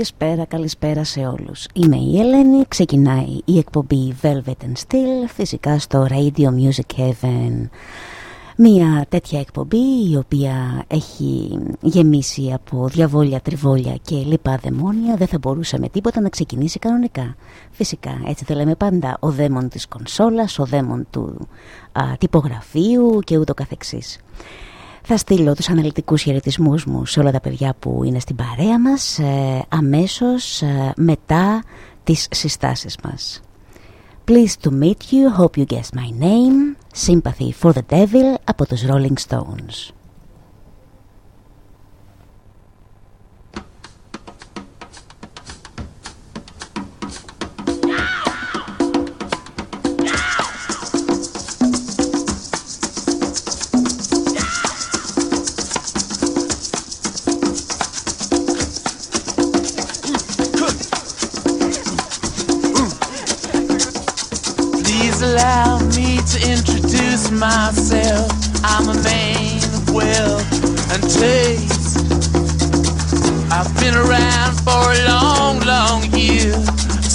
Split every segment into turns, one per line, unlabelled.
Καλησπέρα, καλησπέρα σε όλους. Είμαι η Ελένη, ξεκινάει η εκπομπή Velvet and Steel, φυσικά στο Radio Music Heaven. Μια τέτοια εκπομπή η οποία έχει γεμίσει από διαβόλια, τριβόλια και λοιπά δαιμόνια δεν θα μπορούσε με τίποτα να ξεκινήσει κανονικά. Φυσικά, έτσι θα λέμε πάντα, ο δαίμον της κονσόλας, ο δαίμον του α, τυπογραφείου και ούτω καθεξής. Θα στείλω τους αναλυτικούς χαιρετισμούς μου σε όλα τα παιδιά που είναι στην παρέα μας ε, αμέσως ε, μετά τις συστάσεις μας. Pleased to meet you, hope you guess my name, Sympathy for the Devil από τους Rolling Stones.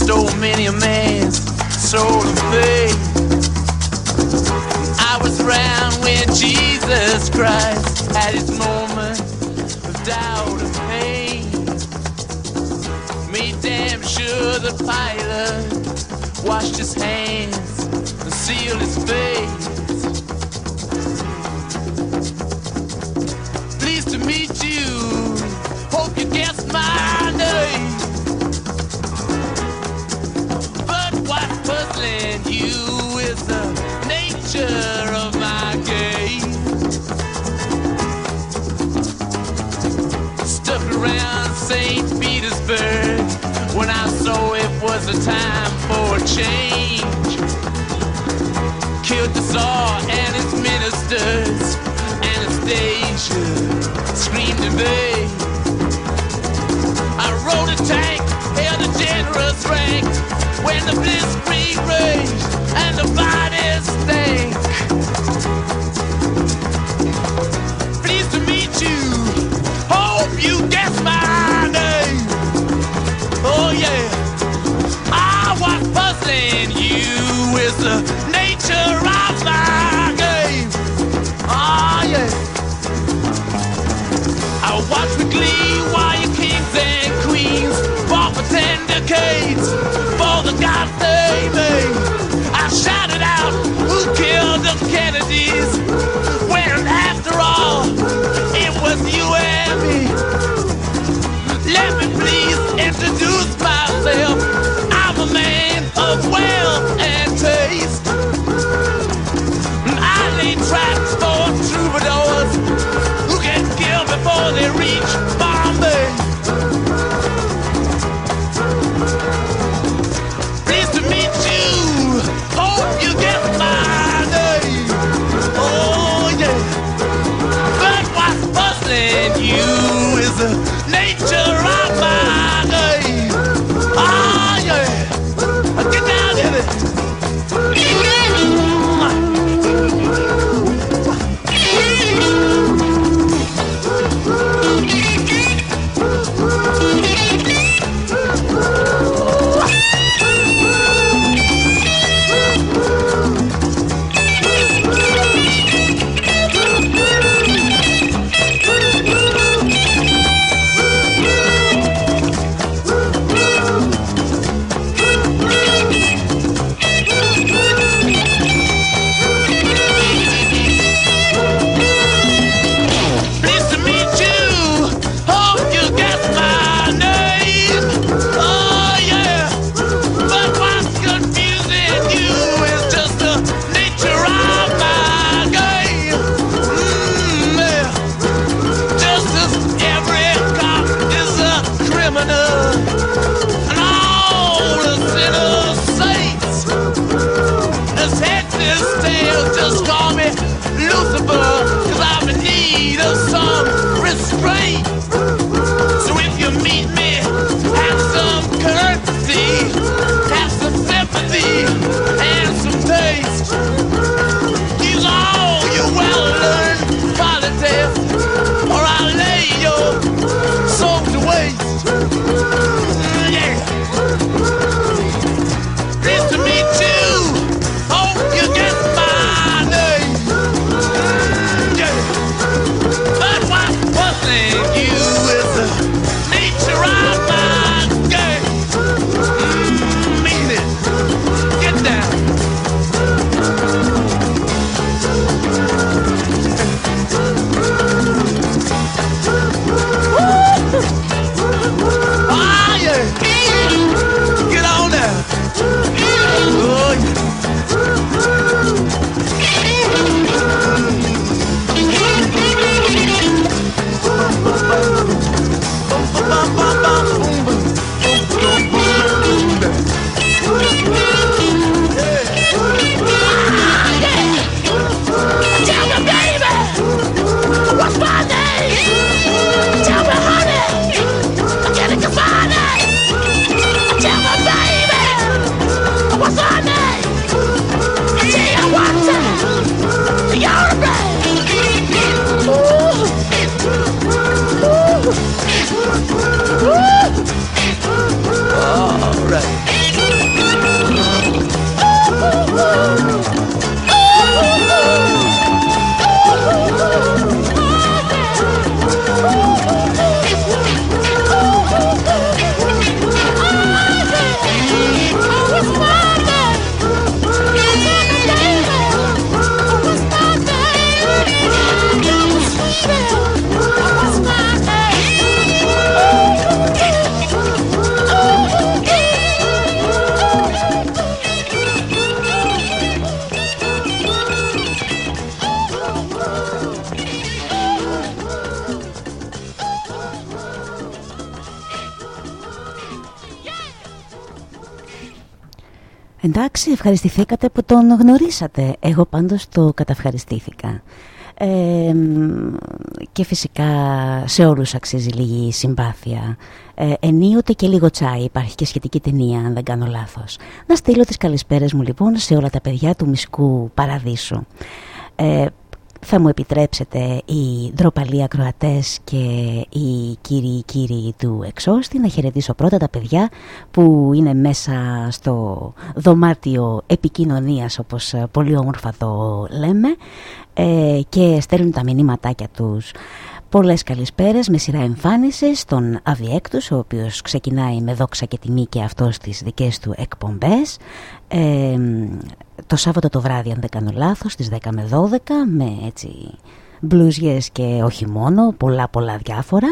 Stole many a man's soul of faith. I was around when Jesus Christ had his moment of doubt and pain. Made damn sure the pilot washed his hands and sealed his face. Pleased to meet you. Hope you guess my you is the nature of my game. Stuck around St. Petersburg when I saw it was a time for change. Killed the and his ministers. Anastasia screamed in vain. I rode a tank, a generous rank when the blitzkrieg raged and the bodies stank. Pleased to meet you. Hope you guess my name. Oh yeah. Ah, I was puzzling you with the nature of decades for the gods they made. I shouted out, who killed the Kennedys? When after all, it was you and me. Let me
Εντάξει, ευχαριστηθήκατε που τον γνωρίσατε. Εγώ πάντως το καταυχαριστήθηκα. Ε, και φυσικά σε όλους αξίζει λίγη συμπάθεια ε, ενίοτε και λίγο τσάι υπάρχει και σχετική ταινία αν δεν κάνω λάθος να στείλω τις καλησπέρες μου λοιπόν σε όλα τα παιδιά του μυσκού παραδείσου ε, θα μου επιτρέψετε οι ντροπαλοί ακροατές και οι κύριοι κύριοι του εξώστη να χαιρετήσω πρώτα τα παιδιά που είναι μέσα στο δωμάτιο επικοινωνίας όπως πολύ όμορφα το λέμε ε, και στέλνουν τα μηνύματάκια τους. Πολλές καλησπέρες με σειρά εμφάνισης στον Αβιέκτους ο οποίος ξεκινάει με δόξα και τιμή και αυτό στις δικές του εκπομπές ε, το Σάββατο το βράδυ αν δεν κάνω λάθος στις 10 με 12 με έτσι μπλούζιες και όχι μόνο, πολλά πολλά διάφορα.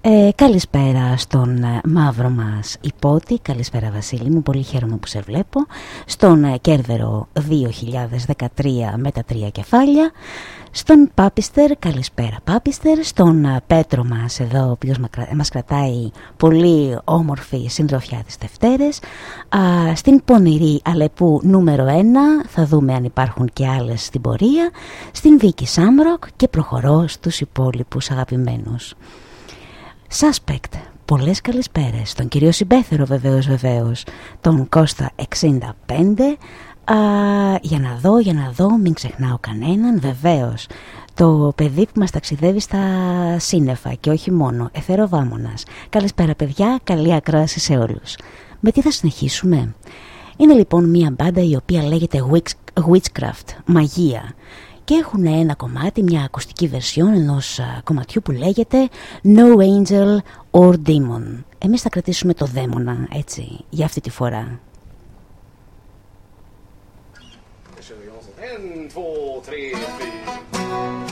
Ε, καλησπέρα στον ε, μαύρο μας υπότη, καλησπέρα Βασίλη μου, πολύ χαίρομαι που σε βλέπω. Στον ε, Κέρβερο 2013 με τα τρία κεφάλια. Στον Πάπιστερ, καλησπέρα. Πάπιστερ, στον Πέτρο μας εδώ, ο οποίος μας κρατάει πολύ όμορφη συντροφιά τις Δευτέρες, στην Πονηρή Αλεπού νούμερο 1, θα δούμε αν υπάρχουν και άλλες στην πορεία, στην Βίκη Σάμροκ και προχωρώ στους υπόλοιπους αγαπημένους. Suspect, πολλές καλησπέρες, τον κύριο Συμπέθερο βεβαίως βεβαίως, τον Κώστα 65, Α, για να δω, για να δω, μην ξεχνάω κανέναν, βεβαίως. Το παιδί που μας ταξιδεύει στα σύννεφα και όχι μόνο, Βάμωνας. Καλησπέρα παιδιά, καλή ακρόαση σε όλους. Με τι θα συνεχίσουμε; Είναι λοιπόν μια μπάντα η οποία λέγεται Witchcraft, μαγεία. Και έχουν ένα κομμάτι, μια ακουστική βερσιόν ενός κομματιού που λέγεται No Angel or Demon. Εμείς θα κρατήσουμε το δαίμονα, έτσι, για αυτή τη φορά.
En, två, tre, fyra.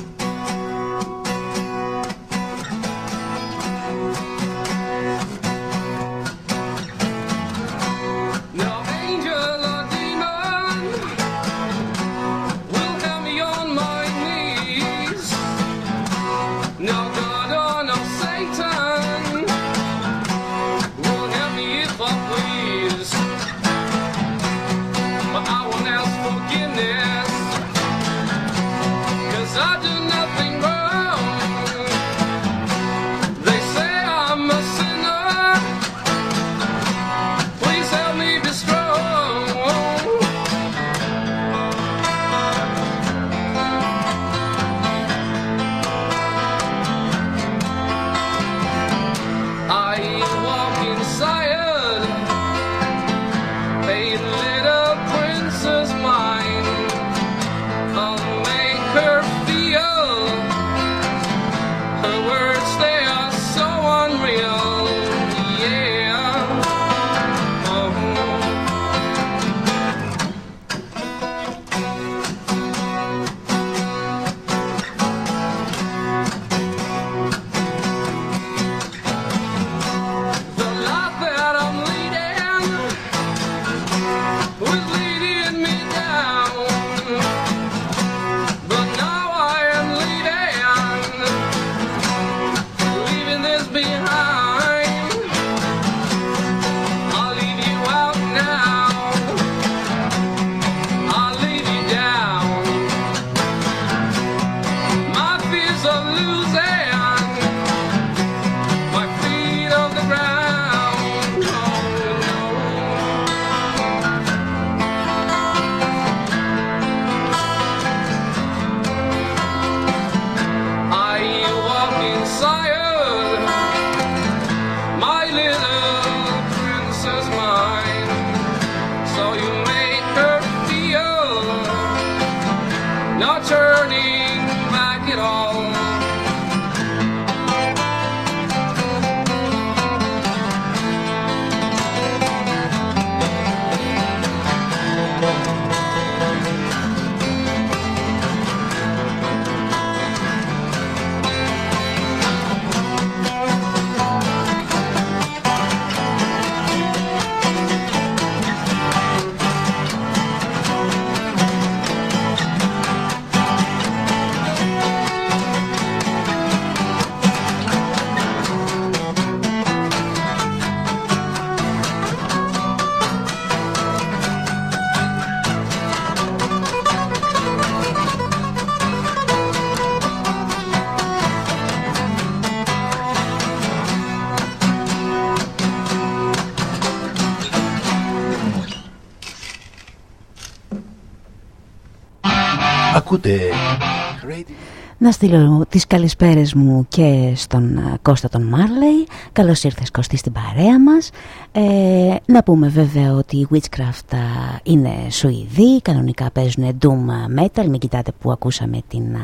Να στείλω τις καλησπέρες μου και στον ε, Κώστα τον Μάρλεϊ. Καλώς ήρθες Κωστή στην παρέα μας. Ε, Να πούμε βέβαια ότι οι Witchcraft είναι Σουηδοί Κανονικά παίζουν Doom Metal. Μην κοιτάτε που ακούσαμε την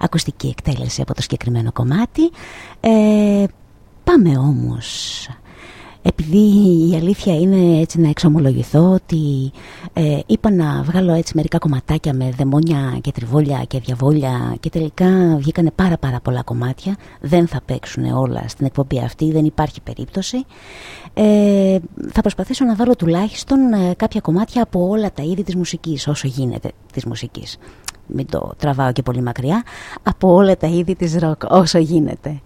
ακουστική εκτέλεση από το συγκεκριμένο κομμάτι. Ε, Πάμε όμως επειδή η αλήθεια είναι έτσι να εξομολογηθώ ότι ε, είπα να βγάλω έτσι μερικά κομματάκια με δαιμόνια και τριβόλια και διαβόλια και τελικά βγήκανε πάρα πάρα πολλά κομμάτια. Δεν θα παίξουν όλα στην εκπομπή αυτή, δεν υπάρχει περίπτωση. Ε, θα προσπαθήσω να βάλω τουλάχιστον ε, κάποια κομμάτια από όλα τα είδη της μουσικής όσο γίνεται της μουσικής. Μην το τραβάω και πολύ μακριά. Από όλα τα είδη της ροκ όσο γίνεται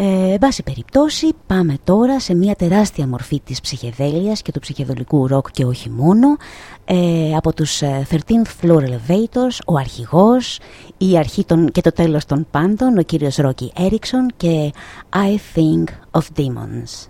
ε, εν πάση περιπτώσει πάμε τώρα σε μια τεράστια μορφή της ψυχεδέλειας και του ψυχεδολικού ροκ και όχι μόνο ε, από τους 13th Floor Elevators, ο αρχηγός, η αρχή των, και το τέλος των πάντων, ο κύριος Ρόκι Έριξον και I Think of Demons.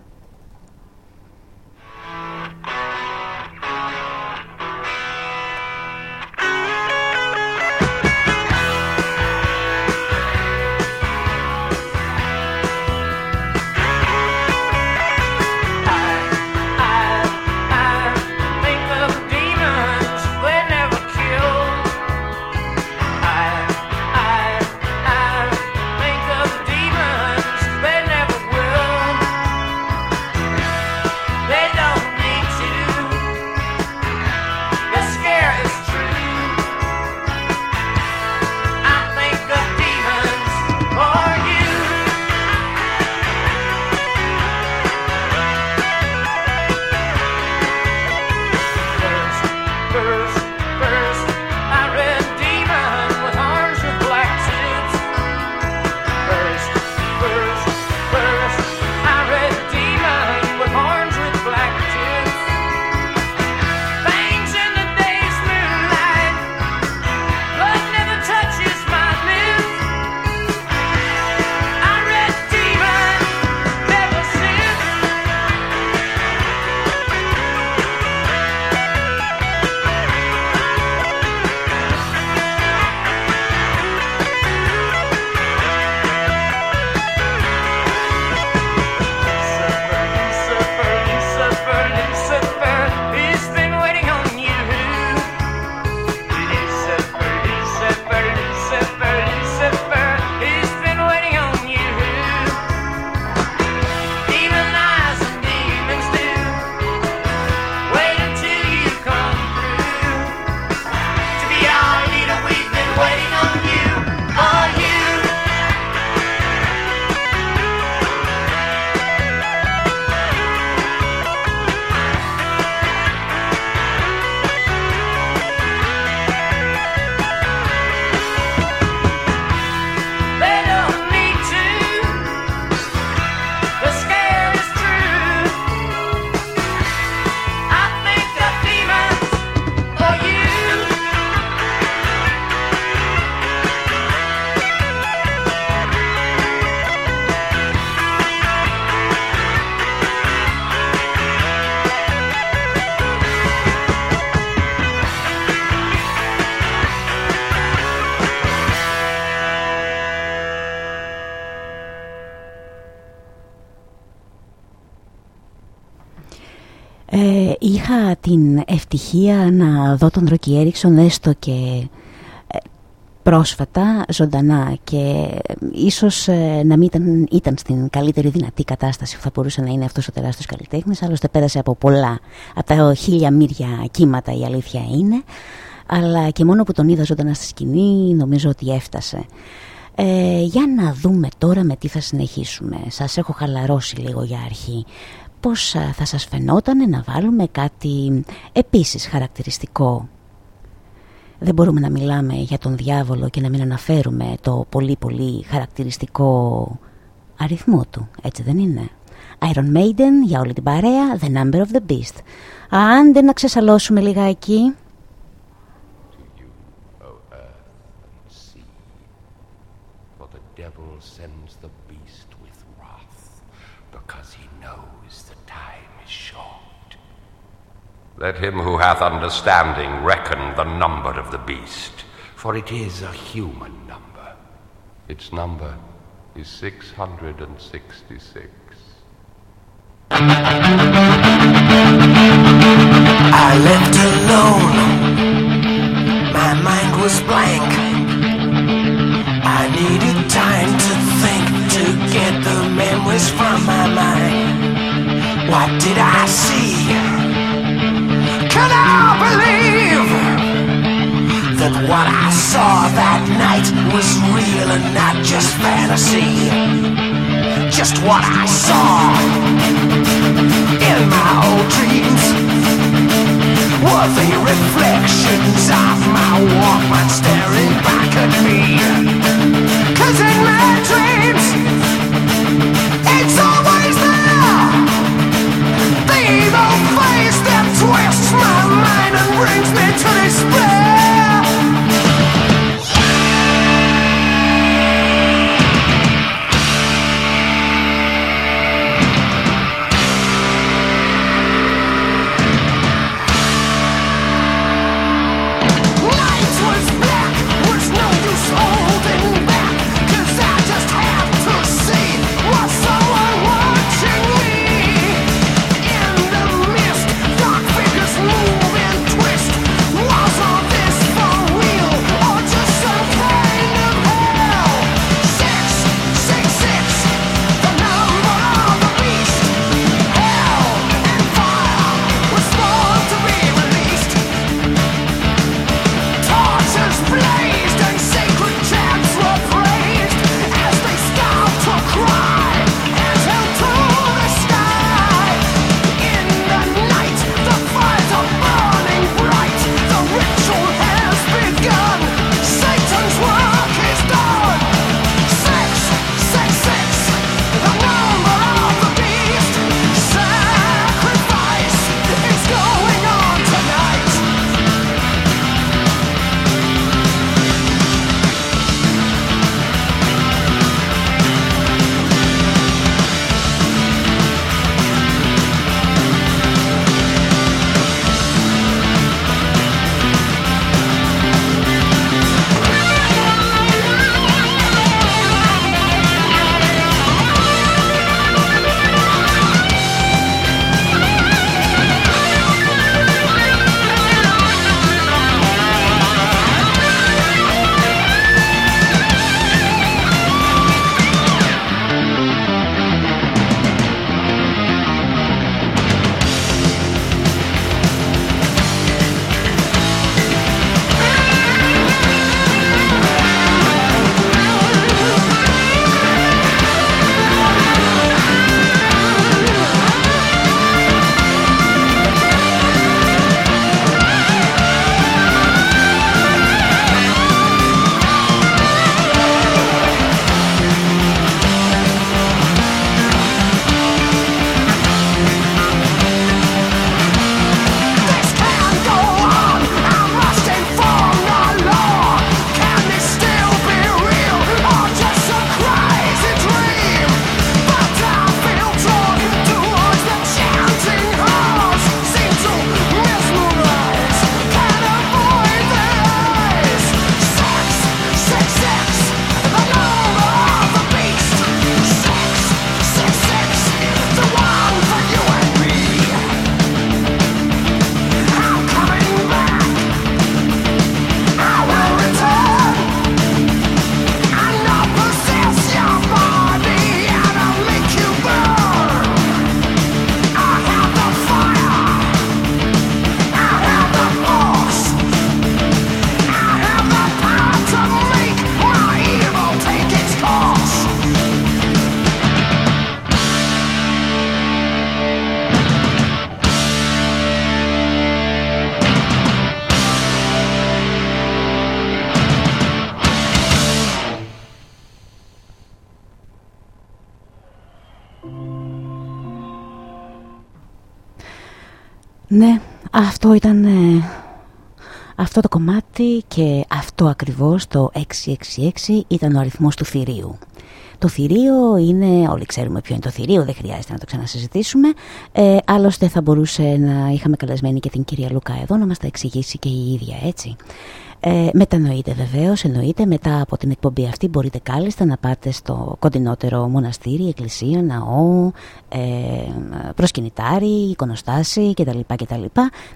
Ευτυχία να δω τον Ροκι Έριξον έστω και ε, πρόσφατα ζωντανά και ίσως ε, να μην ήταν, ήταν στην καλύτερη δυνατή κατάσταση που θα μπορούσε να είναι αυτός ο τεράστιος καλλιτέχνης άλλωστε πέρασε από πολλά από τα χίλια μύρια κύματα η αλήθεια είναι. Αλλά και μόνο που τον είδα ζωντανά στη σκηνή νομίζω ότι έφτασε. Ε, για να δούμε τώρα με τι θα συνεχίσουμε. Σας έχω χαλαρώσει λίγο για αρχή πώς θα σας φαινόταν να βάλουμε κάτι επίσης χαρακτηριστικό; Δεν μπορούμε να μιλάμε για τον διάβολο και να μην αναφέρουμε το πολύ πολύ χαρακτηριστικό αριθμό του, έτσι δεν είναι; Iron Maiden για όλη την παρέα, The Number of the Beast. δεν να ξεσαλώσουμε λιγάκι.
Let him who hath understanding reckon the number of the beast,
for it is a human number. Its number is 666.
I left alone. My mind was blank. I needed time to think to get the memories from my mind. What did I see? Can I believe that what I saw that night was real and not just fantasy? Just what I saw in my old dreams were the reflections of my Walkman staring back at me. Cause in my dreams, it's always there. The evil face that twists my mind and brings me to despair.
Αυτό ήταν ε, αυτό το κομμάτι και αυτό ακριβώς το 666 ήταν ο αριθμός του θηρίου. Το θηρίο είναι, όλοι ξέρουμε ποιο είναι το θηρίο, δεν χρειάζεται να το ξανασυζητήσουμε. Ε, άλλωστε θα μπορούσε να είχαμε καλεσμένη και την κυρία Λουκά εδώ να μας τα εξηγήσει και η ίδια έτσι. Ε, μετανοείτε βεβαίως, εννοείται μετά από την εκπομπή αυτή μπορείτε κάλλιστα να πάτε στο κοντινότερο μοναστήρι, εκκλησία, ναό, ε, προσκυνητάρι, εικονοστάση κτλ, κτλ.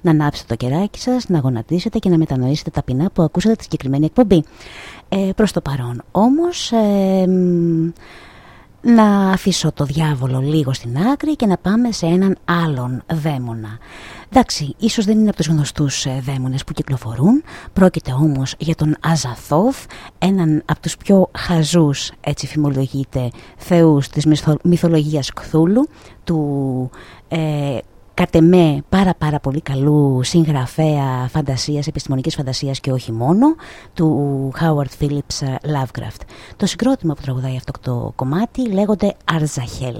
Να ανάψετε το κεράκι σας, να γονατίσετε και να μετανοήσετε τα ποινά που ακούσατε τη συγκεκριμένη εκπομπή. Ε, προς το παρόν όμως... Ε, να αφήσω το διάβολο λίγο στην άκρη και να πάμε σε έναν άλλον δαίμονα. Εντάξει, ίσως δεν είναι από τους γνωστούς ε, δαίμονες που κυκλοφορούν, πρόκειται όμως για τον Αζαθόφ, έναν από τους πιο χαζούς, έτσι φημολογείται, θεούς της μυθολογίας Κθούλου, του ε, κατ' εμέ πάρα πάρα πολύ καλού συγγραφέα φαντασίας, επιστημονικής φαντασίας και όχι μόνο, του Howard Phillips Lovecraft. Το συγκρότημα που τραγουδάει αυτό το κομμάτι λέγονται Αρζαχέλ.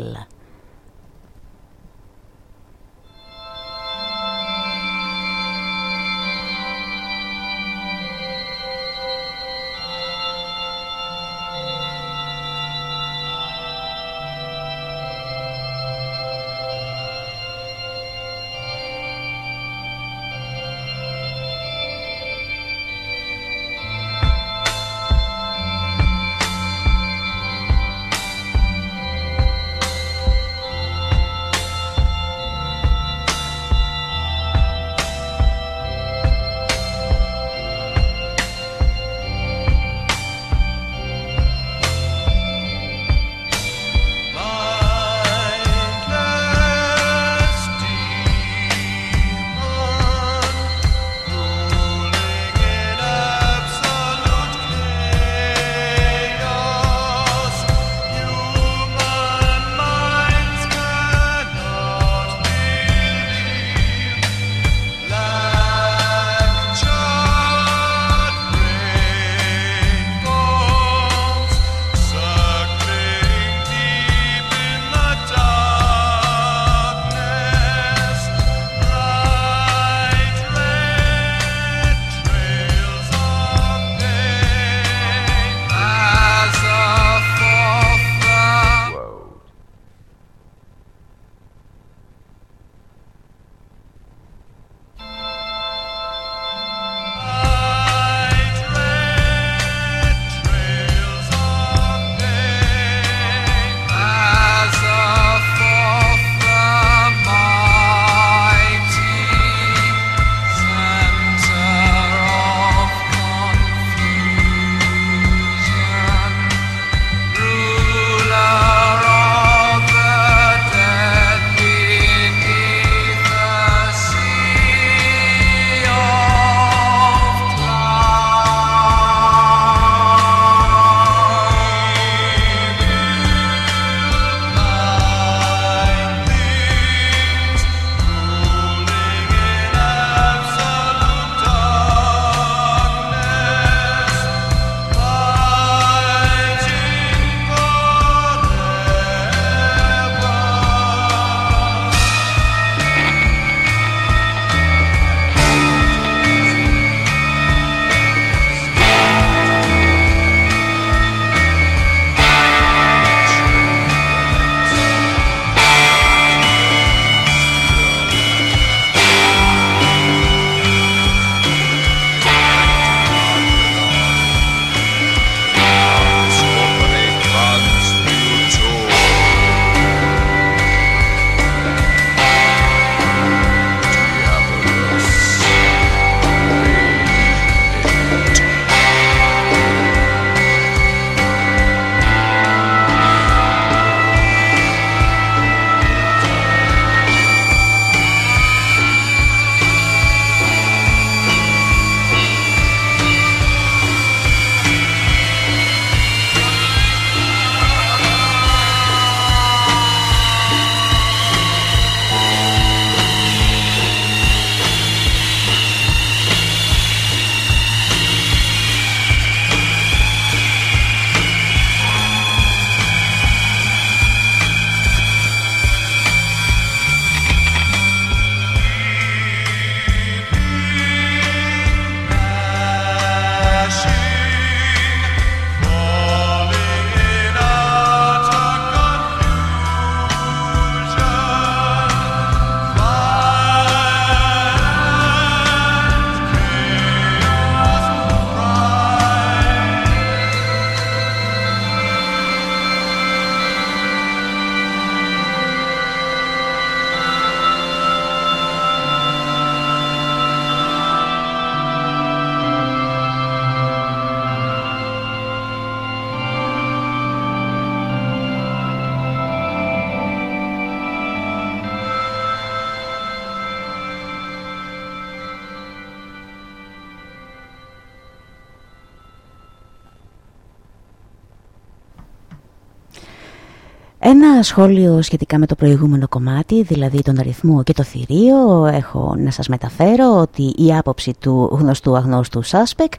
Ένα σχόλιο σχετικά με το προηγούμενο κομμάτι, δηλαδή τον αριθμό και το θηρίο, έχω να σας μεταφέρω ότι η άποψη του γνωστού αγνώστου suspect,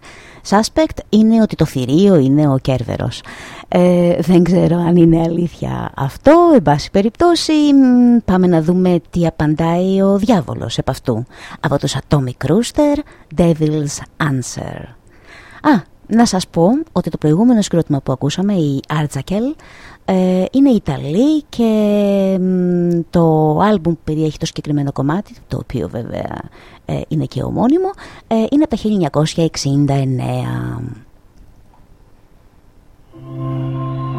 suspect είναι ότι το θηρίο είναι ο Κέρβερος. Ε, δεν ξέρω αν είναι αλήθεια αυτό, εν πάση περιπτώσει πάμε να δούμε τι απαντάει ο διάβολος επ' αυτού. Από τους Atomic Rooster, Devil's Answer. Α, να σας πω ότι το προηγούμενο σκρότημα που ακούσαμε, η Artzakel, ε, είναι Ιταλή και το άλμπουμ που περιέχει το συγκεκριμένο κομμάτι, το οποίο βέβαια ε, είναι και ομώνυμο, ε, είναι από το 1969.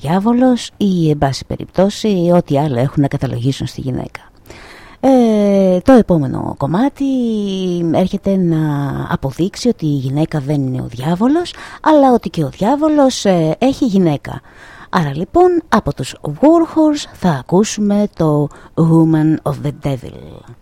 Διάβολος ή εν πάση περιπτώσει ό,τι άλλο έχουν να καταλογίσουν στη γυναίκα. Ε,
Και το επόμενο κομμάτι έρχεται να αποδείξει ότι η γυναίκα δεν είναι ο διάβολος, αλλά ότι και ο διάβολος ε, έχει γυναίκα. Άρα λοιπόν από τους Warhorse θα ακούσουμε το Woman of the Devil.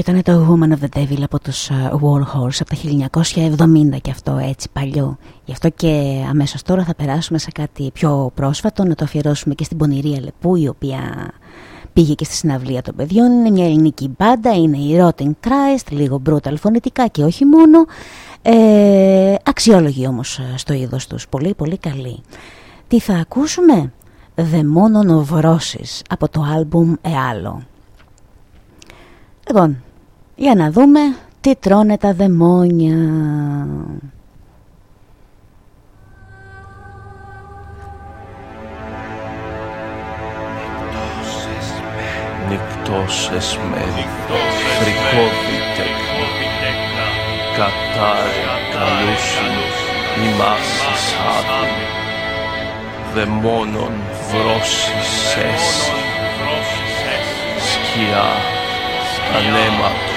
Ήταν το Woman of the Devil από τους ε, Warhols από τα 1970 και αυτό έτσι παλιό. Γι' αυτό και αμέσως τώρα θα περάσουμε σε κάτι πιο πρόσφατο να το αφιερώσουμε και στην Πονηρία Λεπού η οποία πήγε και στη συναυλία των παιδιών. Είναι μια ελληνική μπάντα, είναι η Rotten Christ, λίγο brutal φωνητικά και όχι μόνο. Ε, αξιόλογοι όμως ε, στο είδος τους, πολύ πολύ καλή. Τι θα ακούσουμε; Δαιμόνων Οβρώσεις από το άλμπουμ «Εάλο». Λοιπόν, για να δούμε τι τρώνε τα δαιμόνια.
νυχτός εσμέν, φρικόδι τέκνη, κατάρι καλούσιν, ημάσις άδειν, δαιμόνων βρώσεις έσυ, σκιά ανέματος.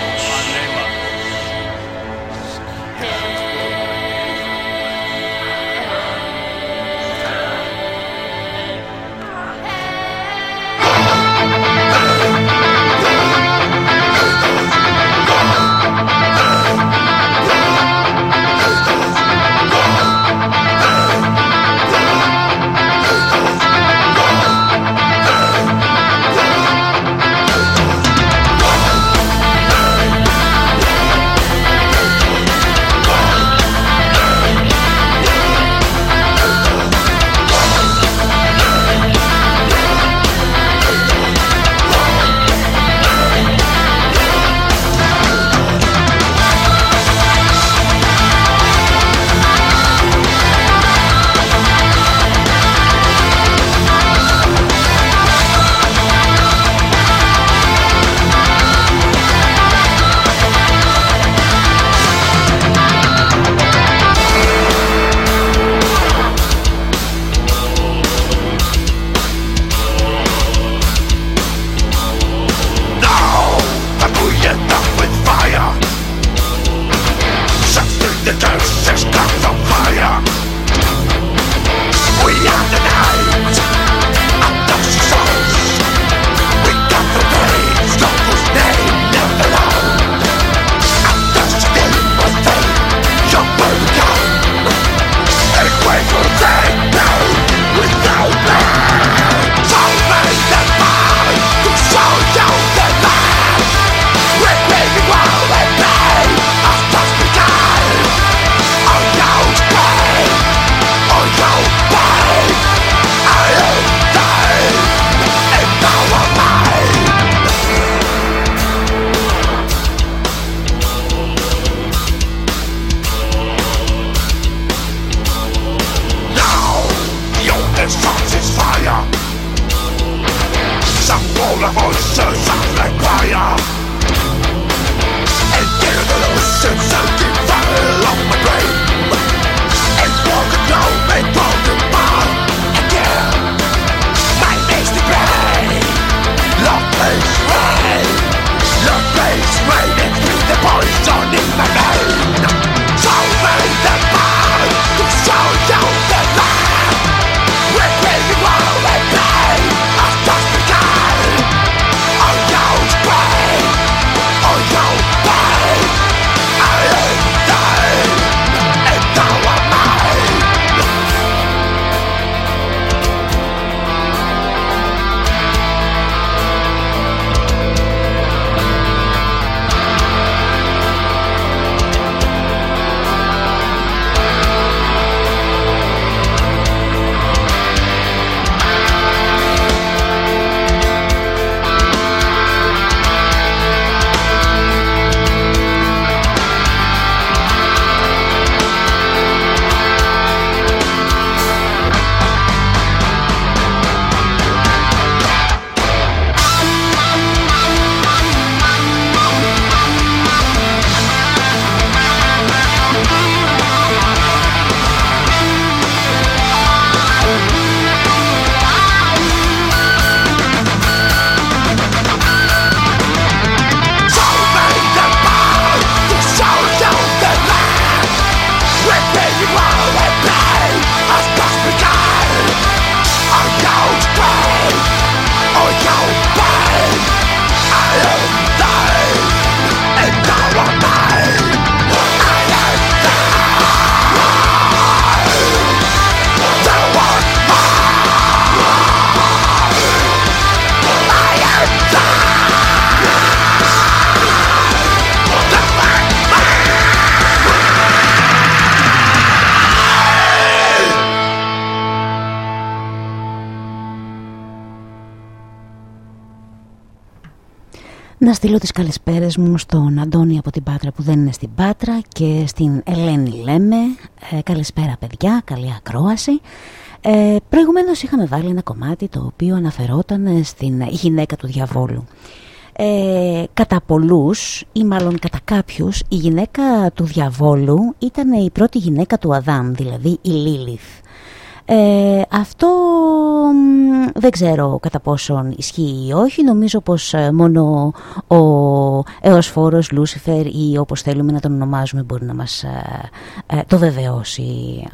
Στείλω τις καλησπέρες μου στον Αντώνη από την Πάτρα που δεν είναι στην Πάτρα και στην Ελένη Λέμε. Ε, καλησπέρα παιδιά, καλή ακρόαση. Ε, προηγουμένως είχαμε βάλει ένα κομμάτι το οποίο αναφερόταν στην γυναίκα του διαβόλου. Ε, κατά πολλούς ή μάλλον κατά κάποιους η γυναίκα του διαβόλου ήταν η πρώτη γυναίκα του Αδάμ, δηλαδή η Λίλιθ. Ε, αυτό δεν ξέρω κατά πόσον ισχύει ή όχι. Νομίζω πως ε, μόνο ο Εωσφόρος, Λούσιφερ ή όπως θέλουμε να τον ονομάζουμε μπορεί να μας ε, το βεβαιώσει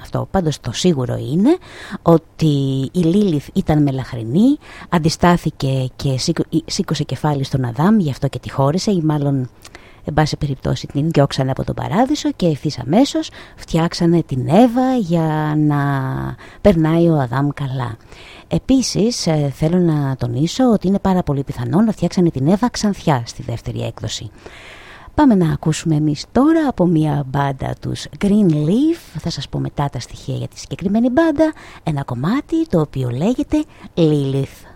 αυτό. Πάντως το σίγουρο είναι ότι η Λίλιθ ήταν μελαχρινή, αντιστάθηκε και σήκωσε κεφάλι στον Αδάμ, γι' αυτό και τη χώρισε ή μάλλον εν πάση περιπτώσει την διώξανε από τον παράδεισο και ευθύς αμέσως φτιάξανε την Εύα για να περνάει ο Αδάμ καλά. Επίσης ε, θέλω να τονίσω ότι είναι πάρα πολύ πιθανό να φτιάξανε την Εύα ξανθιά στη δεύτερη έκδοση. Πάμε να ακούσουμε εμείς τώρα από μια μπάντα τους Green Leaf, θα σας πω μετά τα στοιχεία για τη συγκεκριμένη μπάντα, ένα κομμάτι το οποίο λέγεται Lilith.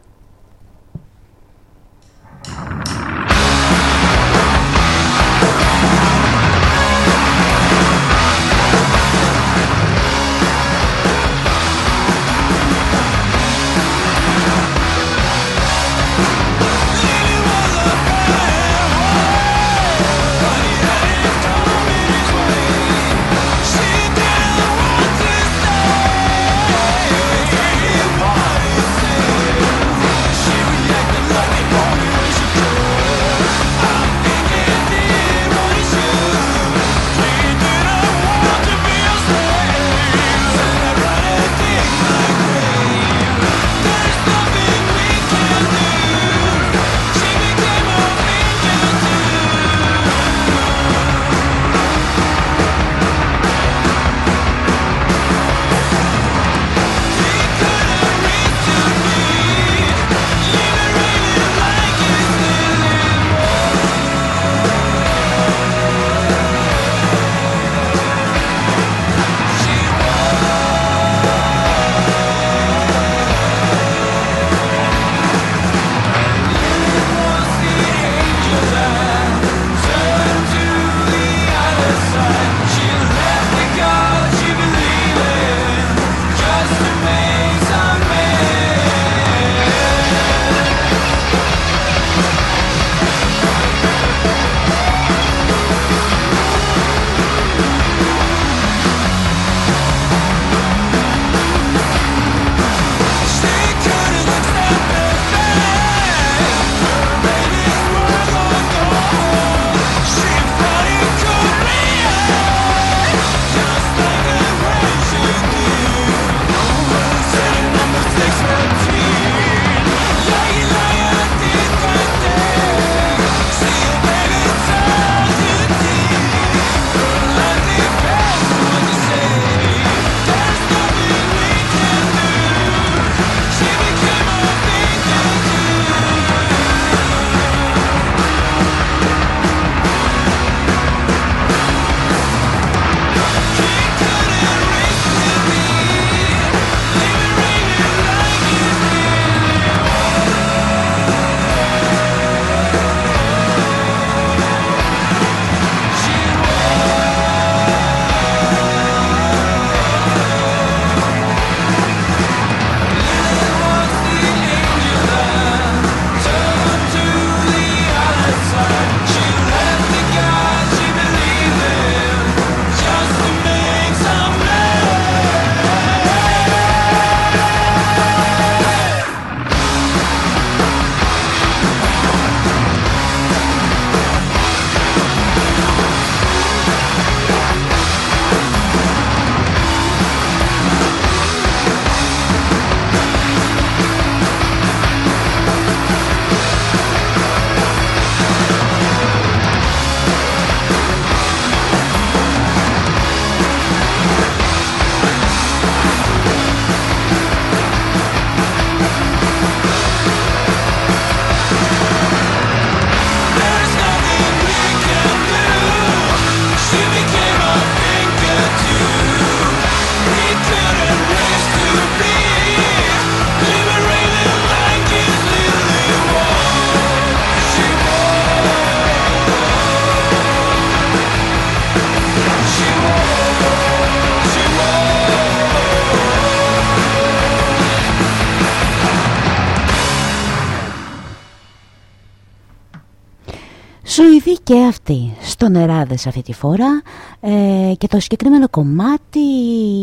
Σουηδοί και αυτοί, στο νεράδες αυτή τη φορά ε, και το συγκεκριμένο κομμάτι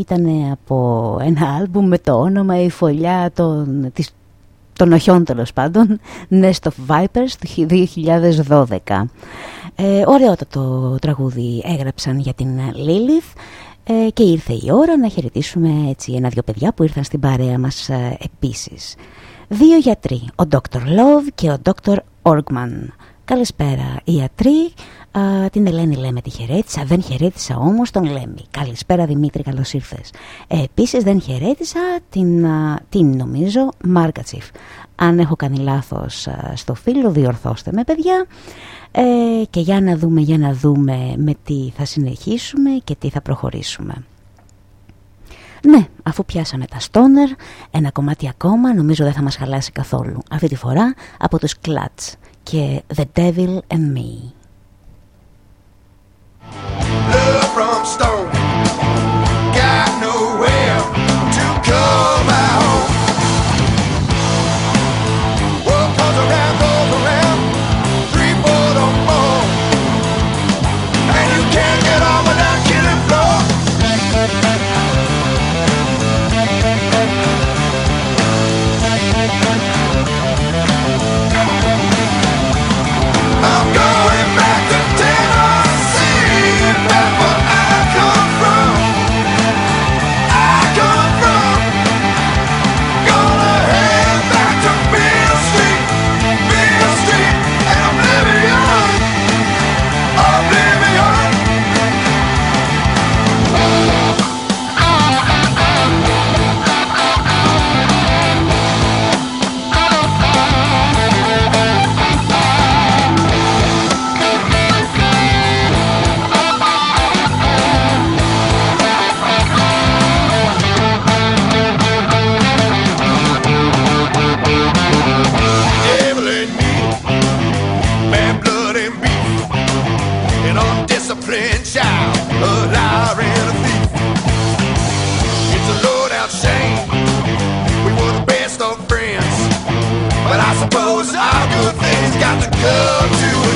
ήταν από ένα άλμπουμ με το όνομα «Η φωλιά των, της, των οχιών τέλος πάντων» Nest of Vipers του 2012. Ε, ωραιότατο τραγούδι έγραψαν για την Lilith ε, και ήρθε η ώρα να χαιρετήσουμε έτσι ένα-δυο παιδιά που ήρθαν στην παρέα μας ε, επίσης. Δύο γιατροί, ο Dr. Love και ο Dr. Orgman. Καλησπέρα ιατροί, Α, την Ελένη λέμε τη χαιρέτησα, δεν χαιρέτησα όμως τον Λέμι. Καλησπέρα Δημήτρη, καλώς ήρθες. Ε, επίσης δεν χαιρέτησα την, α, την νομίζω Μάρκατσιφ. Αν έχω κάνει λάθος α, στο φίλο διορθώστε με παιδιά. Ε, και για να δούμε, για να δούμε με τι θα συνεχίσουμε και τι θα προχωρήσουμε. Ναι, αφού πιάσαμε τα Stoner, ένα κομμάτι ακόμα νομίζω δεν θα μας χαλάσει καθόλου. Αυτή τη φορά από τους Clutch και The Devil and Me.
Love from stone. Come to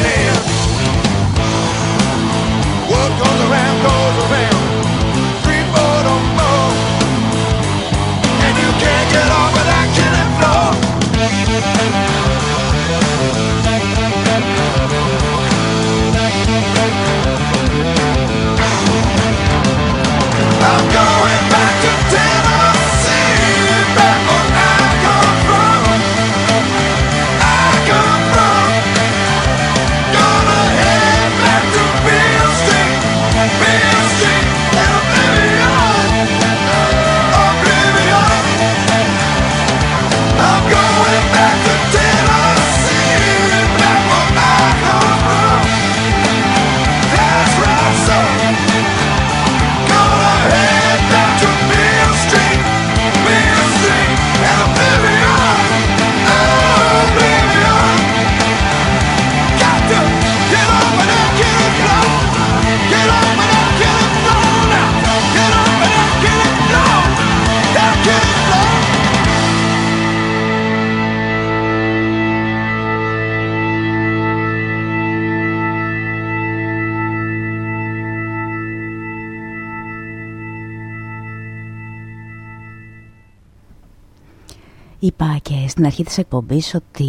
στην αρχή της εκπομπής ότι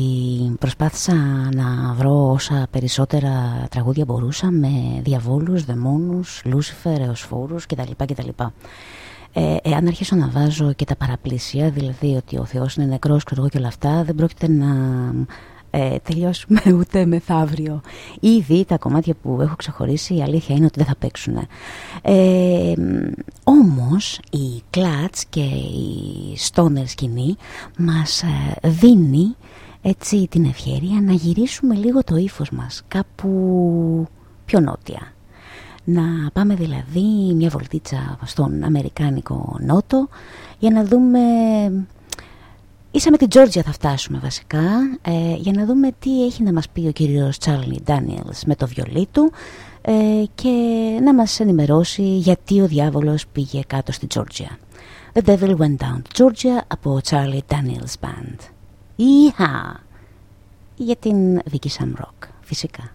προσπάθησα να βρω όσα περισσότερα τραγούδια μπορούσα με διαβόλους, δαιμόνους, Λούσιφερ, εωσφόρους κτλ. κτλ. Ε, εάν αρχίσω να βάζω και τα παραπλήσια, δηλαδή ότι ο Θεός είναι νεκρός ξέρω εγώ και όλα αυτά, δεν πρόκειται να ε, τελειώσουμε ούτε μεθαύριο. Ήδη τα κομμάτια που έχω ξεχωρίσει η αλήθεια είναι ότι δεν θα παίξουν. Ε, όμως η κλάτς και η στόνερ σκηνή μας ε, δίνει έτσι την ευκαιρία να γυρίσουμε λίγο το ύφος μας κάπου πιο νότια. Να πάμε δηλαδή μια βολτίτσα στον Αμερικάνικο Νότο για να δούμε Ίσα με την Τζόρτζια θα φτάσουμε βασικά ε, για να δούμε τι έχει να μας πει ο κύριος Τσάρλι Ντάνιελς με το βιολί του ε, και να μας ενημερώσει γιατί ο διάβολος πήγε κάτω στη Τζόρτζια. The Devil Went Down to Georgia από Charlie Daniels Band. Ιχα! Για την Vicky Sam Rock, φυσικά.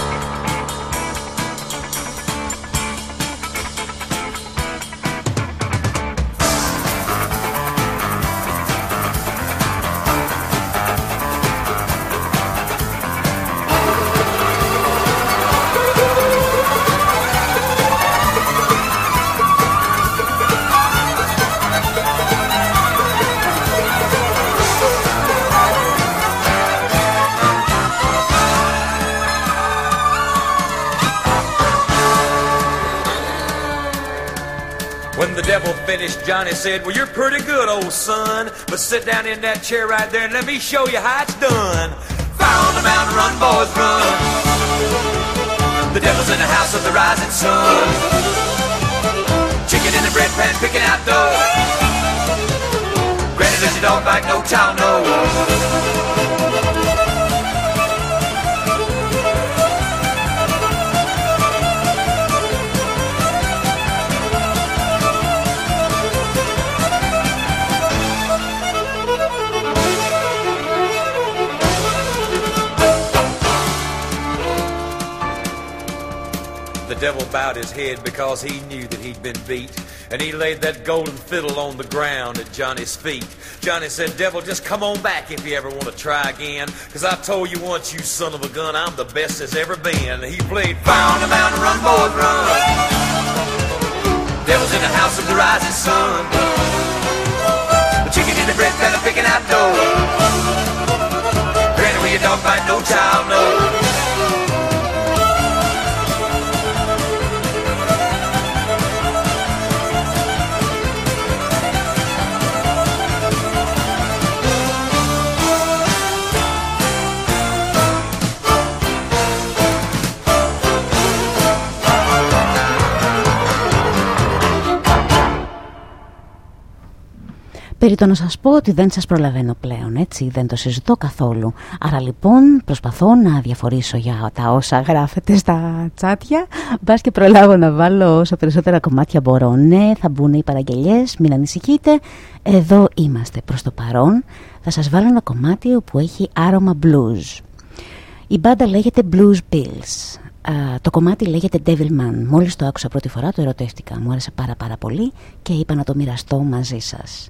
Finished, Johnny said, Well, you're pretty good, old son. But sit down in that chair right there and let me show you how it's done. Fire on the mountain, run, boys, run. The devil's in the house of the rising sun. Chicken in the bread pan, picking out dough. Granny, does your dog bite? No child, no. Devil bowed his head because he knew that he'd been beat. And he laid that golden fiddle on the ground at Johnny's feet. Johnny said, Devil, just come on back if you ever want to try again. Cause I told you once, you son of a gun, I'm the best there's ever been. He played on the Mountain, Run, Boys, Run. Devil's in the house of the rising sun. The chicken in the bread pan, picking out dough. Granny, where your dog no child, no.
Περί το να σας πω ότι δεν σας προλαβαίνω πλέον, έτσι, δεν το συζητώ καθόλου. Άρα λοιπόν προσπαθώ να διαφορήσω για τα όσα γράφετε στα τσάτια. Μπας και προλάβω να βάλω όσο περισσότερα κομμάτια μπορώ. Ναι, θα μπουν οι παραγγελιές, μην ανησυχείτε. Εδώ είμαστε προς το παρόν. Θα σας βάλω ένα κομμάτι που έχει άρωμα blues. Η μπάντα λέγεται Blues Pills. Α, το κομμάτι λέγεται Devilman. Μόλις το άκουσα πρώτη φορά το ερωτεύτηκα. Μου άρεσε πάρα πάρα πολύ και είπα να το μοιραστώ μαζί σας.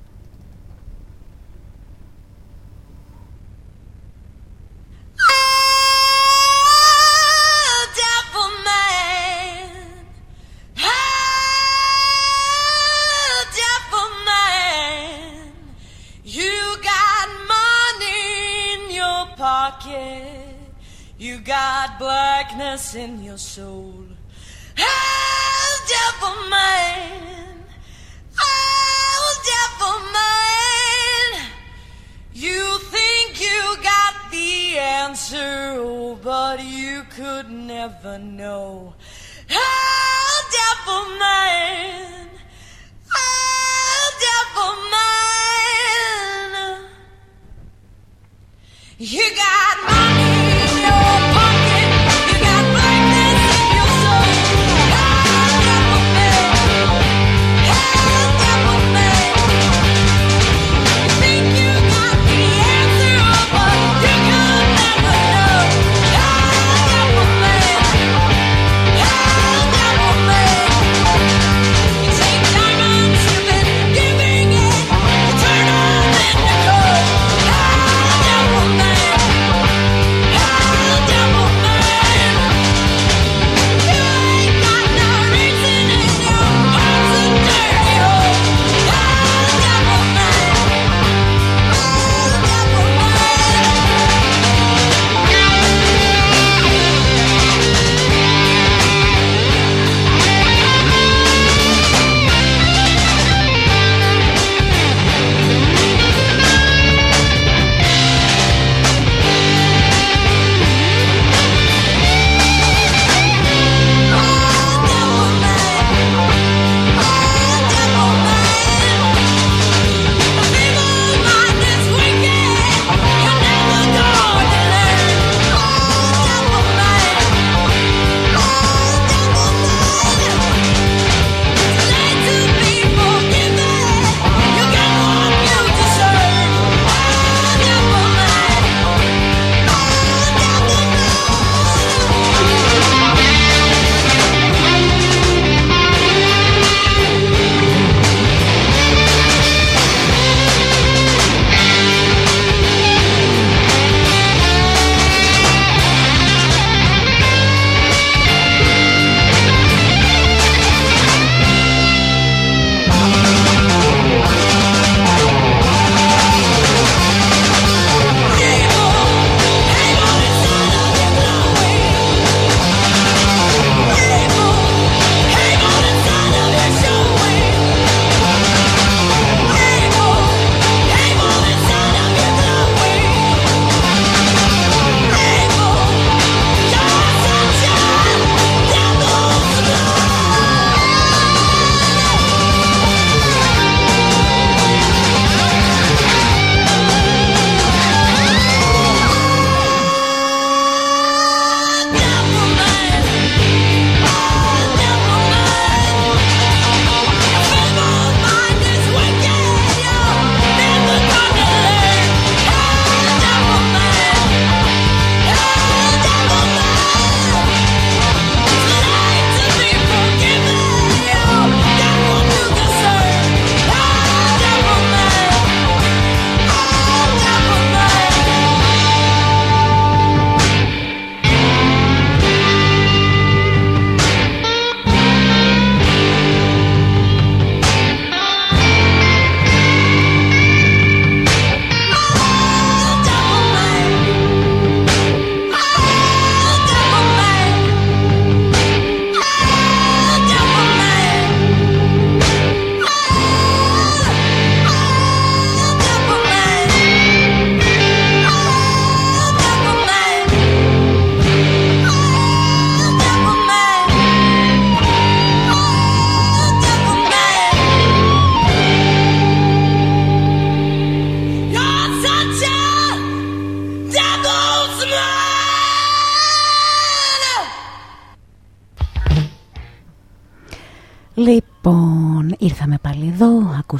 You got blackness in your soul. Oh, devil man. Oh, devil man. You think you got the answer, oh, but you could never know. Oh, devil man. Oh, devil man. You got money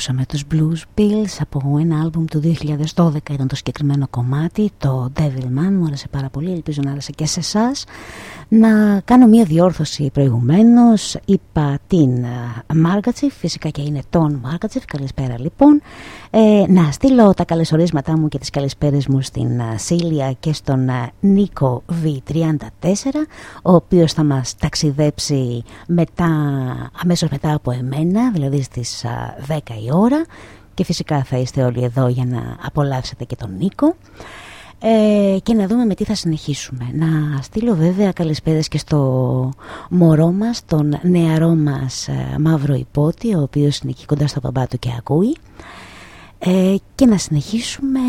ακούσαμε τους Blues Bills από ένα άλμπουμ του 2012 ήταν το συγκεκριμένο κομμάτι, το Devil Man, μου άρεσε πάρα πολύ, ελπίζω να άρεσε και σε εσάς. Να κάνω μια διόρθωση προηγουμένως, είπα την Μάργατσιφ, φυσικά και είναι τον Μάργατσιφ, καλησπέρα λοιπόν. Ε, να στείλω τα καλεσορίσματά μου και τις καλησπέρες μου στην Σίλια και στον Νίκο V34, ο οποίος θα μας ταξιδέψει μετά, αμέσως μετά από εμένα, δηλαδή στις 10 η ώρα. Και φυσικά θα είστε όλοι εδώ για να απολαύσετε και τον Νίκο ε, και να δούμε με τι θα συνεχίσουμε. Να στείλω βέβαια καλησπέρες και στο μωρό μας, τον νεαρό μας ε, Μαύρο Υπότη, ο οποίος είναι εκεί κοντά στο παπά του και ακούει ε, και να συνεχίσουμε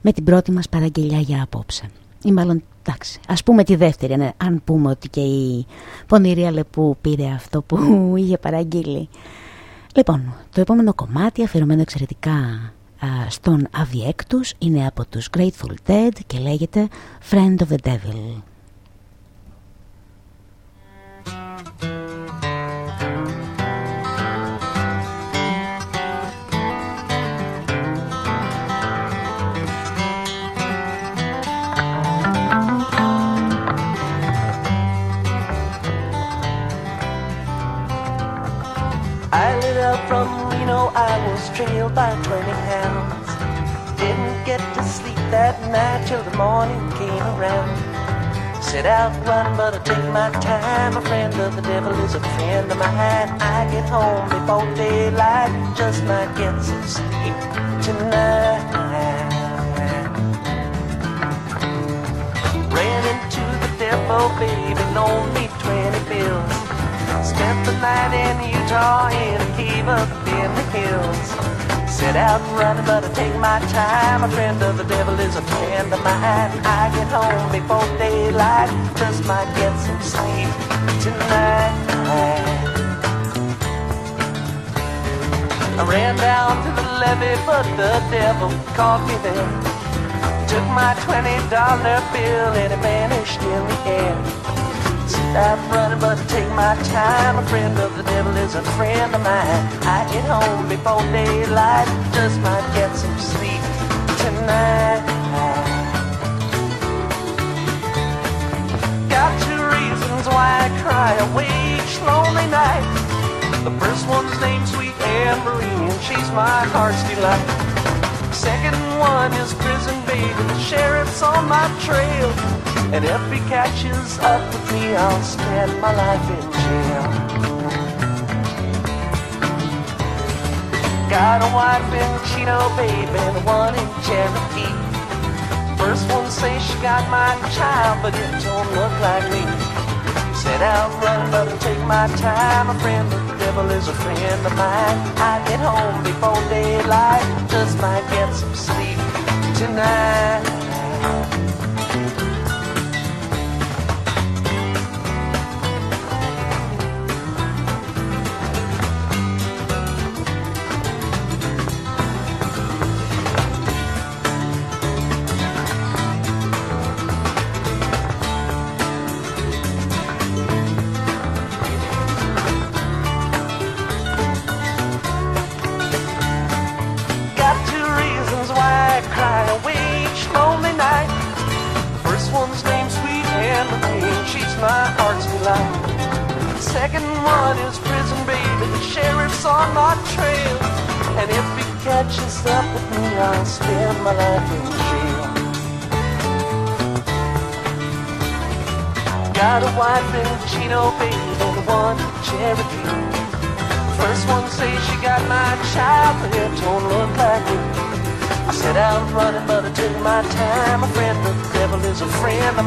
με την πρώτη μας παραγγελιά για απόψε. Ή μάλλον, εντάξει, ας πούμε τη δεύτερη, ναι, αν πούμε ότι και η πονηρή Αλεπού πήρε αυτό που είχε παραγγείλει. Λοιπόν, το επόμενο κομμάτι αφιερωμένο εξαιρετικά στον Αβιέκτους, είναι από τους Grateful Dead και λέγεται Friend of the Devil.
Was trailed by 20 hounds. Didn't get to sleep that night till the morning came around. Set out running, but I take my time. A friend of the devil is a friend of mine. I get home before daylight, just might get some sleep tonight. Ran into the devil, baby, loaned me 20 bills. Spent the night in Utah in a cave up in the hills. Set out running, but I take my time. A friend of the devil is a friend of mine. I get home before daylight, just might get some sleep tonight. I ran down to the levee, but the devil caught me there. Took my twenty dollar bill and it vanished in the air. I'm running, but take my time. A friend of the devil is a friend of mine. I get home before daylight, just might get some sleep tonight. Got two reasons why I cry away each lonely night. The first one's named Sweet Anne Marie, and she's my heart's delight. Second one is prison baby, the sheriff's on my trail. And if he catches up with me, I'll spend my life in jail. Got a wife in Chino, baby, and one in Cherokee. First one says she got my child, but it don't look like me. Set out running, but I take my time. A friend of the devil is a friend of mine. I get home before daylight, just might get some sleep tonight.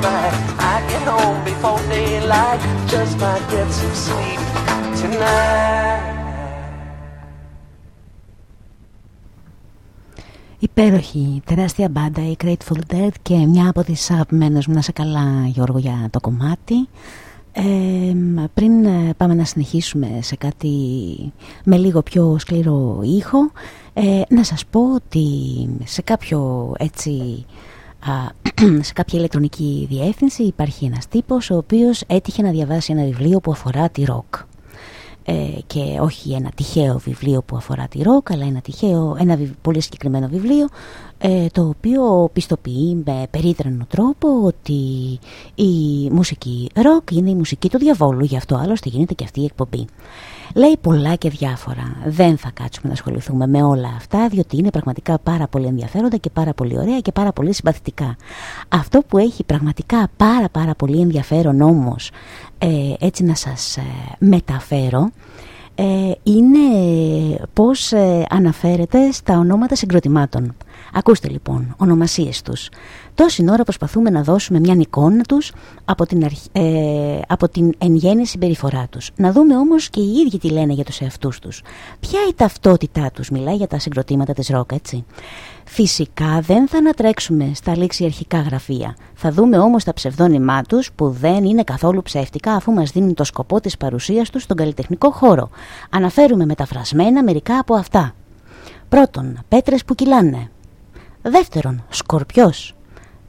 A friend of mine. I get home before daylight, just might get some sleep tonight.
Υπέροχη, τεράστια μπάντα, η Grateful Dead και μια από τις αγαπημένες μου, να σε καλά Γιώργο για το κομμάτι. Ε, πριν ε, πάμε να συνεχίσουμε σε κάτι με λίγο πιο σκληρό ήχο, ε, να σας πω ότι σε κάποιο έτσι α, σε κάποια ηλεκτρονική διεύθυνση υπάρχει ένας τύπος ο οποίος έτυχε να διαβάσει ένα βιβλίο που αφορά τη ροκ. Ε, και όχι ένα τυχαίο βιβλίο που αφορά τη ροκ αλλά ένα, τυχαίο, ένα πολύ συγκεκριμένο βιβλίο ε, το οποίο πιστοποιεί με περίτρανο τρόπο ότι η μουσική ροκ είναι η μουσική του διαβόλου γι' αυτό άλλωστε γίνεται και αυτή η εκπομπή Λέει πολλά και διάφορα. Δεν θα κάτσουμε να ασχοληθούμε με όλα αυτά, διότι είναι πραγματικά πάρα πολύ ενδιαφέροντα και πάρα πολύ ωραία και πάρα πολύ συμπαθητικά. Αυτό που έχει πραγματικά πάρα πάρα πολύ ενδιαφέρον όμως, ε, έτσι να σας ε, μεταφέρω, ε, είναι πώς ε, αναφέρεται στα ονόματα συγκροτημάτων. Ακούστε λοιπόν, ονομασίες τους. Τόση ώρα προσπαθούμε να δώσουμε μια εικόνα τους από την, ε, από την εν γέννη συμπεριφορά τους. Να δούμε όμως και οι ίδιοι τι λένε για τους εαυτούς τους. Ποια η ταυτότητά τους, μιλάει για τα συγκροτήματα της ροκ, έτσι; Φυσικά δεν θα ανατρέξουμε στα λήξιαρχικά γραφεία. Θα δούμε όμως τα ψευδόνυμά τους που δεν είναι καθόλου ψεύτικα αφού μας δίνουν το σκοπό της παρουσίας τους στον καλλιτεχνικό χώρο. Αναφέρουμε μεταφρασμένα μερικά από αυτά. Πρώτον, πέτρες που κυλάνε. Δεύτερον, σκορπιός.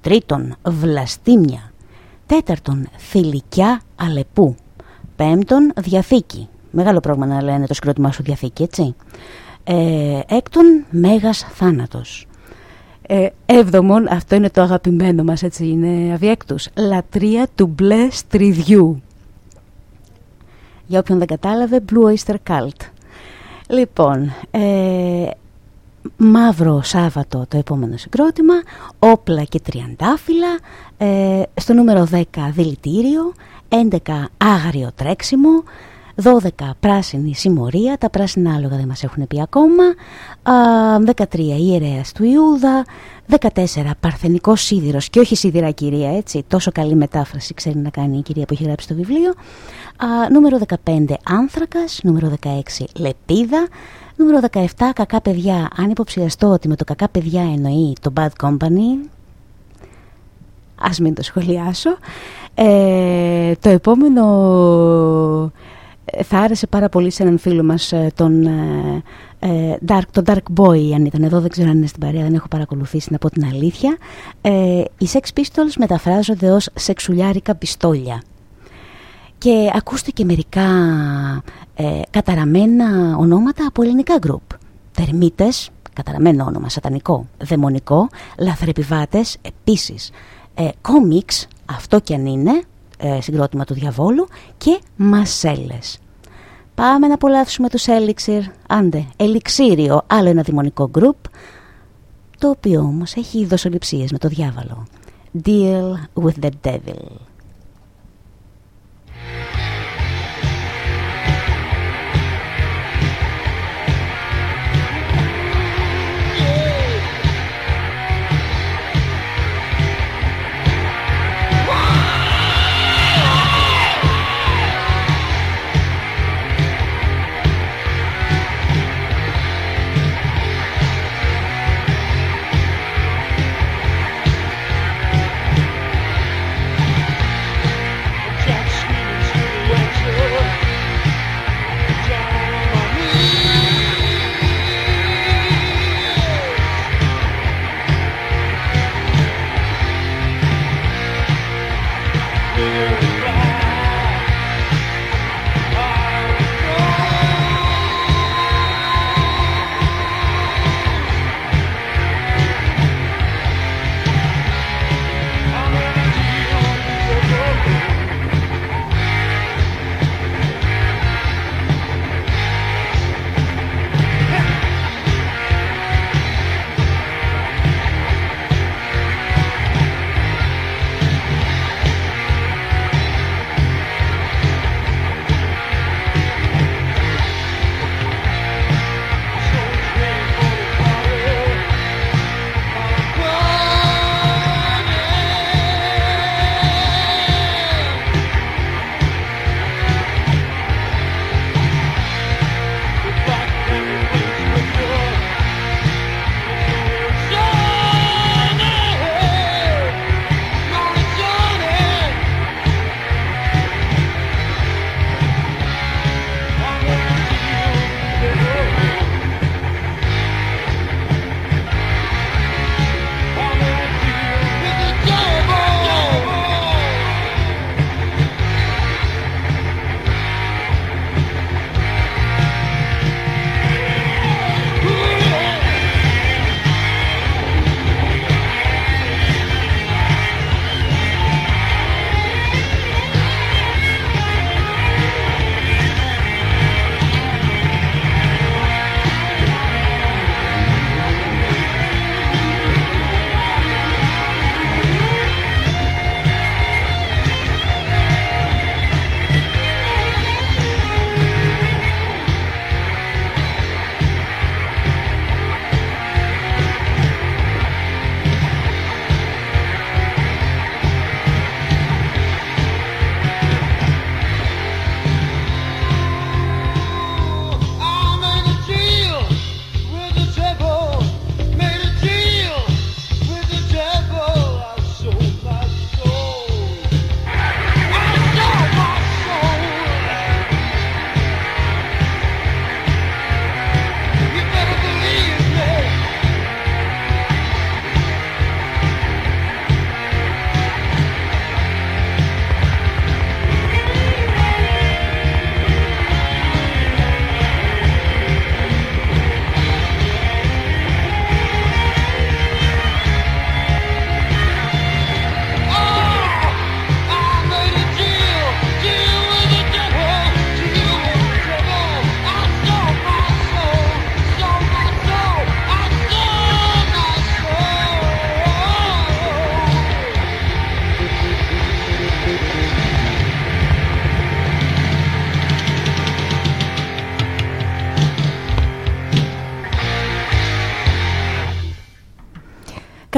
Τρίτον, βλαστήμια. Τέταρτον, θηλυκιά αλεπού. Πέμπτον, διαθήκη. Μεγάλο πρόβλημα να λένε το συγκρότημά σου διαθήκη, έτσι. Ε, έκτον, μέγας θάνατος. Ε, έβδομον, αυτό είναι το αγαπημένο μας, έτσι είναι αβιέκτους. Λατρεία του μπλε στριδιού. Για όποιον δεν κατάλαβε, Blue Oyster Cult. Λοιπόν, ε, Μαύρο Σάββατο το επόμενο συγκρότημα, όπλα και τριαντάφυλλα, ε, στο νούμερο 10 δηλητήριο, 11 άγριο τρέξιμο, 12 πράσινη συμμορία, τα πράσινα άλογα δεν μας έχουν πει ακόμα, 13 ιερέας του Ιούδα, 14 παρθενικός σίδηρος και όχι σίδηρα κυρία έτσι, τόσο καλή μετάφραση ξέρει να κάνει η κυρία που έχει γράψει το βιβλίο, νούμερο 15 άνθρακας, νούμερο 16 λεπίδα, Νούμερο 17, κακά παιδιά. Αν υποψιαστώ ότι με το κακά παιδιά εννοεί το Bad Company, ας μην το σχολιάσω. Ε, το επόμενο ε, θα άρεσε πάρα πολύ σε έναν φίλο μας ε, τον, ε, Dark, τον Dark Boy αν ήταν εδώ δεν ξέρω αν είναι στην παρέα δεν έχω παρακολουθήσει να πω την αλήθεια ε, οι Sex Pistols μεταφράζονται ως σεξουλιάρικα πιστόλια και ακούστε και μερικά ε, καταραμένα ονόματα από ελληνικά γκρουπ. Τερμίτες, καταραμένο όνομα, σατανικό, δαιμονικό, λαθρεπιβάτες, επίσης, ε, κόμιξ, αυτό κι αν είναι, ε, συγκρότημα του διαβόλου, και μασέλες. Πάμε να απολαύσουμε τους Elixir, άντε, Ελιξίριο, άλλο ένα δημονικό γκρουπ, το οποίο όμως έχει δοσοληψίες με το διάβαλο. Deal with the devil.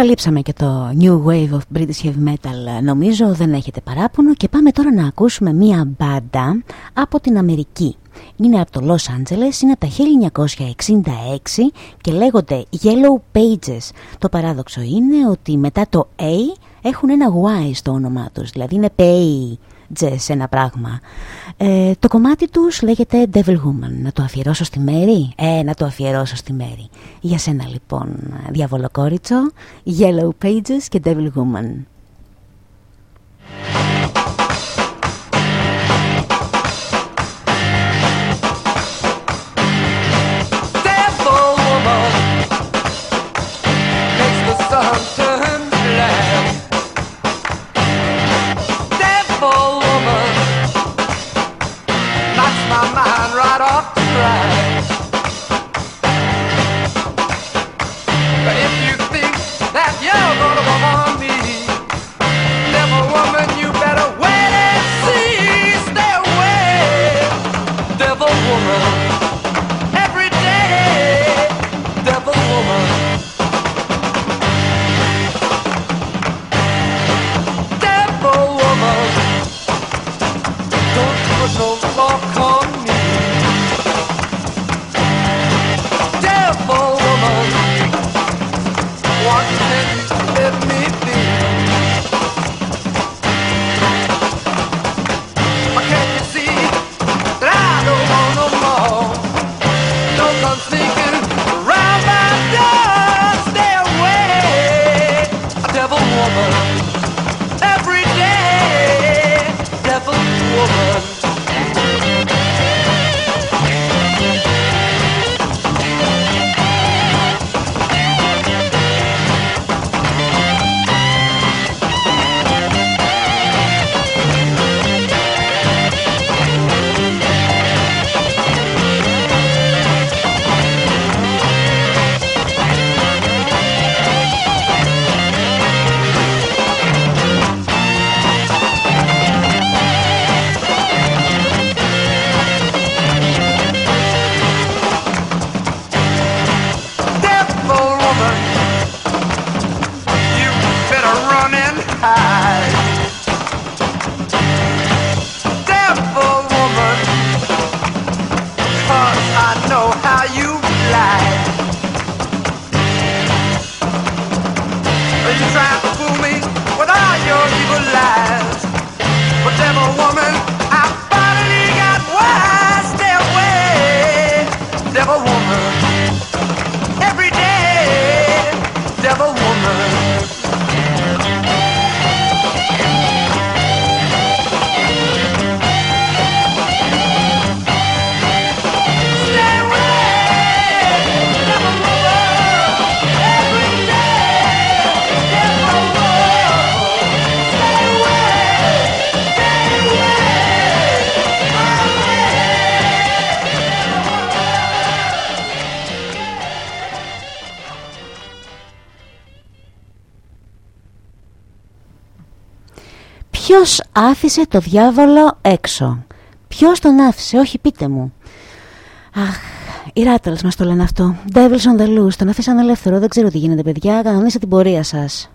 Καλύψαμε και το New Wave of British Heavy Metal νομίζω δεν έχετε παράπονο και πάμε τώρα να ακούσουμε μία μπάντα από την Αμερική. Είναι από το Los Angeles, είναι από τα 1966 και λέγονται Yellow Pages. Το παράδοξο είναι ότι μετά το A έχουν ένα Y στο όνομά τους, δηλαδή είναι Pages ένα πράγμα. Ε, το κομμάτι τους λέγεται Devil Woman. Να το αφιερώσω στη Μέρη; Ε, να το αφιερώσω στη Μέρη. Για σένα λοιπόν, διαβολοκόριτσο, Yellow Pages και Devil Woman.
Devil woman makes the sun
sobran. Άφησε το διάβολο έξω. Ποιος τον άφησε, όχι πείτε μου. Αχ, οι Rattles μας το λένε αυτό. Devils on the loose, τον άφησαν ελεύθερο, δεν ξέρω τι γίνεται παιδιά, κανονίστε την πορεία σας.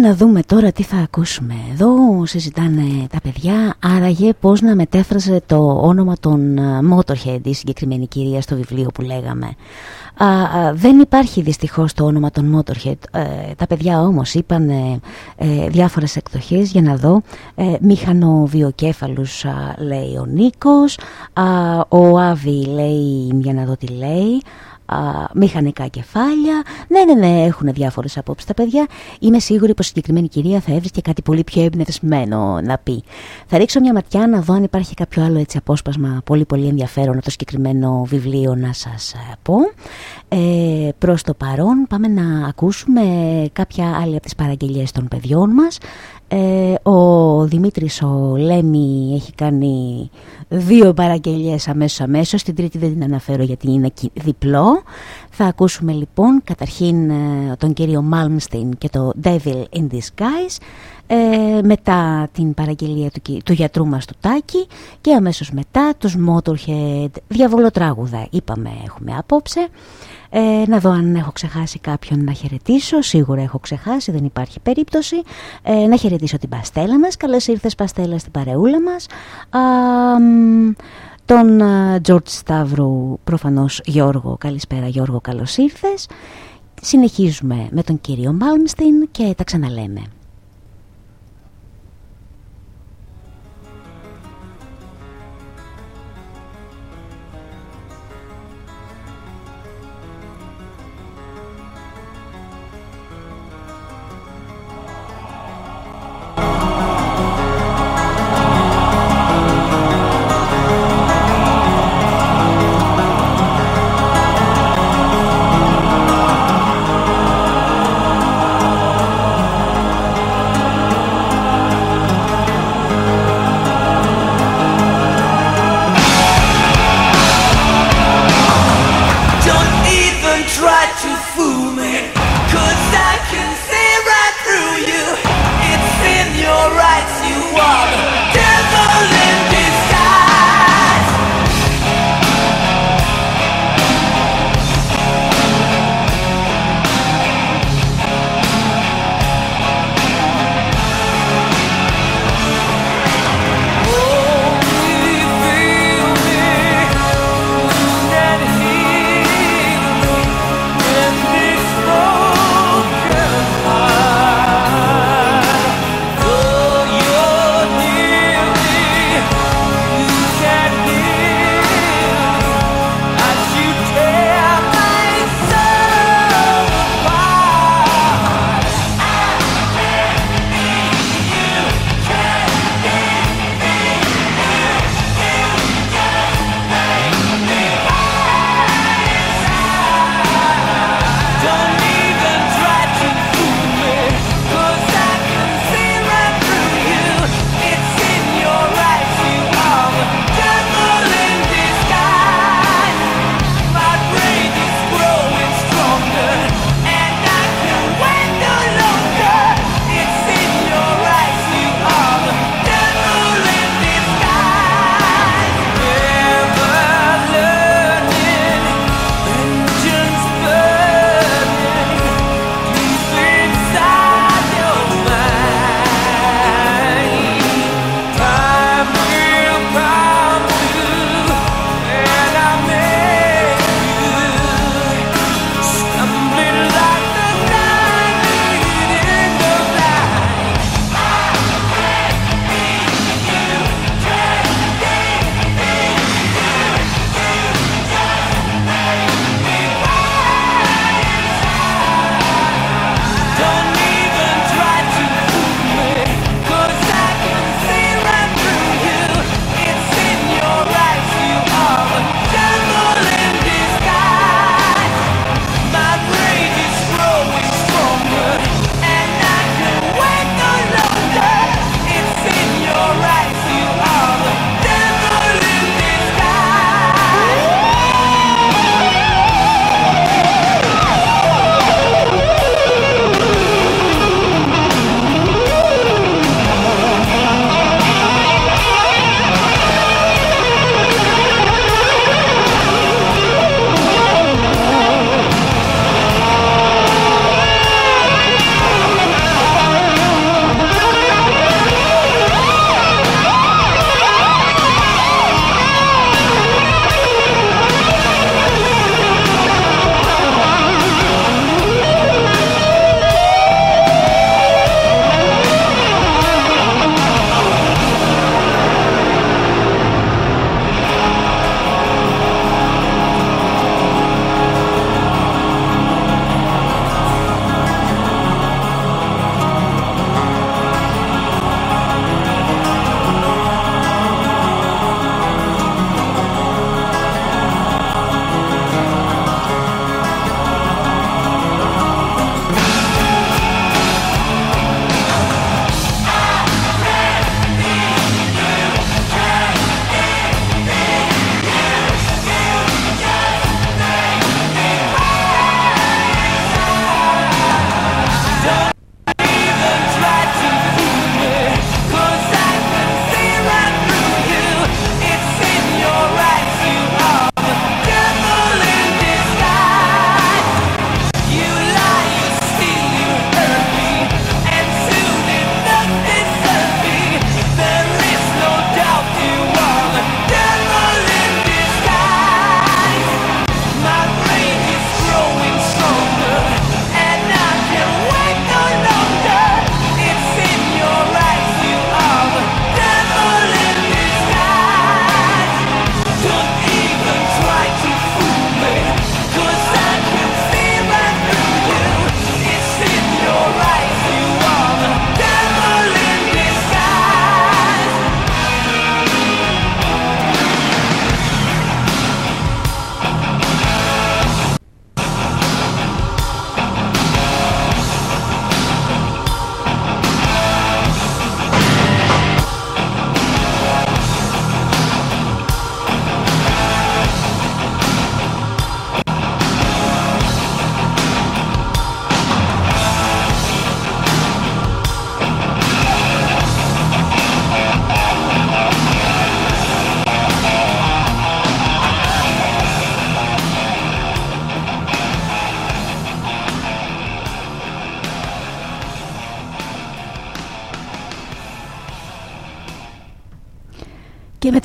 Να δούμε τώρα τι θα ακούσουμε. Εδώ συζητάνε τα παιδιά άραγε πώς να μετέφρασε το όνομα των ε, Motorhead η συγκεκριμένη κυρία στο βιβλίο που λέγαμε. Α, α, δεν υπάρχει δυστυχώς το όνομα των Motorhead. Ε, τα παιδιά όμως είπαν ε, ε, διάφορες εκδοχές για να δω. Ε, μηχανοβιοκέφαλους λέει ο Νίκος, ο Άβη λέει για να δω τι λέει μηχανικά κεφάλια. Ναι, ναι, ναι, έχουν διάφορες απόψεις τα παιδιά. Είμαι σίγουρη πως η συγκεκριμένη κυρία θα έβρισκε κάτι πολύ πιο εμπνευσμένο να πει. Θα ρίξω μια ματιά να δω αν υπάρχει κάποιο άλλο έτσι απόσπασμα πολύ πολύ ενδιαφέρον από το συγκεκριμένο βιβλίο να σας ε, πω. Ε, προς το παρόν πάμε να ακούσουμε κάποια άλλη από τις παραγγελίες των παιδιών μας ε, ο Δημήτρης ο Λέμι έχει κάνει δύο παραγγελίες αμέσως αμέσως. Την τρίτη δεν την αναφέρω γιατί είναι διπλό. Θα ακούσουμε λοιπόν καταρχήν ε, τον κύριο Μάλμστιν και το Devil in Disguise ε, μετά την παραγγελία του, του γιατρού μας του Τάκη και αμέσως μετά τους Motorhead. Διαβολοτράγουδα είπαμε έχουμε απόψε ε, να δω αν έχω ξεχάσει κάποιον να χαιρετήσω. Σίγουρα έχω ξεχάσει, δεν υπάρχει περίπτωση. Ε, να χαιρετήσω την Παστέλα μας. Καλώς ήρθες Παστέλα στην παρεούλα μας. τον Τζορτ Σταύρου, προφανώς Γιώργο. Καλησπέρα Γιώργο, καλώς ήρθες. Συνεχίζουμε με τον κύριο Μάλμστιν και τα ξαναλέμε.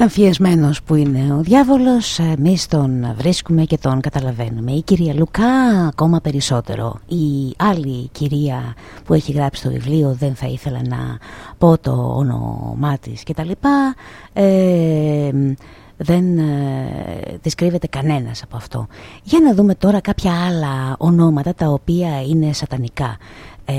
Και μεταμφιεσμένος που είναι ο διάβολος εμείς τον βρίσκουμε και τον καταλαβαίνουμε. Η κυρία Λουκά ακόμα περισσότερο. Η άλλη κυρία που έχει γράψει το βιβλίο δεν θα ήθελα να πω το όνομά της και τα λοιπά ε, δεν ε, της κρύβεται κανένας από αυτό. Για να δούμε τώρα κάποια άλλα ονόματα τα οποία είναι σατανικά ε,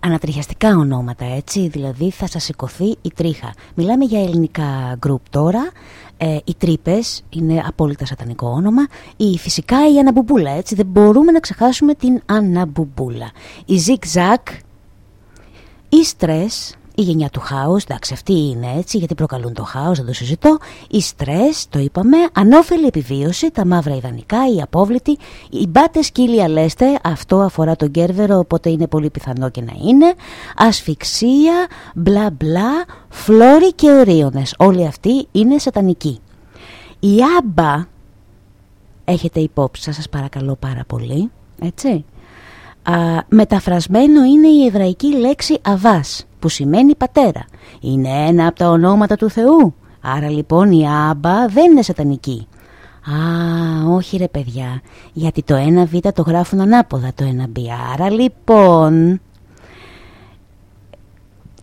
ανατριχιαστικά ονόματα έτσι δηλαδή θα σας σηκωθεί η τρίχα. Μιλάμε για ελληνικά γκρουπ τώρα. Ε, οι τρύπες είναι απόλυτα σατανικό όνομα. Η, φυσικά η Αναμπουμπούλα έτσι δεν μπορούμε να ξεχάσουμε την Αναμπουμπούλα. Η Ζικ η Στρες η γενιά του χάους, εντάξει αυτή είναι έτσι γιατί προκαλούν το χάος, δεν το συζητώ. Η στρες, το είπαμε, ανώφελη επιβίωση, τα μαύρα ιδανικά, η απόβλητη οι μπάτες σκύλια λέστε, αυτό αφορά τον Κέρβερο οπότε είναι πολύ πιθανό και να είναι. Ασφυξία, μπλα μπλα, φλόρι και ορίωνες, όλοι αυτοί είναι σατανικοί. Η άμπα έχετε υπόψη σας, σας παρακαλώ πάρα πολύ, έτσι. Α, μεταφρασμένο είναι η εβραϊκή λέξη αβάς που σημαίνει πατέρα. Είναι ένα από τα ονόματα του Θεού. Άρα λοιπόν η Άμπα δεν είναι σατανική. Α, όχι ρε παιδιά, γιατί το ένα β το γράφουν ανάποδα το ένα β. Άρα λοιπόν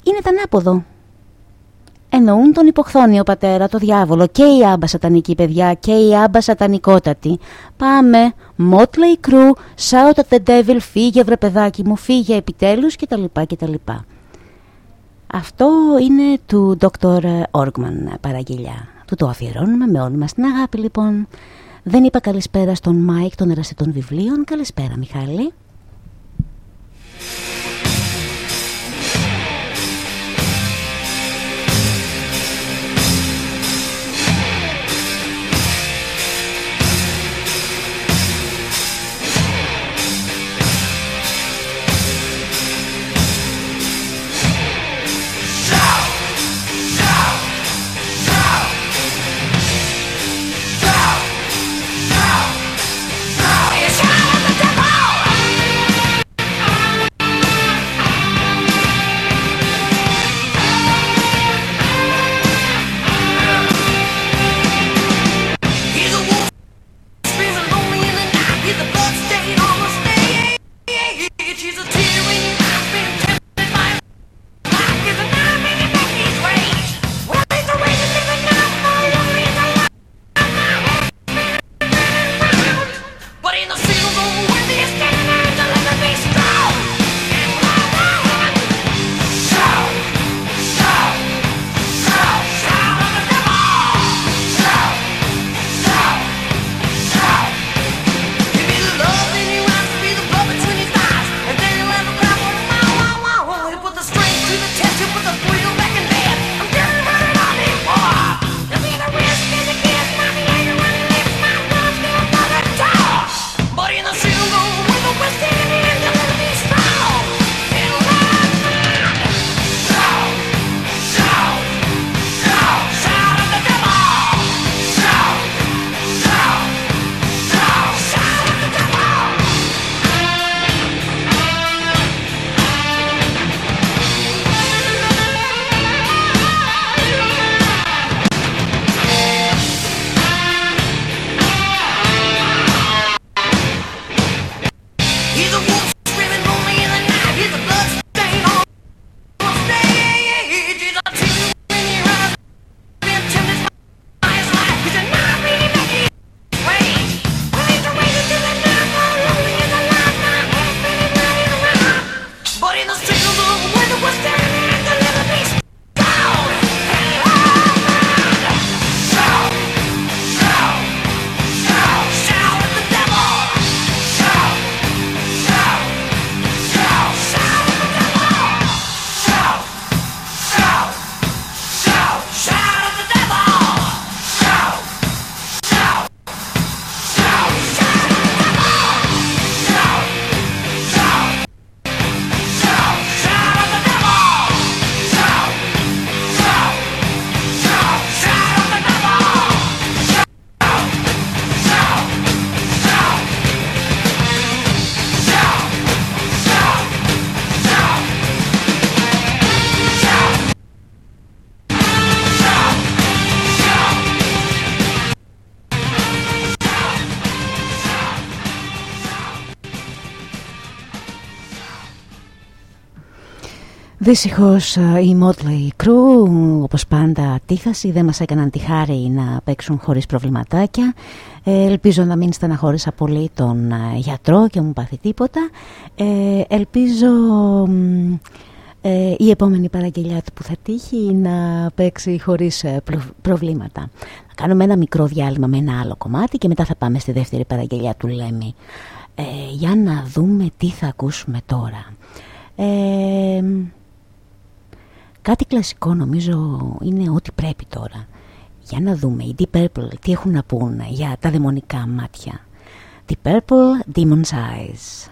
είναι τα ανάποδο. Εννοούν τον υποχθόνιο πατέρα, το διάβολο και η άμπα σατανική παιδιά και η άμπα σατανικότατη. Πάμε, Motley Crue, shout at the devil, φύγε βρε παιδάκι μου, φύγε επιτέλους κτλ. κτλ. Αυτό είναι του Dr. Orgman παραγγελιά. Του το αφιερώνουμε με όλη μας την αγάπη λοιπόν. Δεν είπα καλησπέρα στον Μάικ των ερασιτών βιβλίων. Καλησπέρα Μιχάλη. Δυστυχώς ε, η Motley Crue όπως πάντα αντίθεση δεν μας έκαναν τη χάρη να παίξουν χωρίς προβληματάκια. Ε, ελπίζω να μην στεναχώρησα πολύ τον ε, γιατρό και μου πάθει τίποτα. Ε, ελπίζω ε, η επόμενη παραγγελιά του που θα τύχει να παίξει χωρίς προβλήματα. Θα κάνουμε ένα μικρό διάλειμμα με ένα άλλο κομμάτι και μετά θα πάμε στη δεύτερη παραγγελιά του Λέμι. Για να δούμε τι θα ακούσουμε τώρα Κάτι κλασικό νομίζω είναι ό,τι πρέπει τώρα. Για να δούμε οι Deep Purple τι έχουν να πούνε για τα δαιμονικά μάτια. Deep Purple Demon's Eyes.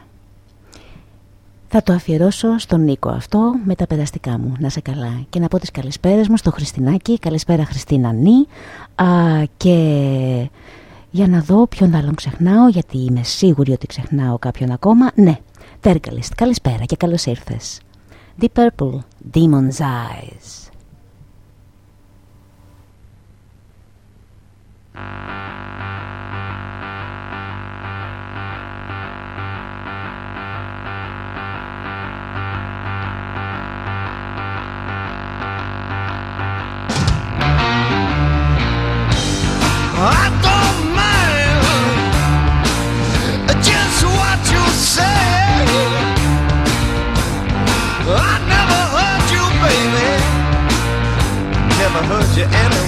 Θα το αφιερώσω στον Νίκο αυτό με τα περαστικά μου, να σε καλά. Και να πω τις καλησπέρες μου στο Χριστινάκι. Καλησπέρα Χριστίνα Νί. Α, και για να δω ποιον άλλον ξεχνάω, γιατί είμαι σίγουρη ότι ξεχνάω κάποιον ακόμα. Ναι, Τέρκαλιστ, καλησπέρα και καλώς ήρθες. Deep Purple, Demon's Eyes.
Hurt you anyway.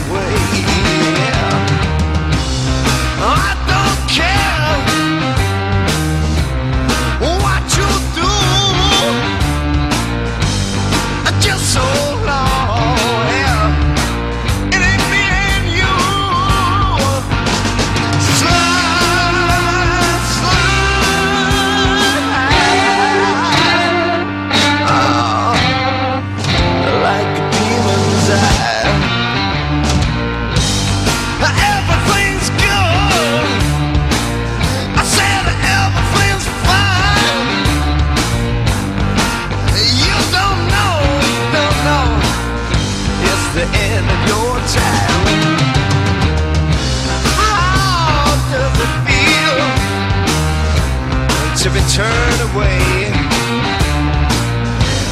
Turned away?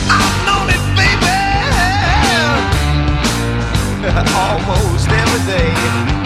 I've known it, baby, almost every day.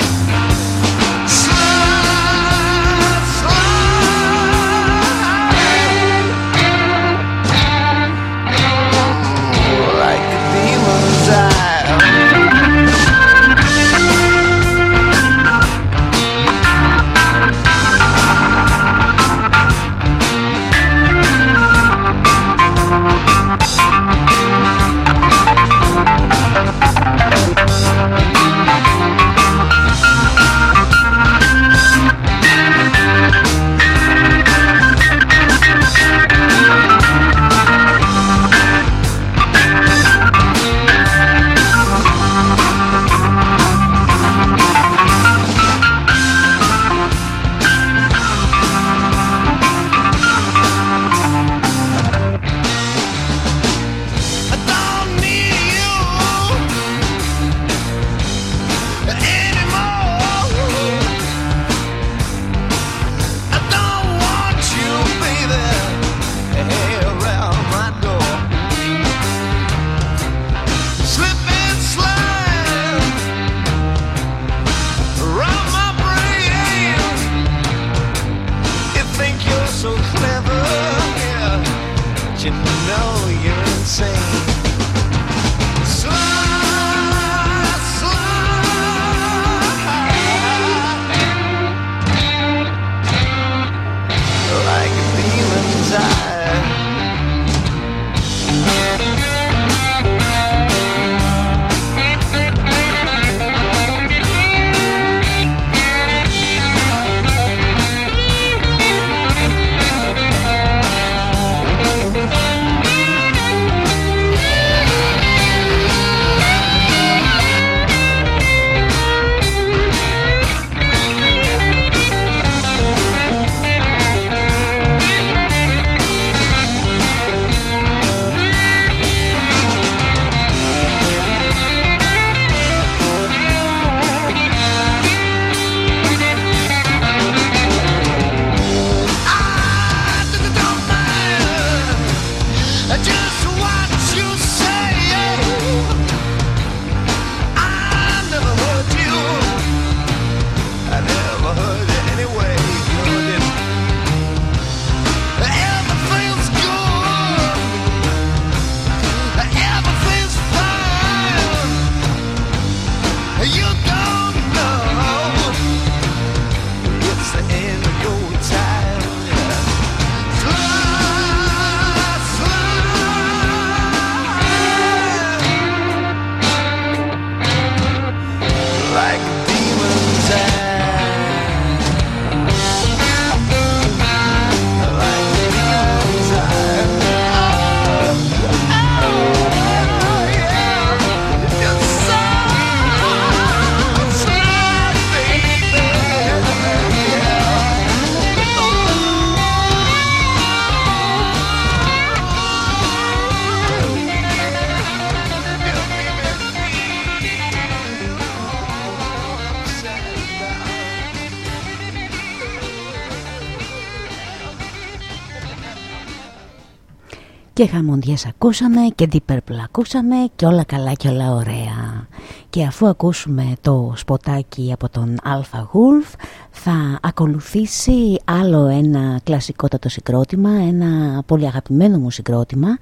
Και χαμοντιές ακούσαμε και Deep Purple ακούσαμε και όλα καλά και όλα ωραία. Και αφού ακούσουμε το σποτάκι από τον Alpha Wolf θα ακολουθήσει άλλο ένα κλασικότατο συγκρότημα, ένα πολύ αγαπημένο μου συγκρότημα.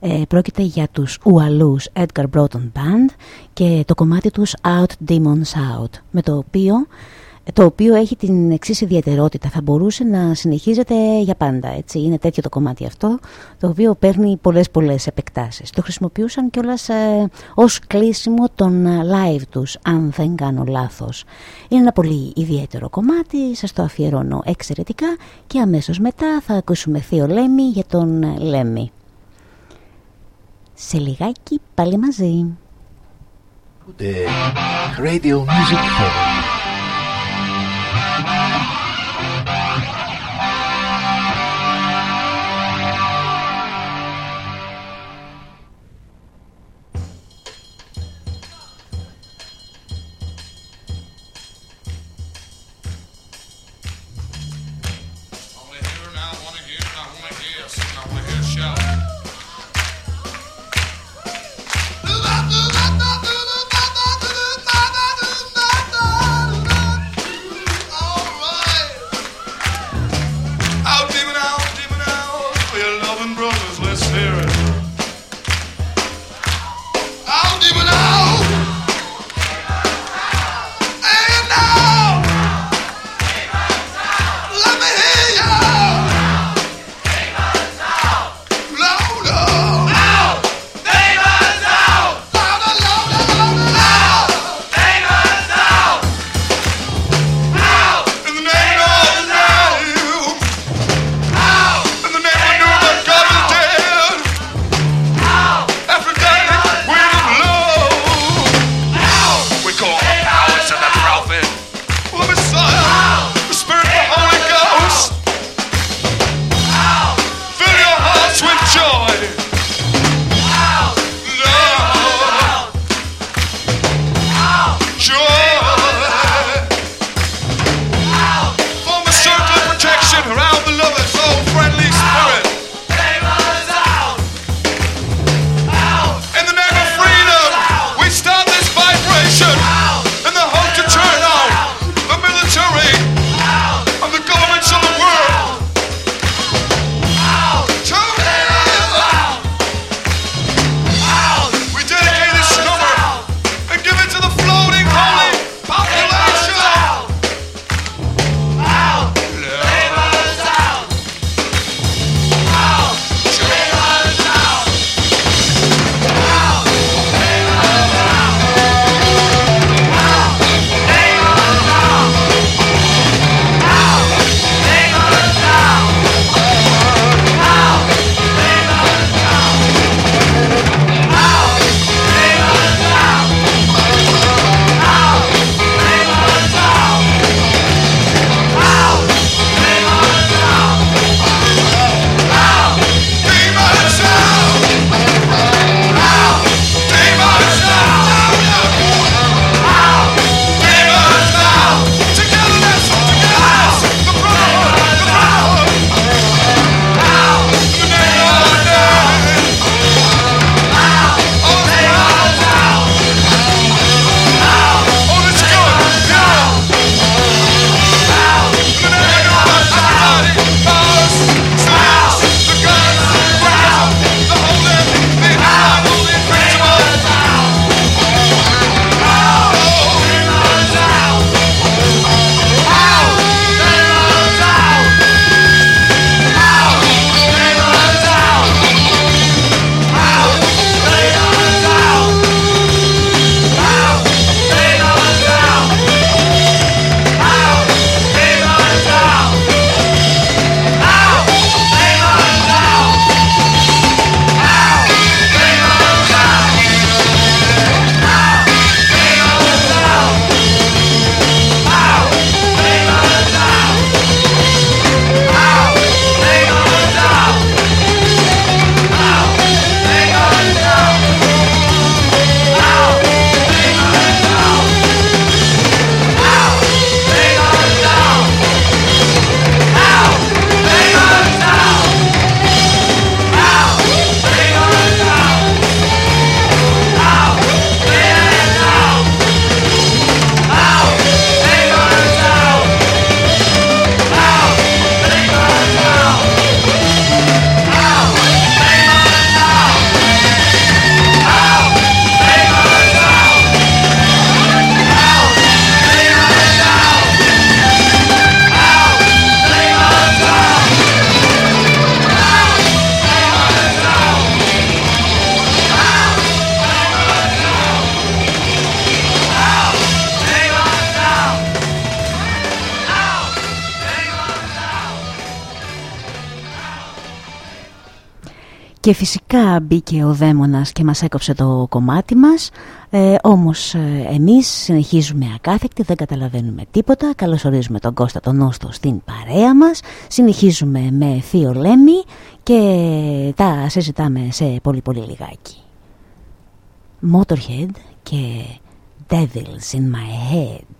Ε, πρόκειται για τους Ουαλούς Edgar Broughton Band και το κομμάτι τους Out Demons Out με το οποίο το οποίο έχει την εξής ιδιαιτερότητα. Θα μπορούσε να συνεχίζεται για πάντα. Έτσι. Είναι τέτοιο το κομμάτι αυτό, το οποίο παίρνει πολλές πολλές επεκτάσεις. Το χρησιμοποιούσαν κιόλας ε, ως κλείσιμο των ε, live τους, αν δεν κάνω λάθος. Είναι ένα πολύ ιδιαίτερο κομμάτι, σας το αφιερώνω εξαιρετικά και αμέσως μετά θα ακούσουμε Θείο Λέμι για τον ε, Λέμι. Σε λιγάκι πάλι μαζί.
The Radio Music Heaven.
Και φυσικά μπήκε ο δαίμονας και μας έκοψε το κομμάτι μας. Ε, Όμως ε, εμείς συνεχίζουμε ακάθεκτοι, δεν καταλαβαίνουμε τίποτα. Καλωσορίζουμε τον Κώστα τον Νόστο στην παρέα μας. Συνεχίζουμε με Θείο Λέμι και τα συζητάμε σε πολύ πολύ λιγάκι. Motorhead και Devils in my head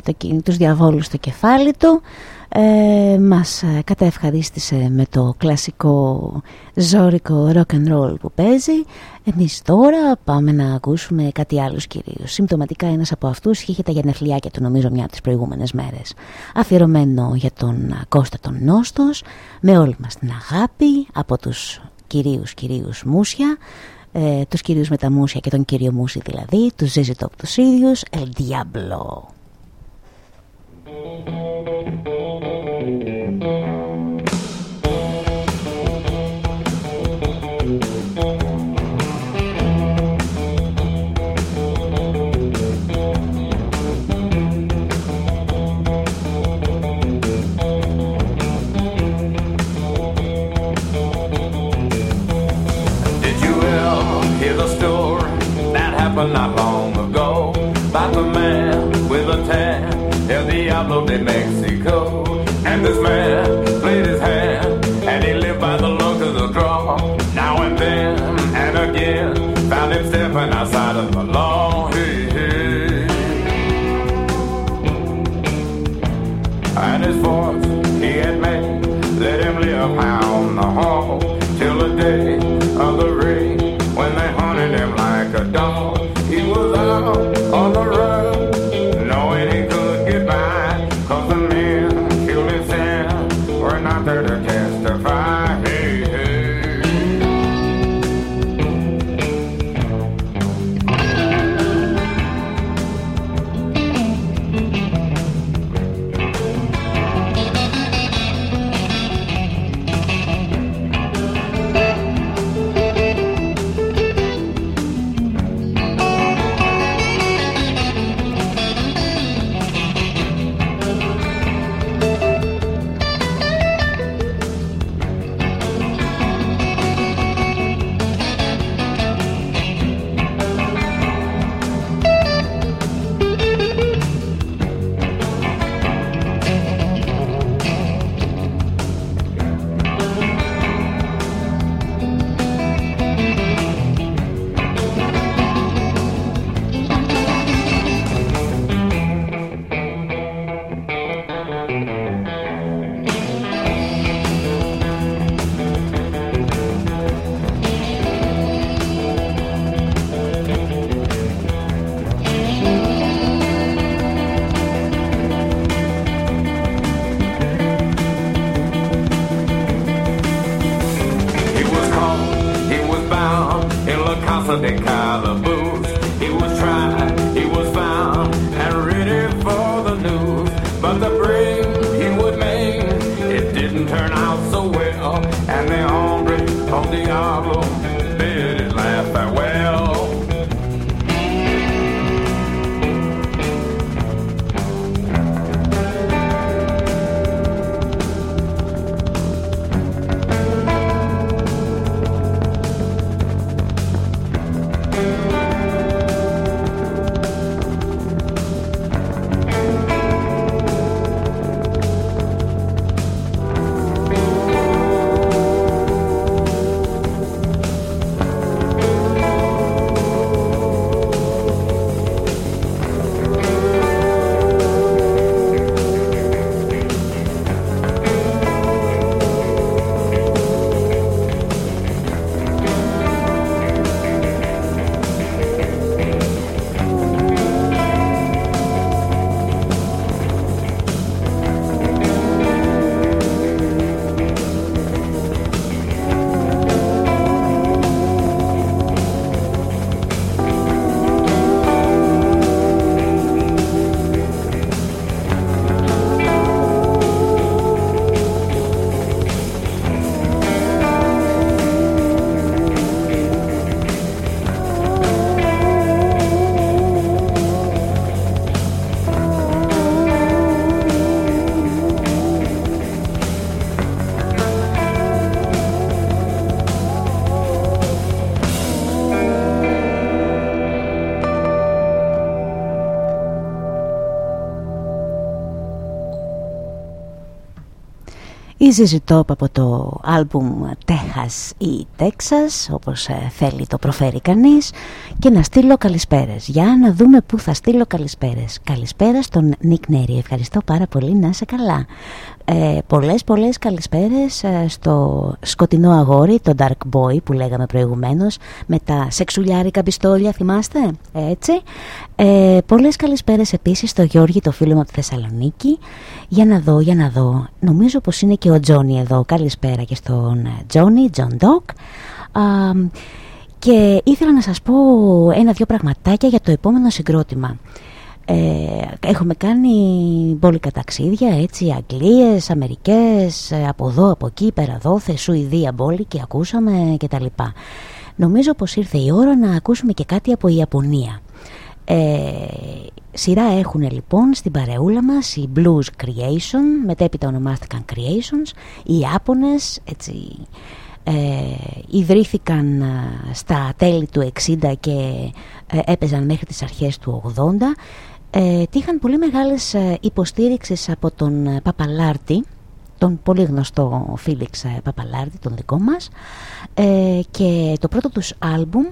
και ο Λέμι
έχει το, τους διαβόλους στο κεφάλι του ε, μας ε, καταευχαρίστησε με το κλασικό ζόρικο rock and roll που παίζει. Εμείς τώρα πάμε να ακούσουμε κάτι άλλο κυρίως. Συμπτωματικά ένας από αυτούς είχε τα γενεθλιάκια του νομίζω μια από τις προηγούμενες μέρες. Αφιερωμένο για τον Κώστα τον Νόστος με όλη μας την αγάπη από τους κυρίους κυρίους Μούσια ε, τους κυρίους με τα Μούσια και τον κύριο Μούση δηλαδή τους Ζεζιτόπ τους ίδιους El Diablo
Thank you. Man
Η ZZ Top από το άλμπουμ Texas ή Texas όπως ε, θέλει το προφέρει κανείς και να στείλω καλησπέρες. Για να δούμε πού θα στείλω καλησπέρες. Καλησπέρα στον Nick Neri ευχαριστώ πάρα πολύ. Να είσαι καλά ε, πολλές πολλές καλησπέρες ε, στο σκοτεινό αγόρι, το Dark Boy που λέγαμε προηγουμένως με τα σεξουλιάρικα πιστόλια θυμάστε; Έτσι. Ε, πολλές καλησπέρες επίσης στο Γιώργη το φίλο μου από τη Θεσσαλονίκη. Για να δω, για να δω. Νομίζω πως είναι και ο Τζόνι εδώ. Καλησπέρα και στον Τζόνι, Τζον Ντοκ. Και ήθελα να σας πω ένα-δυο πραγματάκια για το επόμενο συγκρότημα ε, έχουμε κάνει μπόλικα ταξίδια έτσι Αγγλίες, Αμερικές ε, από εδώ, από εκεί, πέρα δώθε Σουηδία μπόλικη ακούσαμε και τα λοιπά. Νομίζω πως ήρθε η ώρα να ακούσουμε και κάτι από η Ιαπωνία. Ε, σειρά έχουν λοιπόν στην παρεούλα μας οι Blues Creation μετέπειτα ονομάστηκαν Creations οι Ιάπωνες έτσι ε, ιδρύθηκαν ε, στα τέλη του 60 και ε, έπαιζαν μέχρι τις αρχές του 80 ε, είχαν πολύ μεγάλες ε, υποστήριξεις από τον ε, Παπαλάρτη τον πολύ γνωστό Φίλιξ ε, Παπαλάρτη, τον δικό μας. Και το πρώτο τους άλμπουμ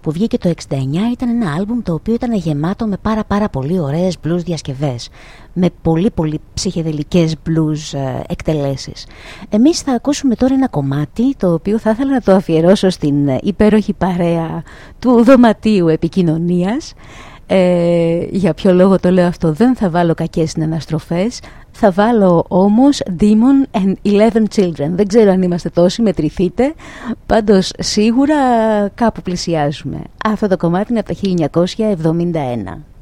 που βγήκε το 69 ήταν ένα άλμπουμ το οποίο ήταν γεμάτο με πάρα πάρα πολύ ωραίες blues διασκευές με πολύ πολύ ψυχεδελικές blues εκτελέσεις. Εμείς θα ακούσουμε τώρα ένα κομμάτι το οποίο θα ήθελα να το αφιερώσω στην υπέροχη παρέα του δωματίου επικοινωνίας ε, για ποιο λόγο το λέω αυτό δεν θα βάλω κακές συναναστροφές. Θα βάλω όμως Demon and Eleven Children. Δεν ξέρω αν είμαστε τόσοι μετρηθείτε. Πάντως σίγουρα κάπου πλησιάζουμε. Αυτό το κομμάτι είναι από τα 1971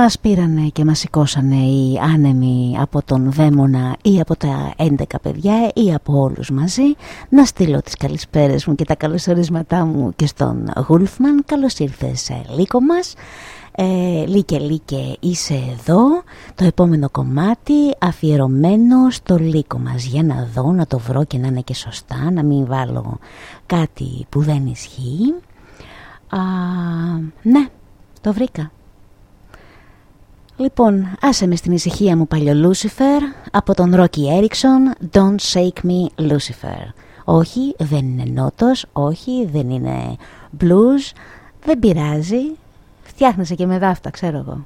Μας πήρανε και μας σηκώσανε οι άνεμοι από τον Δαίμονα ή από τα 11 παιδιά ή από όλους μαζί. Να στείλω τις καλησπέρες μου και τα καλωσορίσματά μου και στον Γούλφμαν καλώς ήρθες Λίκο μας. Ε, Λίκε Λίκε είσαι εδώ. Το επόμενο κομμάτι αφιερωμένο στο Λίκο μας. Για να δω να το βρω και να είναι και σωστά να μην βάλω κάτι που δεν ισχύει. Α, ναι το βρήκα Λοιπόν, άσε με στην ησυχία μου παλιό Λούσιφερ από τον Ρόκι Έριξον Don't Shake Me Lucifer Όχι, δεν είναι νότος, όχι, δεν είναι blues, δεν πειράζει, φτιάχνεσαι και με δάφτα, ξέρω εγώ.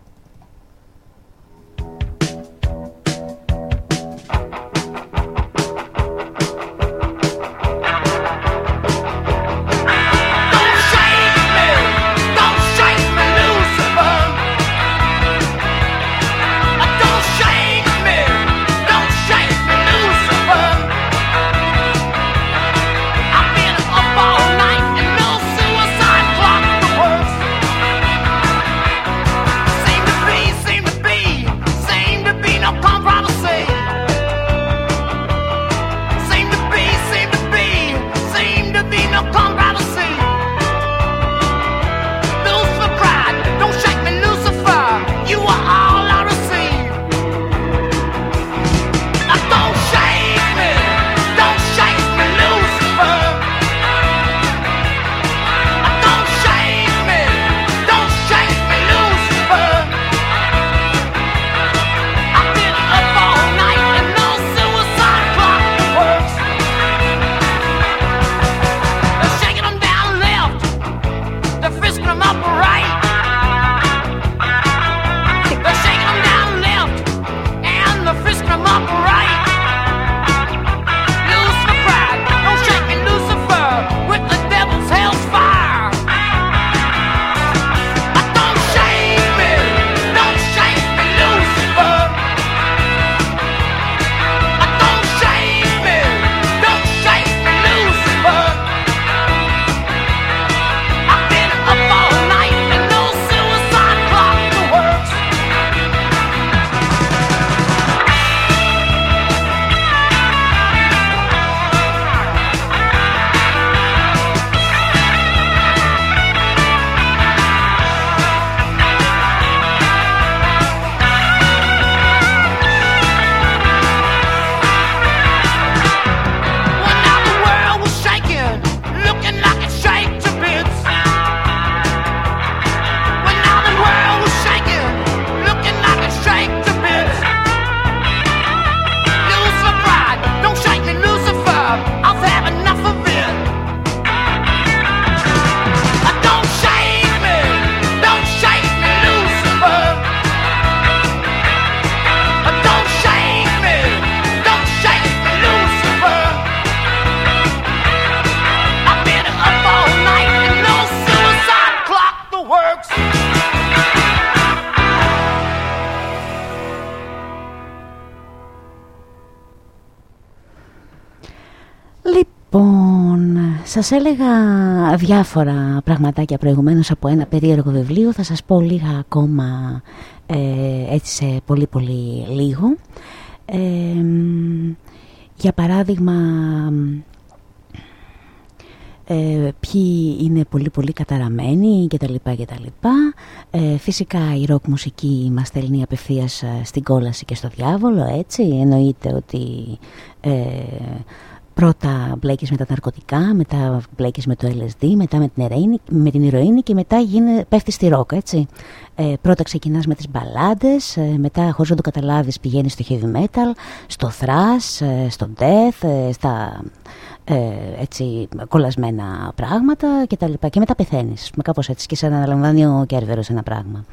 Σας έλεγα διάφορα πραγματάκια προηγουμένως από ένα περίεργο βιβλίο. Θα σας πω λίγα ακόμα ε, έτσι σε πολύ πολύ λίγο. Ε, για παράδειγμα, ε, ποιοι είναι πολύ πολύ καταραμένοι και τα λοιπά και τα λοιπά. Ε, φυσικά η ροκ μουσική μας στέλνει απευθείας ε, στην κόλαση και στο διάβολο, έτσι. Εννοείται ότι... Ε, Πρώτα μπλέκεις με τα ναρκωτικά, μετά μπλέκεις με το LSD, μετά με την, ηρωίνη, με την ηρωίνη και μετά γίνε, πέφτεις στη ρόκα, έτσι. Ε, πρώτα ξεκινάς με τις μπαλάντες, ε, μετά χωρίς να το καταλάβεις πηγαίνεις στο heavy metal, στο thrash, ε, στο death, ε, στα ε, έτσι κολλασμένα πράγματα και τα λοιπά. Και μετά πεθαίνεις, με κάπως έτσι και σε αναλαμβάνει ο Κέρβερος ένα πράγμα.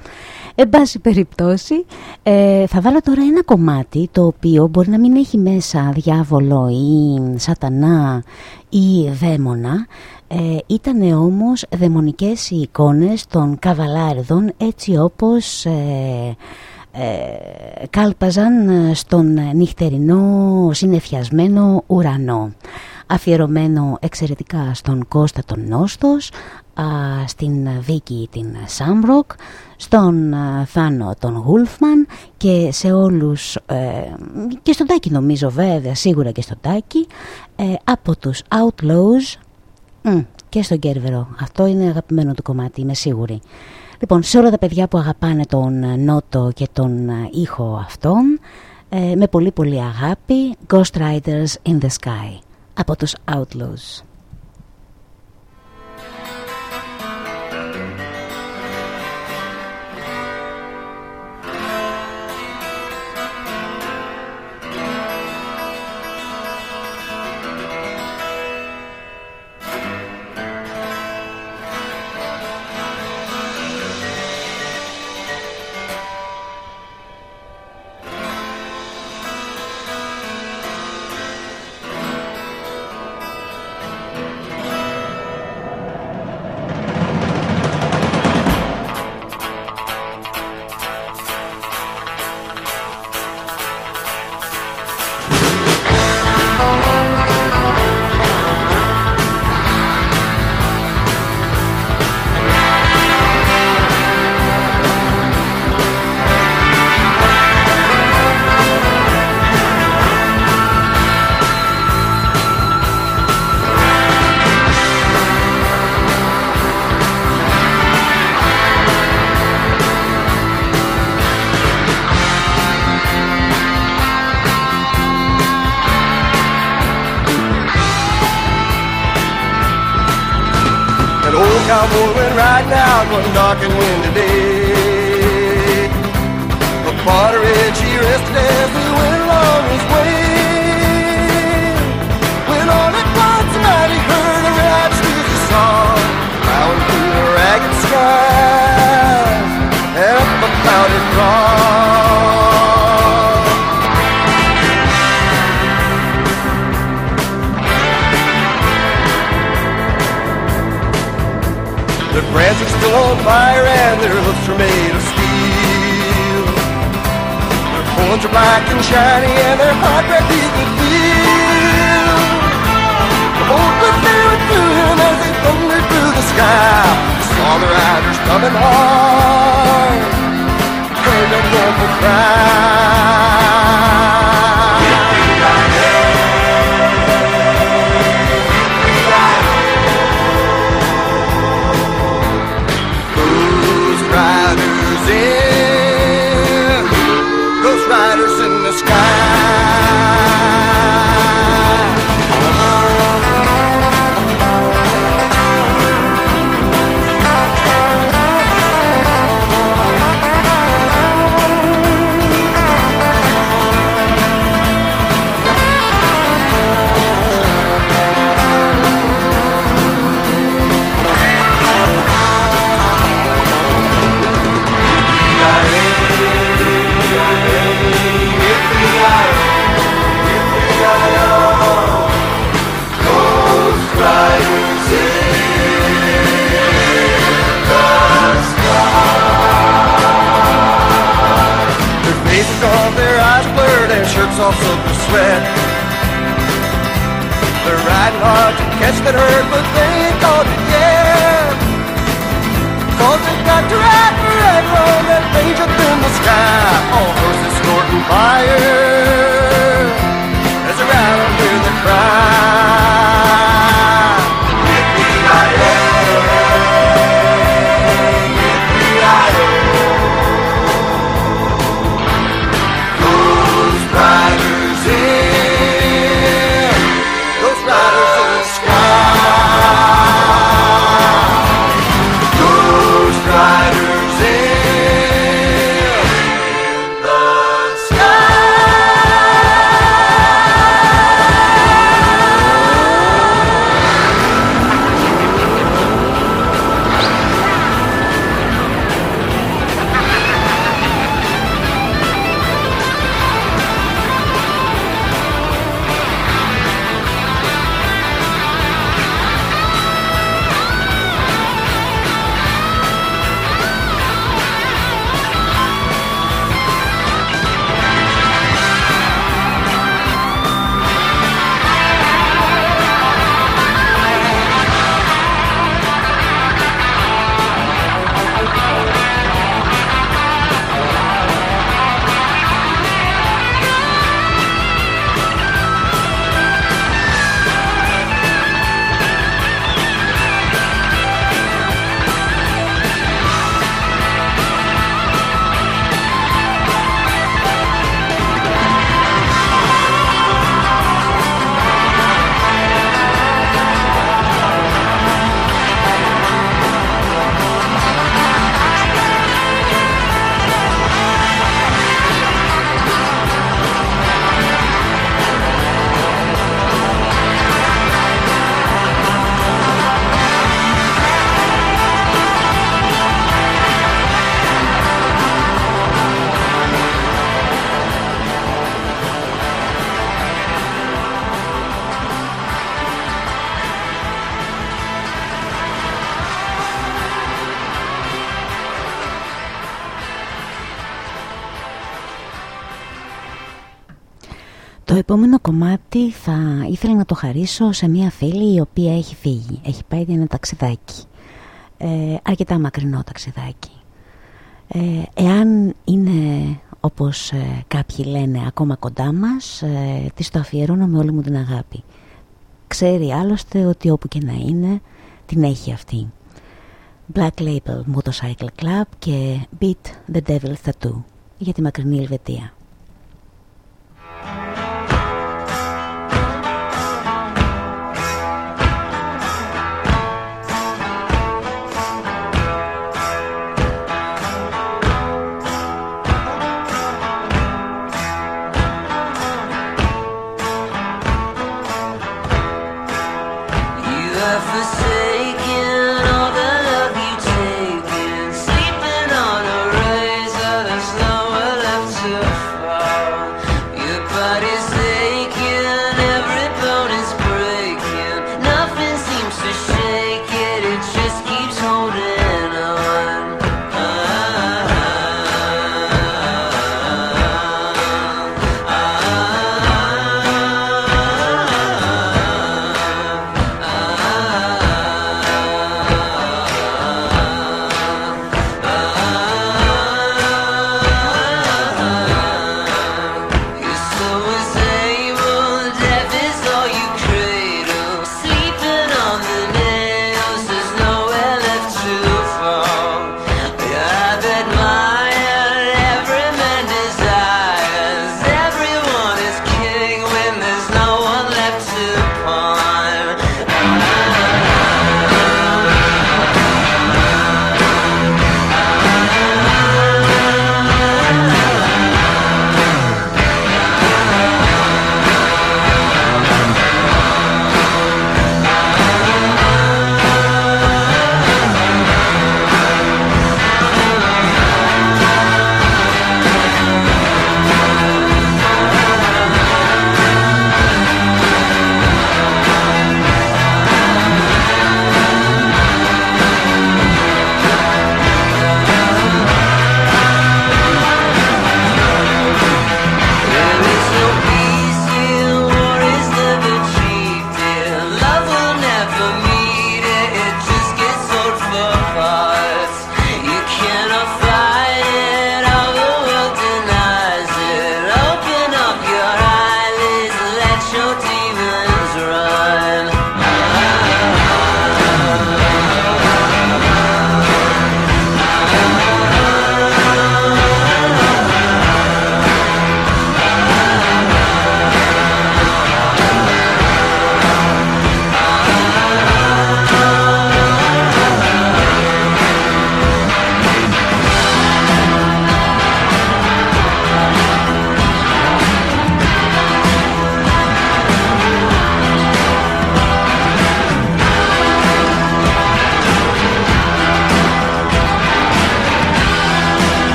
Εν πάση περιπτώσει, ε, θα βάλω τώρα ένα κομμάτι το οποίο μπορεί να μην έχει μέσα διάβολο ή σατανά ή δαίμονα. Ε, ήτανε όμως δαιμονικές οι εικόνες των καβαλάρδων έτσι όπως... Ε, ε, κάλπαζαν στον νυχτερινό συνεφιασμένο ουρανό αφιερωμένο εξαιρετικά στον Κώστα τον Νόστος, στην Βίκη την Σάμπροκ, στον Θάνο τον Γούλφμαν και σε όλους, ε, και στον Τάκη νομίζω βέβαια, σίγουρα και στον Τάκη, ε, από τους Outlaws και στον Κέρβερο. Αυτό είναι αγαπημένο του κομμάτι, είμαι σίγουρη. Λοιπόν, σε όλα τα παιδιά που αγαπάνε τον ε, νότο και τον ήχο αυτόν, με πολύ πολύ αγάπη, Ghost Riders in the Sky από τους Outlaws.
dark and windy day.
Χαρίσω σε μια φίλη η οποία έχει φύγει. Έχει πάει για ένα ταξιδάκι. Ε, αρκετά μακρινό ταξιδάκι. Ε, εάν είναι όπως ε, κάποιοι λένε ακόμα κοντά μας, ε, της το αφιερώνω με όλη μου την αγάπη. Ξέρει άλλωστε ότι όπου και να είναι την έχει αυτή. Black Label Motorcycle Club και Beat the Devil's Tattoo για τη μακρινή Ελβετία.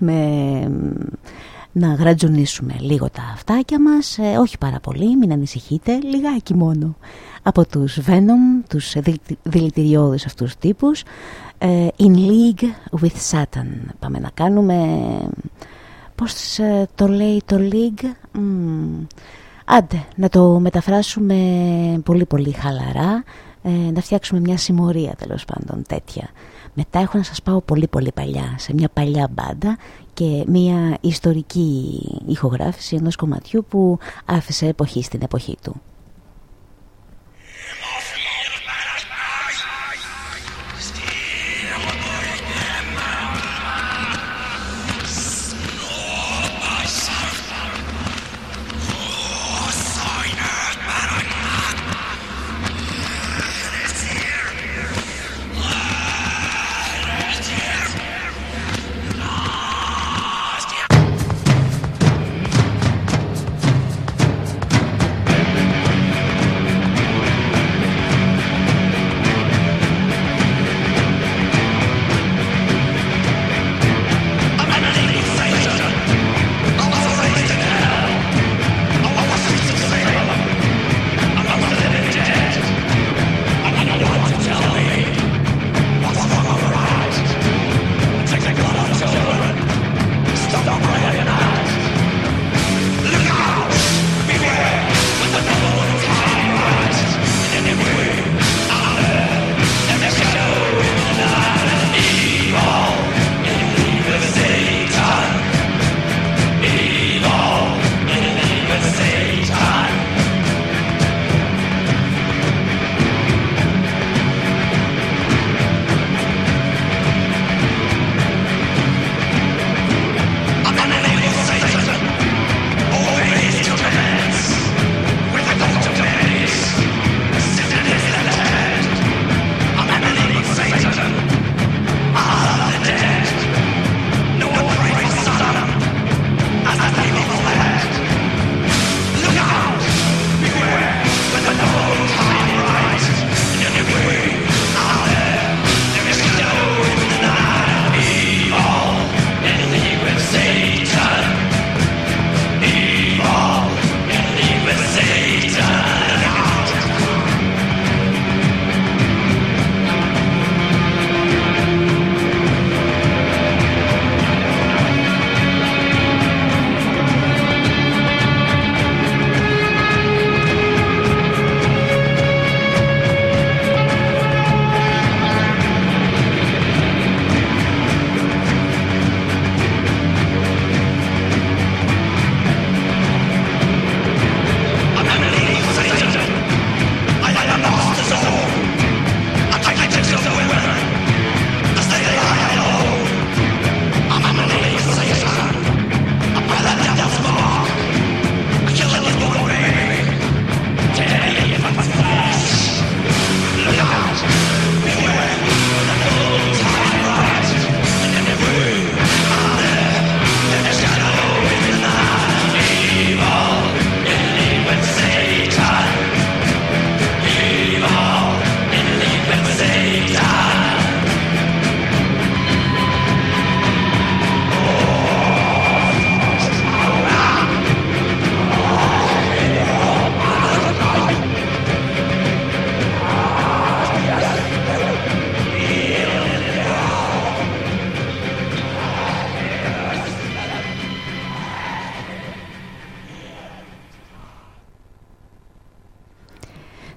Μας, με... να γρατζουνίσουμε λίγο τα αυτάκια μας, ε, όχι πάρα πολύ, μην ανησυχείτε, λιγάκι μόνο. Από τους Venom, τους δηλη- δηλητηριώδεις αυτούς τύπους, ε, In League with Satan. Πάμε να κάνουμε, πώς ε, το λέει το League, Μμμ. Άντε, να το μεταφράσουμε πολύ πολύ χαλαρά, ε, να φτιάξουμε μια συμμορία τέλος πάντων τέτοια. Μετά έχω να σας πάω πολύ πολύ παλιά, σε μια παλιά μπάντα και μια ιστορική ηχογράφηση ενός κομματιού που άφησε εποχή στην εποχή του.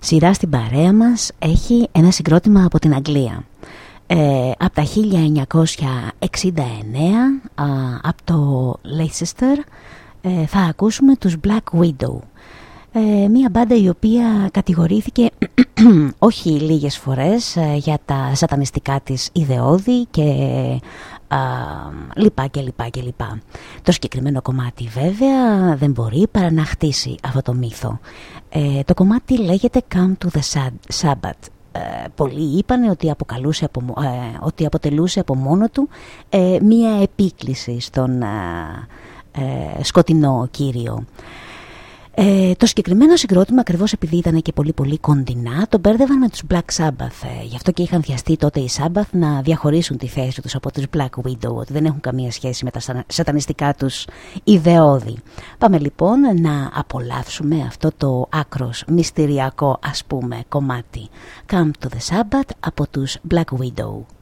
Σειρά στην παρέα μας έχει ένα συγκρότημα από την Αγγλία. Ε, από τα 1969, α, από το Leicester, ε, θα ακούσουμε τους Black Widow. Ε, μία μπάντα η οποία κατηγορήθηκε όχι λίγες φορές ε, για τα σατανιστικά της ιδεώδη και α, λοιπά και λοιπά και λοιπά. Το συγκεκριμένο κομμάτι βέβαια δεν μπορεί παρά να χτίσει αυτό το μύθο. Ε, το κομμάτι λέγεται Come to the Sad- Sabbath. Ε, πολλοί είπαν ότι, αποκαλούσε από, μο- ε, ότι αποτελούσε από μόνο του ε, μία επίκληση στον ε, ε, σκοτεινό κύριο. Ε, το συγκεκριμένο συγκρότημα, ακριβώς επειδή ήταν και πολύ πολύ κοντινά, τον μπέρδευαν με τους Black Sabbath. Ε, γι' αυτό και είχαν βιαστεί τότε οι Sabbath να διαχωρίσουν τη θέση τους από τους Black Widow, ότι δεν έχουν καμία σχέση με τα σανα- σατανιστικά τους ιδεώδη. Πάμε λοιπόν να απολαύσουμε αυτό το άκρος μυστηριακό ας πούμε κομμάτι. Come to the Sabbath από τους Black Widow.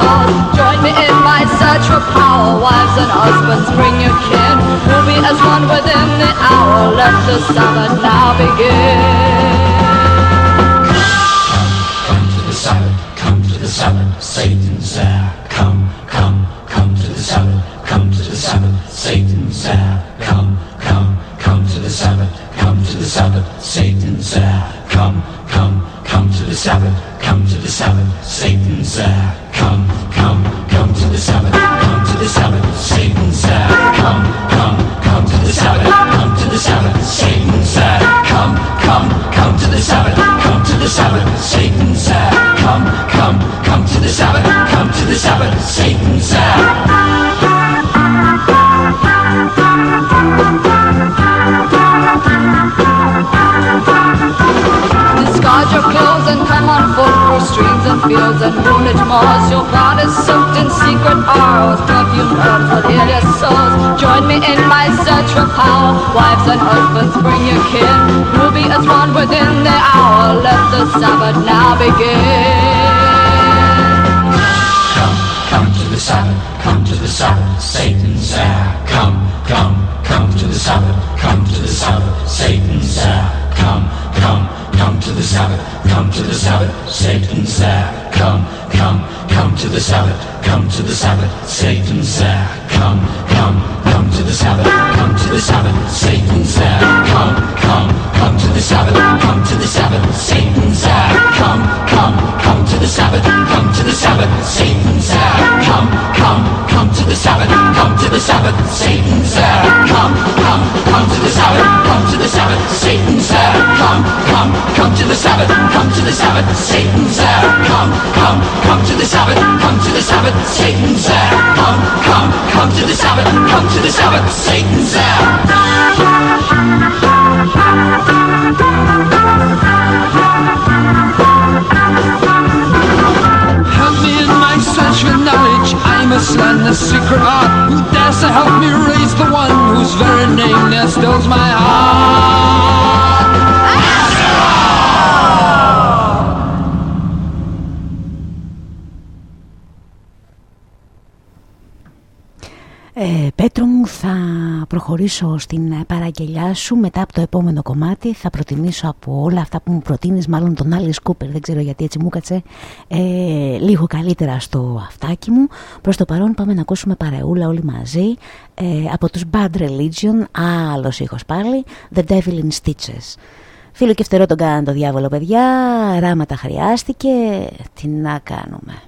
Heal. Join me in my search for power. Wives and husbands, bring your kin. We'll be as one within the hour. Let the Sabbath now begin.
Sabbath, come to the Sabbath, Satan's there.
Help me in my search for knowledge. I must learn the secret art. Who dares to help me raise the one whose very name there stills my heart?
Θα προχωρήσω στην ε, παραγγελιά σου. Μετά από το επόμενο κομμάτι θα προτιμήσω από όλα αυτά που μου προτείνεις μάλλον τον Alice Cooper. Δεν ξέρω γιατί έτσι μου κάτσε ε, λίγο καλύτερα στο αυτάκι μου. Προς το παρόν πάμε να ακούσουμε παρεούλα όλοι μαζί ε, από τους Bad Religion. Άλλος ήχος πάλι The Devil in Stitches. Φίλο και φτερό τον κάναν το διάβολο παιδιά. Ράματα χρειάστηκε. Τι να κάνουμε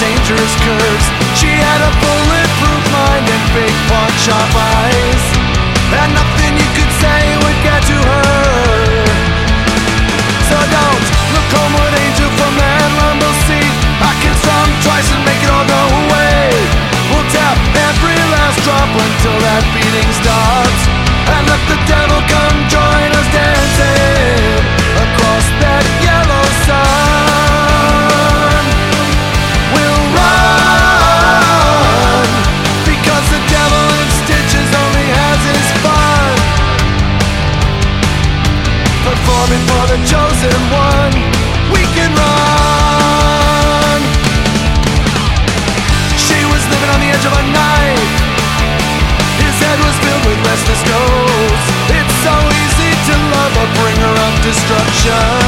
dangerous curves. She had a bulletproof mind and big pawn eyes. And nothing you could say would get to her. So don't look homeward, angel, from that Lambo seat. I can strum twice and make it all go away. We'll tap every last drop until that beating stops. And let the devil come join us dancing destruction.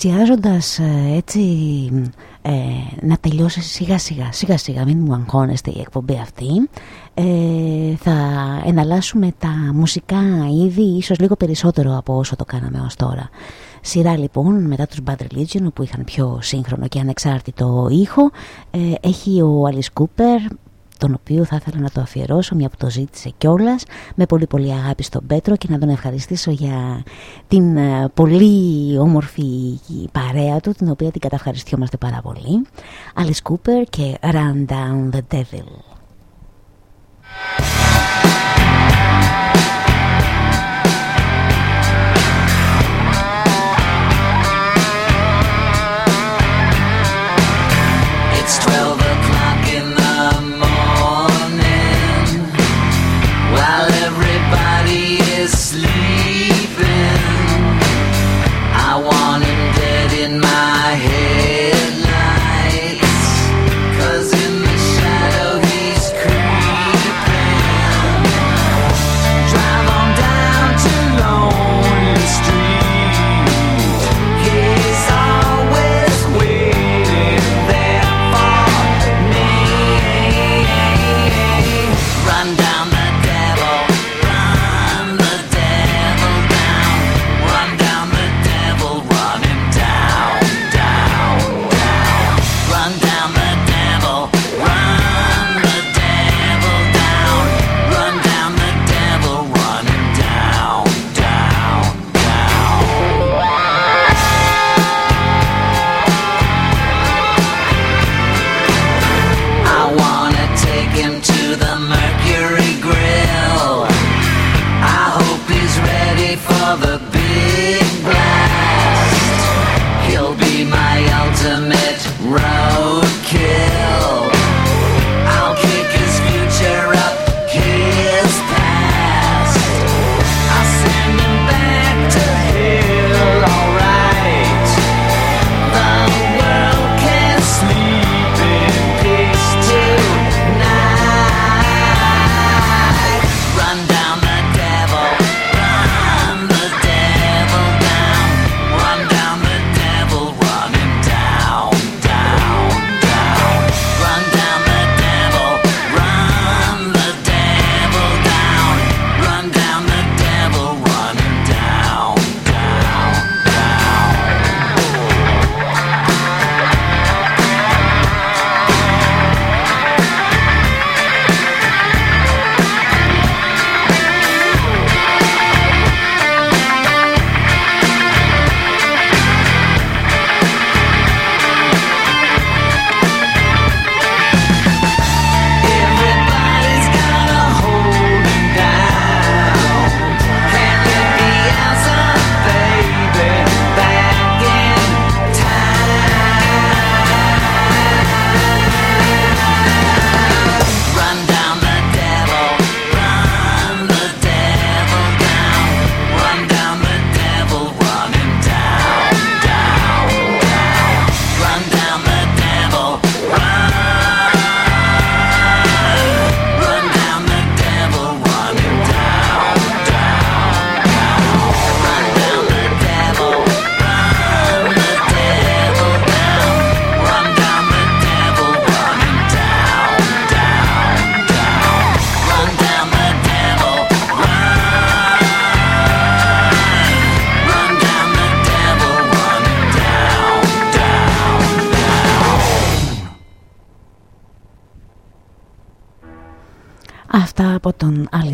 Πλησιάζοντας ε, έτσι ε, να τελειώσει σιγά σιγά, σιγά σιγά μην μου αγχώνεστε η εκπομπή αυτή ε, θα εναλλάσσουμε τα μουσικά είδη ίσως λίγο περισσότερο από όσο το κάναμε ως τώρα. Σειρά λοιπόν μετά τους Bad Religion που είχαν πιο σύγχρονο και ανεξάρτητο ήχο ε, έχει ο Alice Cooper τον οποίο θα ήθελα να το αφιερώσω μια που το ζήτησε κιόλας με πολύ πολύ αγάπη στον Πέτρο και να τον ευχαριστήσω για την ε, πολύ όμορφη παρέα του την οποία την καταυχαριστιόμαστε πάρα πολύ. Alice Cooper και Run Down the Devil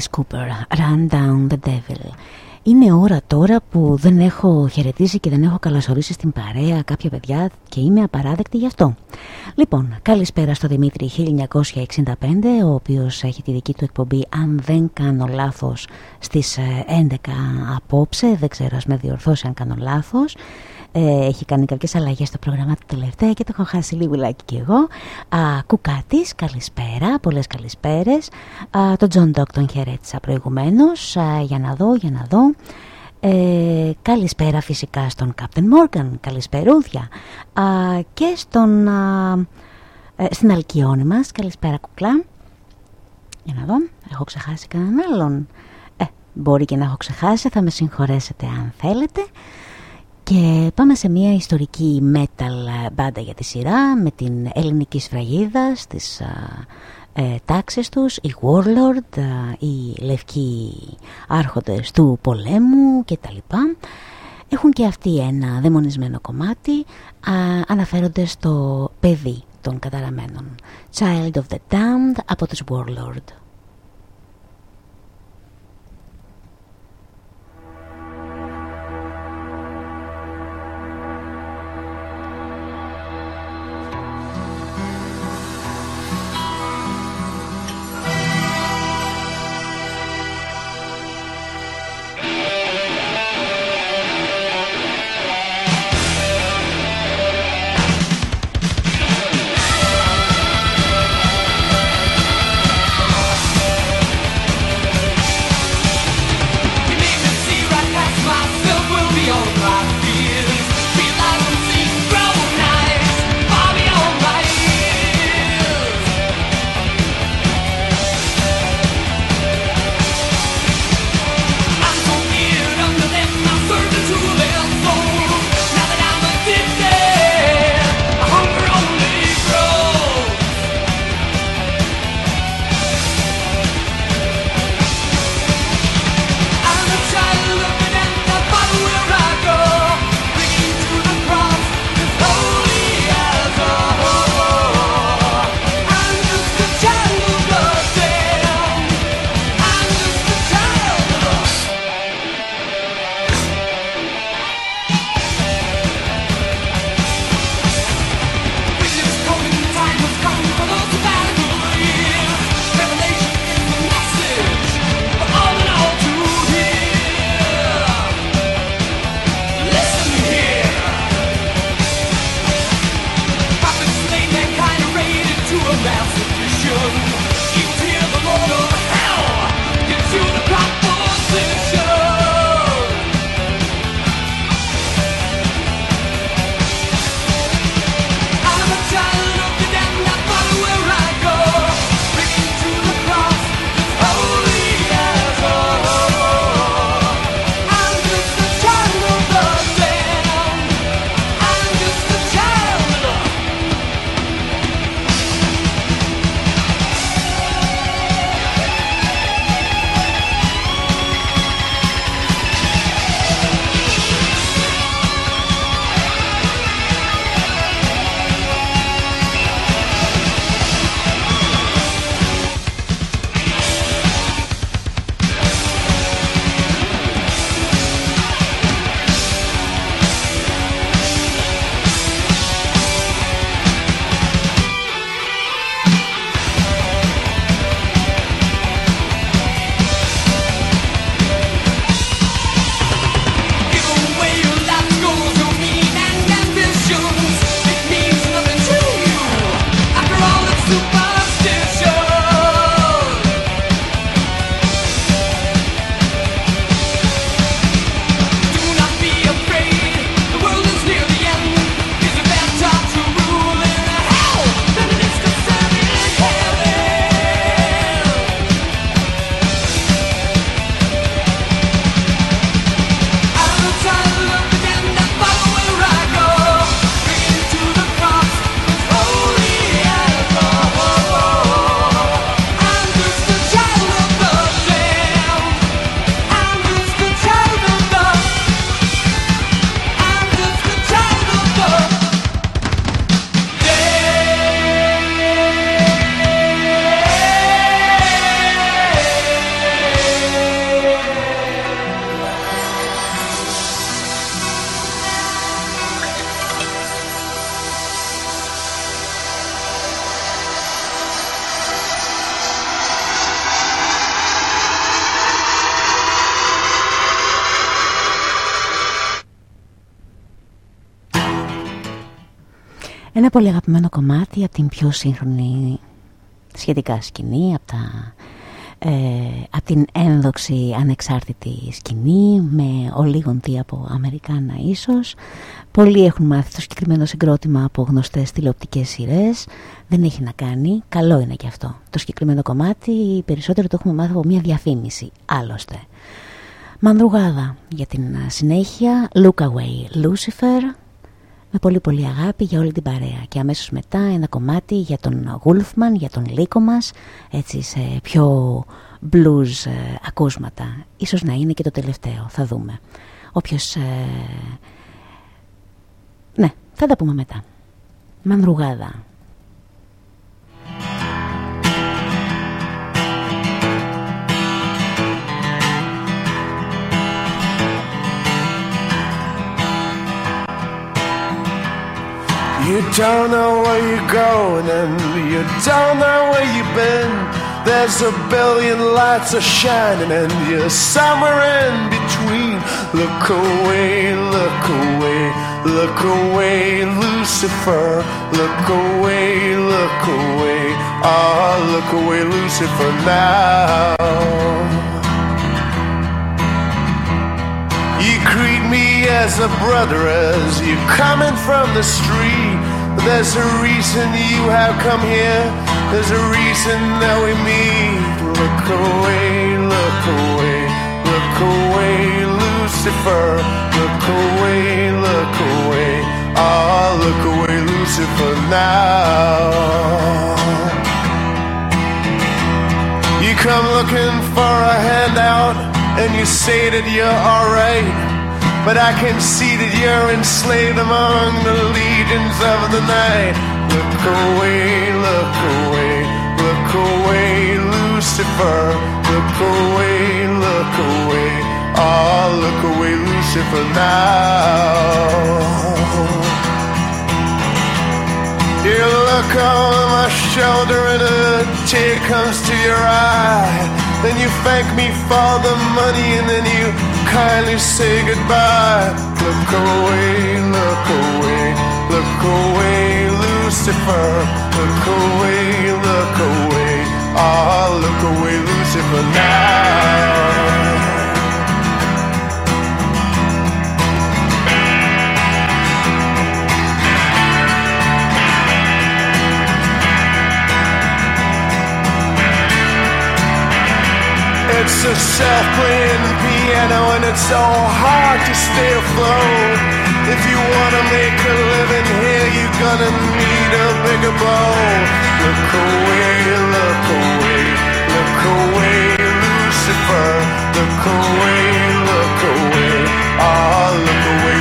Alice Cooper, Run Down the Devil. Είναι ώρα τώρα που δεν έχω χαιρετήσει και δεν έχω καλωσορίσει στην παρέα κάποια παιδιά και είμαι απαράδεκτη γι' αυτό. Λοιπόν, καλησπέρα στο Δημήτρη 1965, ο οποίος έχει τη δική του εκπομπή, αν δεν κάνω λάθος, στις 11 απόψε, δεν ξέρω, ας με διορθώσει αν κάνω λάθος. Ε, έχει κάνει κάποιες αλλαγές στο πρόγραμμα του τελευταία και το έχω χάσει λίγο και εγώ. Α, Κουκάτης, καλησπέρα, πολλές καλησπέρες. Α, τον Τζον Ντόκ τον χαιρέτησα προηγουμένως. Α, για να δω, για να δω. Ε, καλησπέρα φυσικά στον Captain Morgan, καλησπερούδια. Α, και στον, α, ε, στην Αλκιόνη μας, καλησπέρα κουκλά. Για να δω, έχω ξεχάσει κανέναν άλλον. Ε, μπορεί και να έχω ξεχάσει, θα με συγχωρέσετε αν θέλετε. Και πάμε σε μια ιστορική metal μπάντα για τη σειρά με την ελληνική σφραγίδα στις ε, τάξεις τους, οι Warlord, οι λευκοί άρχοντες του πολέμου κτλ. Έχουν και αυτοί ένα δαιμονισμένο κομμάτι, α, αναφέρονται στο παιδί των καταραμένων. Child of the Damned από τους Warlord. Πολύ αγαπημένο κομμάτι από την πιο σύγχρονη σχετικά σκηνή, από, τα, ε, από την ένδοξη ανεξάρτητη σκηνή με ολίγοντη από Αμερικάνα ίσως. Πολλοί έχουν μάθει το συγκεκριμένο συγκρότημα από γνωστές τηλεοπτικές σειρές. Δεν έχει να κάνει, καλό είναι και αυτό. Το συγκεκριμένο κομμάτι περισσότερο το έχουμε μάθει από μια διαφήμιση, άλλωστε. Μανδρουγάδα για την συνέχεια, Look Away Lucifer, με πολύ πολύ αγάπη για όλη την παρέα. Και αμέσως μετά ένα κομμάτι για τον Γούλφμαν, για τον Λύκο μας έτσι σε πιο blues ε, ακούσματα. Ίσως να είναι και το τελευταίο, θα δούμε. Όποιος ε, ναι, θα τα πούμε μετά. Μανδρουγάδα
You don't know where you're going and you don't know where you've been. There's a billion lights are shining and you're somewhere in between. Look away, look away, look away, Lucifer. Look away, look away, ah, look away, Lucifer now. You greet me as a brother as you coming from the street. But there's a reason you have come here. There's a reason that we meet. Look away, look away, look away, Lucifer. Look away, look away. Ah, look away, Lucifer now. You come looking for a handout and you say that you're alright. But I can see that you're enslaved among the legions of the night. Look away, look away, look away, Lucifer. Look away, look away, oh, look away, Lucifer now. You look over my shoulder and a tear comes to your eye. Then you thank me for the money and then you kindly say goodbye. Look away, look away, look away, Lucifer. Look away, look away, ah, look away, Lucifer now. It's a self-playing piano and it's so hard to stay afloat. If you wanna make a living here, you're gonna need a bigger bow. Look away, look away, look away, Lucifer. Look away, look away, ah, look away,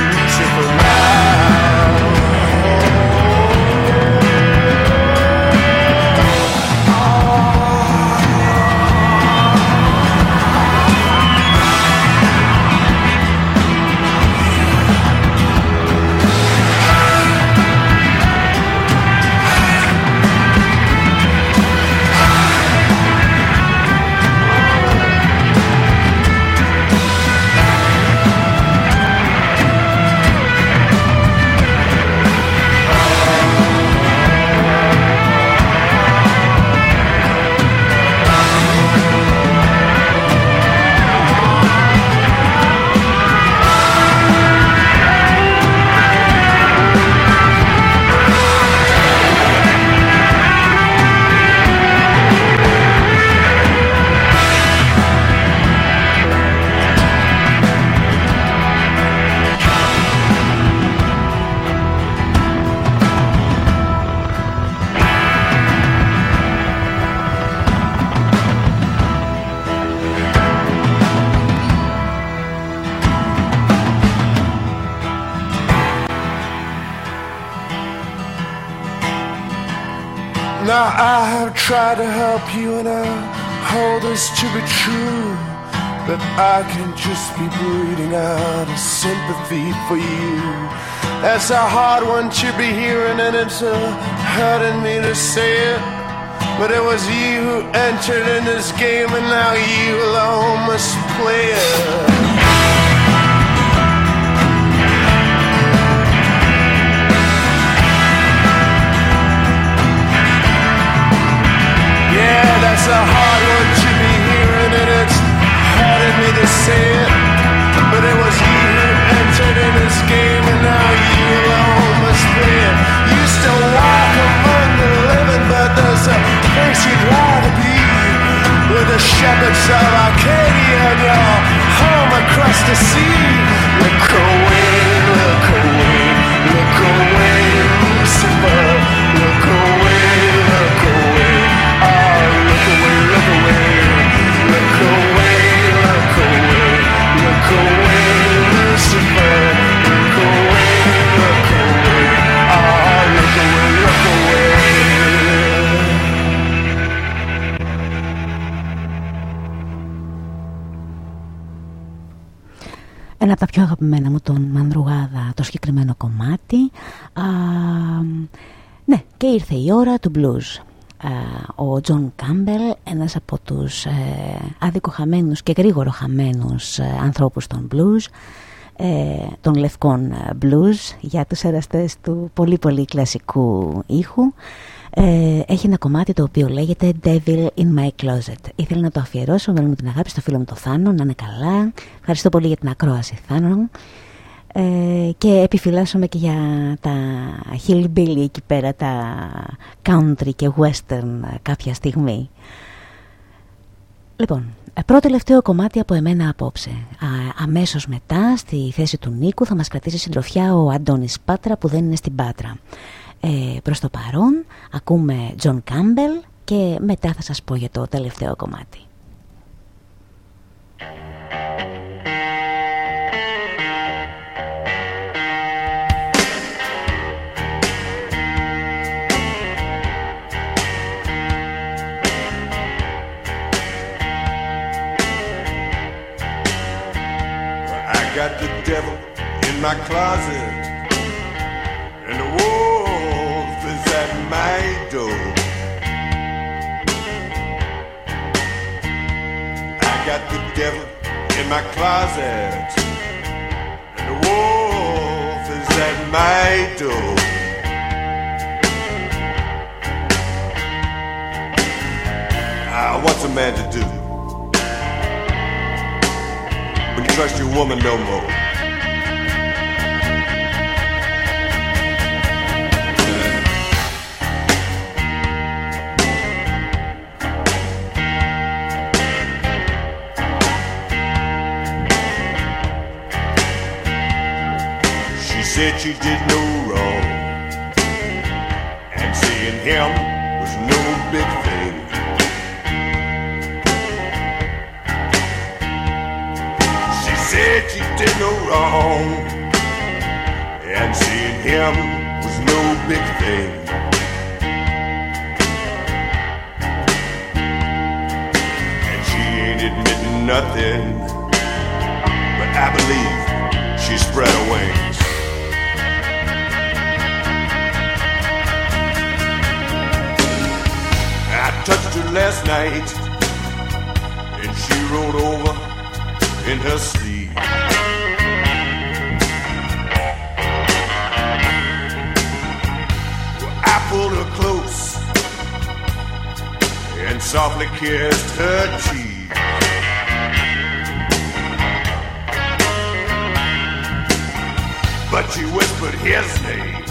Tried to help you and I hold this to be true. But I can just be breathing out a sympathy for you. That's a hard one to be hearing and it's uh, hurting me to say it. But it was you who entered in this game and now you alone must play it.
It's a hard one to be hearing, and it's hard in me to say it. But it was you who entered in this game, and now you alone must play it. You still walk among the living, but there's a place you'd rather be. With the shepherds of Arcadia, and your home across the sea. The crow από τα πιο αγαπημένα μου των Madrugada το συγκεκριμένο κομμάτι. Α, ναι, και ήρθε η ώρα του blues. Α, ο Τζον Κάμπελ, ένας από τους ε, αδικοχαμένους και γρήγορα χαμένους ε, ανθρώπους των blues, ε, των λευκών ε, blues για τους εραστές του πολύ πολύ κλασικού ήχου ε, έχει ένα κομμάτι το οποίο λέγεται Devil in my closet ήθελα να το αφιερώσω με όλη την αγάπη στο φίλο μου το Θάνο να είναι καλά ευχαριστώ πολύ για την ακρόαση Θάνο ε, και επιφυλάσσομαι και για τα hillbilly εκεί πέρα τα country και western κάποια στιγμή λοιπόν ε, πρώτο τελευταίο κομμάτι από εμένα απόψε. Α, αμέσως μετά στη θέση του Νίκου θα μας κρατήσει συντροφιά ο Αντώνης Πάτρα που δεν είναι στην Πάτρα. Ε, προς το παρόν ακούμε John Campbell και μετά θα σας πω για το τελευταίο κομμάτι.
I got the devil in my closet, devil in my closet, and the wolf is at my door. Ah, what's a man to do? when you trust your woman no more. Said she did no wrong, and seeing him was no big thing. She said she did no wrong, and seeing him was no big thing. And she ain't admitting nothing, but I believe she spread her last night, and she rolled over in her sleep. Well, I pulled her close and softly kissed her cheek. But she whispered his name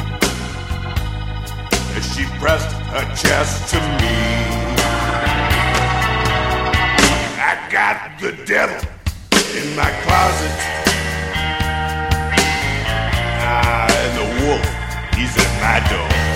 as she pressed her chest to me. Got the devil in my closet. Ah, and the wolf, he's at my door.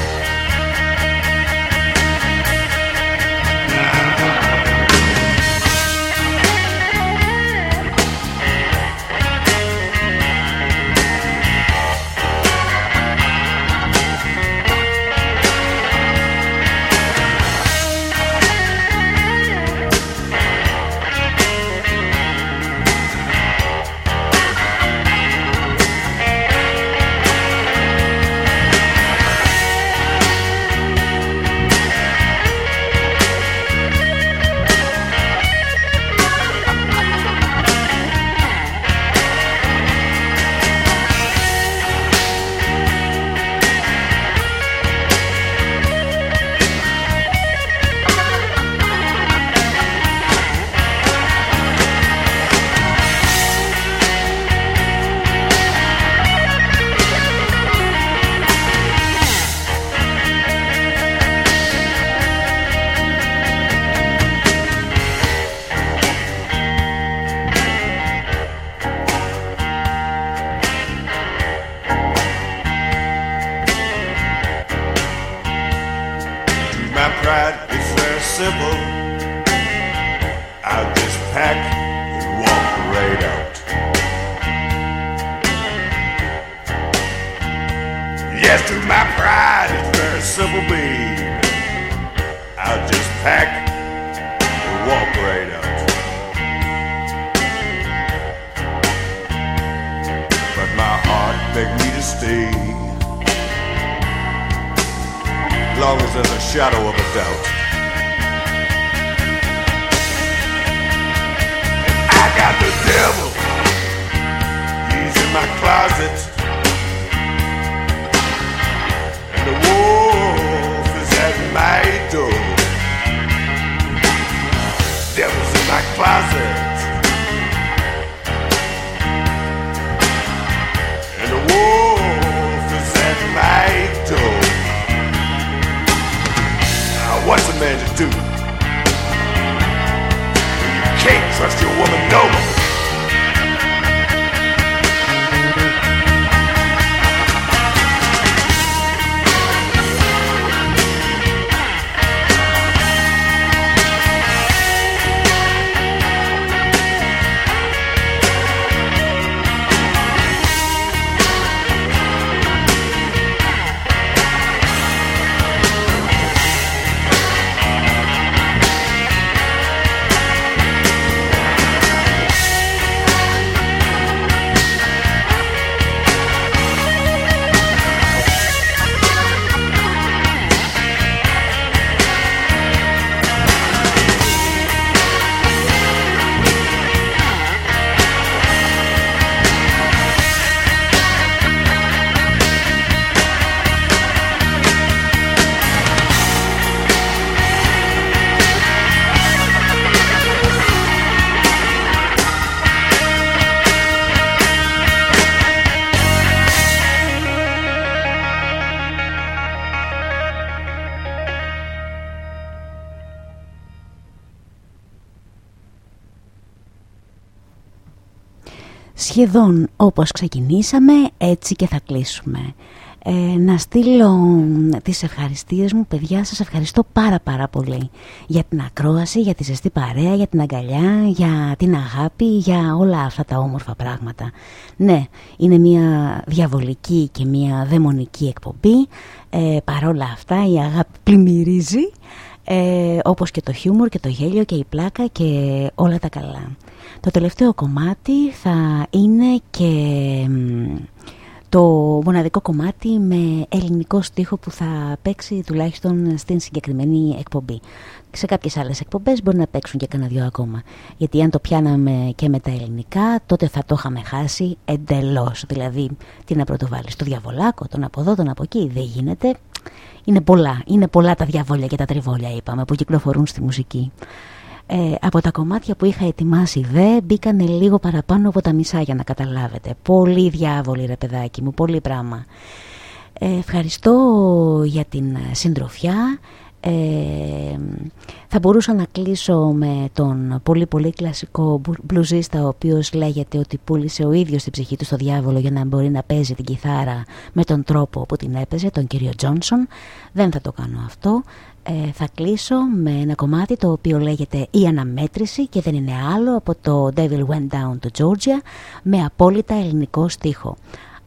Σχεδόν όπως ξεκινήσαμε έτσι και θα κλείσουμε. Ε, Να στείλω τις ευχαριστίες μου παιδιά σας ευχαριστώ πάρα πάρα πολύ Για την ακρόαση, για τη ζεστή παρέα, για την αγκαλιά, για την αγάπη Για όλα αυτά τα όμορφα πράγματα. Ναι, είναι μια διαβολική και μια δαιμονική εκπομπή. Ε, Παρόλα αυτά η αγάπη πλημμυρίζει ε, όπως και το χιούμορ και το γέλιο και η πλάκα και όλα τα καλά. Το τελευταίο κομμάτι θα είναι και μ, το μοναδικό κομμάτι με ελληνικό στίχο που θα παίξει τουλάχιστον στην συγκεκριμένη εκπομπή. Σε κάποιες άλλες εκπομπές μπορεί να παίξουν και κανένα δυο ακόμα. Γιατί αν το πιάναμε και με τα ελληνικά τότε θα το είχαμε χάσει εντελώς. Δηλαδή τι να πρωτοβάλεις, το διαβολάκο, τον από εδώ, τον από εκεί. Δεν γίνεται. Είναι πολλά, είναι πολλά τα διαβόλια και τα τριβόλια είπαμε που κυκλοφορούν στη μουσική. Ε, από τα κομμάτια που είχα ετοιμάσει δε μπήκανε λίγο παραπάνω από τα μισά για να καταλάβετε. Πολύ διάβολοι ρε παιδάκι μου, πολύ πράγμα. Ε, ευχαριστώ για την συντροφιά. Ε, θα μπορούσα να κλείσω με τον πολύ πολύ κλασικό μπλουζίστα ο οποίος λέγεται ότι πούλησε ο ίδιος την ψυχή του στο διάβολο για να μπορεί να παίζει την κιθάρα με τον τρόπο που την έπαιζε, τον κύριο Τζόνσον. Δεν θα το κάνω αυτό. Ε, θα κλείσω με ένα κομμάτι το οποίο λέγεται «Η Αναμέτρηση» και δεν είναι άλλο από το «Devil Went Down to Georgia» με απόλυτα ελληνικό στίχο.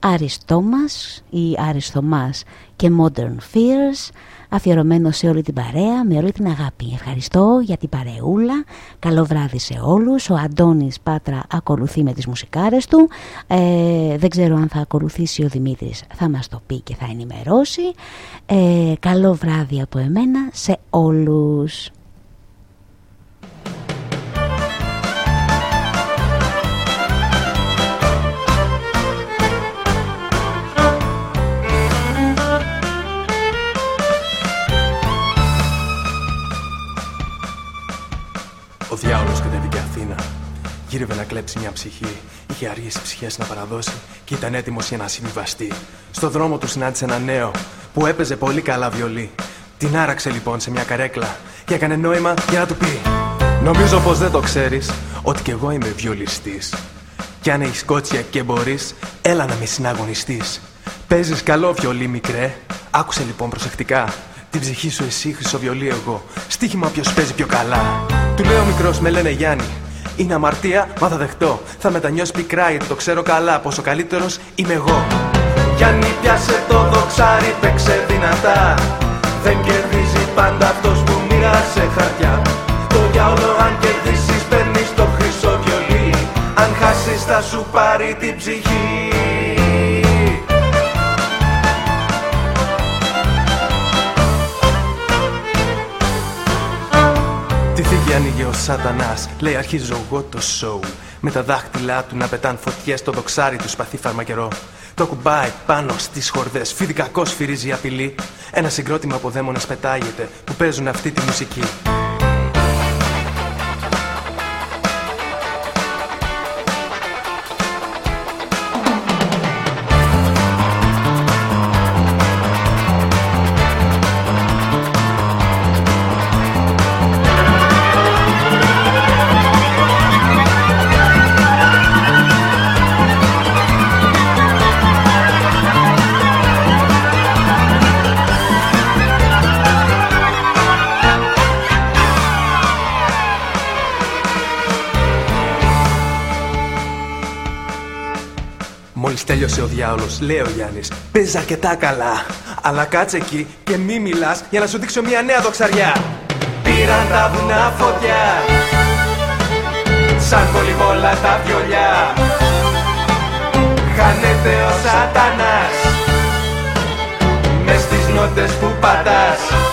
Άρης Τόμας ή Άρης Θωμάς και Modern Fears αφιερωμένο σε όλη την παρέα με όλη την αγάπη. Ευχαριστώ για την παρεούλα. Καλό βράδυ σε όλους. Ο Αντώνης Πάτρα ακολουθεί με τις μουσικάρες του. Ε, δεν ξέρω αν θα ακολουθήσει ο Δημήτρης. Θα μας το πει και θα ενημερώσει. Ε, καλό βράδυ από εμένα σε όλους.
Ο διάολος κατέβηκε Αθήνα. Γύρευε να κλέψει μια ψυχή. Είχε αργήσει ψυχές να παραδώσει και ήταν έτοιμος για να συμβιβαστεί. Στο δρόμο του συνάντησε ένα νέο που έπαιζε πολύ καλά βιολί. Την άραξε λοιπόν σε μια καρέκλα και έκανε νόημα για να του πει: Νομίζω πως δεν το ξέρεις ότι κι εγώ είμαι βιολιστής. Κι αν έχεις κότσια και μπορείς, έλα να με συναγωνιστείς. Παίζεις καλό βιολί, μικρέ. Άκουσε λοιπόν προσεκτικά. Την ψυχή σου εσύ, χρυσοβιολί εγώ. Στίχημα ποιος παίζει πιο καλά. Του λέω μικρός, με λένε Γιάννη. Είναι αμαρτία, μα θα δεχτώ. Θα μετανιώσεις πικρά γιατί το ξέρω καλά. Πόσο καλύτερος είμαι εγώ. Γιάννη, πιάσε το δοξάρι, παίξε δυνατά. Δεν κερδίζει πάντα αυτός που μοίρασε χαρτιά. Το διάολο, αν κερδίσεις, παίρνεις το χρυσό βιολί. Αν χάσεις, θα σου πάρει την ψυχή. Άνοιγε ο σατανάς. Λέει αρχίζω εγώ το σοου. Με τα δάχτυλά του να πετάν φωτιές στο δοξάρι του σπαθί φαρμακερό. Το κουμπάει πάνω στις χορδές. Φιδικακός φυρίζει η απειλή. Ένα συγκρότημα από δαίμονες πετάγεται Που παίζουν αυτή τη μουσική τέλειωσε ο διάολος, λέει ο Γιάννης. Παίζεις αρκετά καλά. Αλλά κάτσε εκεί και μη μιλάς Για να σου δείξω μια νέα δοξαριά. Πήραν τα βουνά φωτιά. Σαν πολυβόλα τα βιολιά. Χάνεται ο σατανάς. Μες στις νότες που πατάς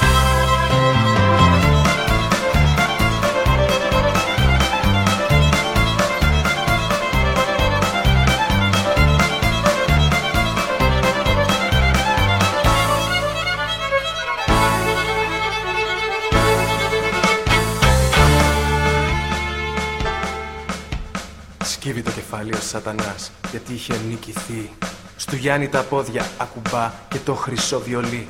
Σκύβει το κεφάλι ο σατανάς γιατί είχε νικηθεί. Στου Γιάννη τα πόδια ακουμπά και το χρυσό βιολί.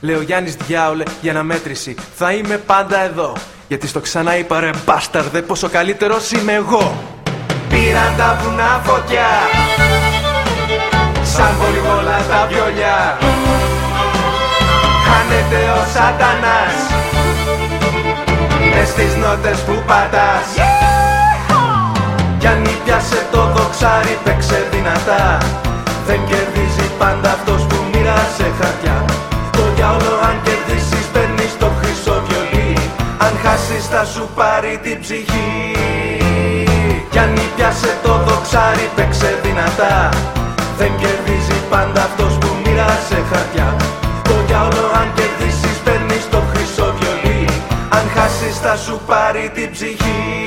Λέει ο Γιάννης διάολε για να μέτρηση Θα είμαι πάντα εδώ Γιατί στο ξανά είπα ρε μπάσταρδε πόσο καλύτερος είμαι εγώ Πήραν τα βουνά φωτιά Σαν πολυβόλα τα βιολιά. Χάνεται ο σατανάς Μες στις νότες που πατάς κι αν πιάσε το δοξάρι παίξε δυνατά. Δεν κερδίζει πάντα αυτός που μοίρασε χαρτιά. Το διάολο αν κερδίσεις παίρνεις το χρυσό βιολί. Αν χάσεις θα σου πάρει την ψυχή. Κι αν πιάσε το δοξάρι παίξε δυνατά. Δεν κερδίζει πάντα αυτός που μοίρασε χαρτιά. Το διάολο αν κερδίσεις παίρνεις το χρυσό βιολί. Αν χάσεις θα σου πάρει την ψυχή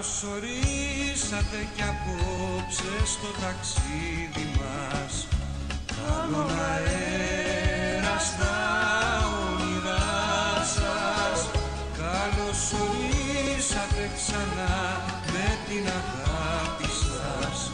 Καλώς ορίσατε κι απόψε στο ταξίδι μας. Καλόν αέρα στα όνειρά σας. Καλώς ορίσατε ξανά με την αγάπη σας.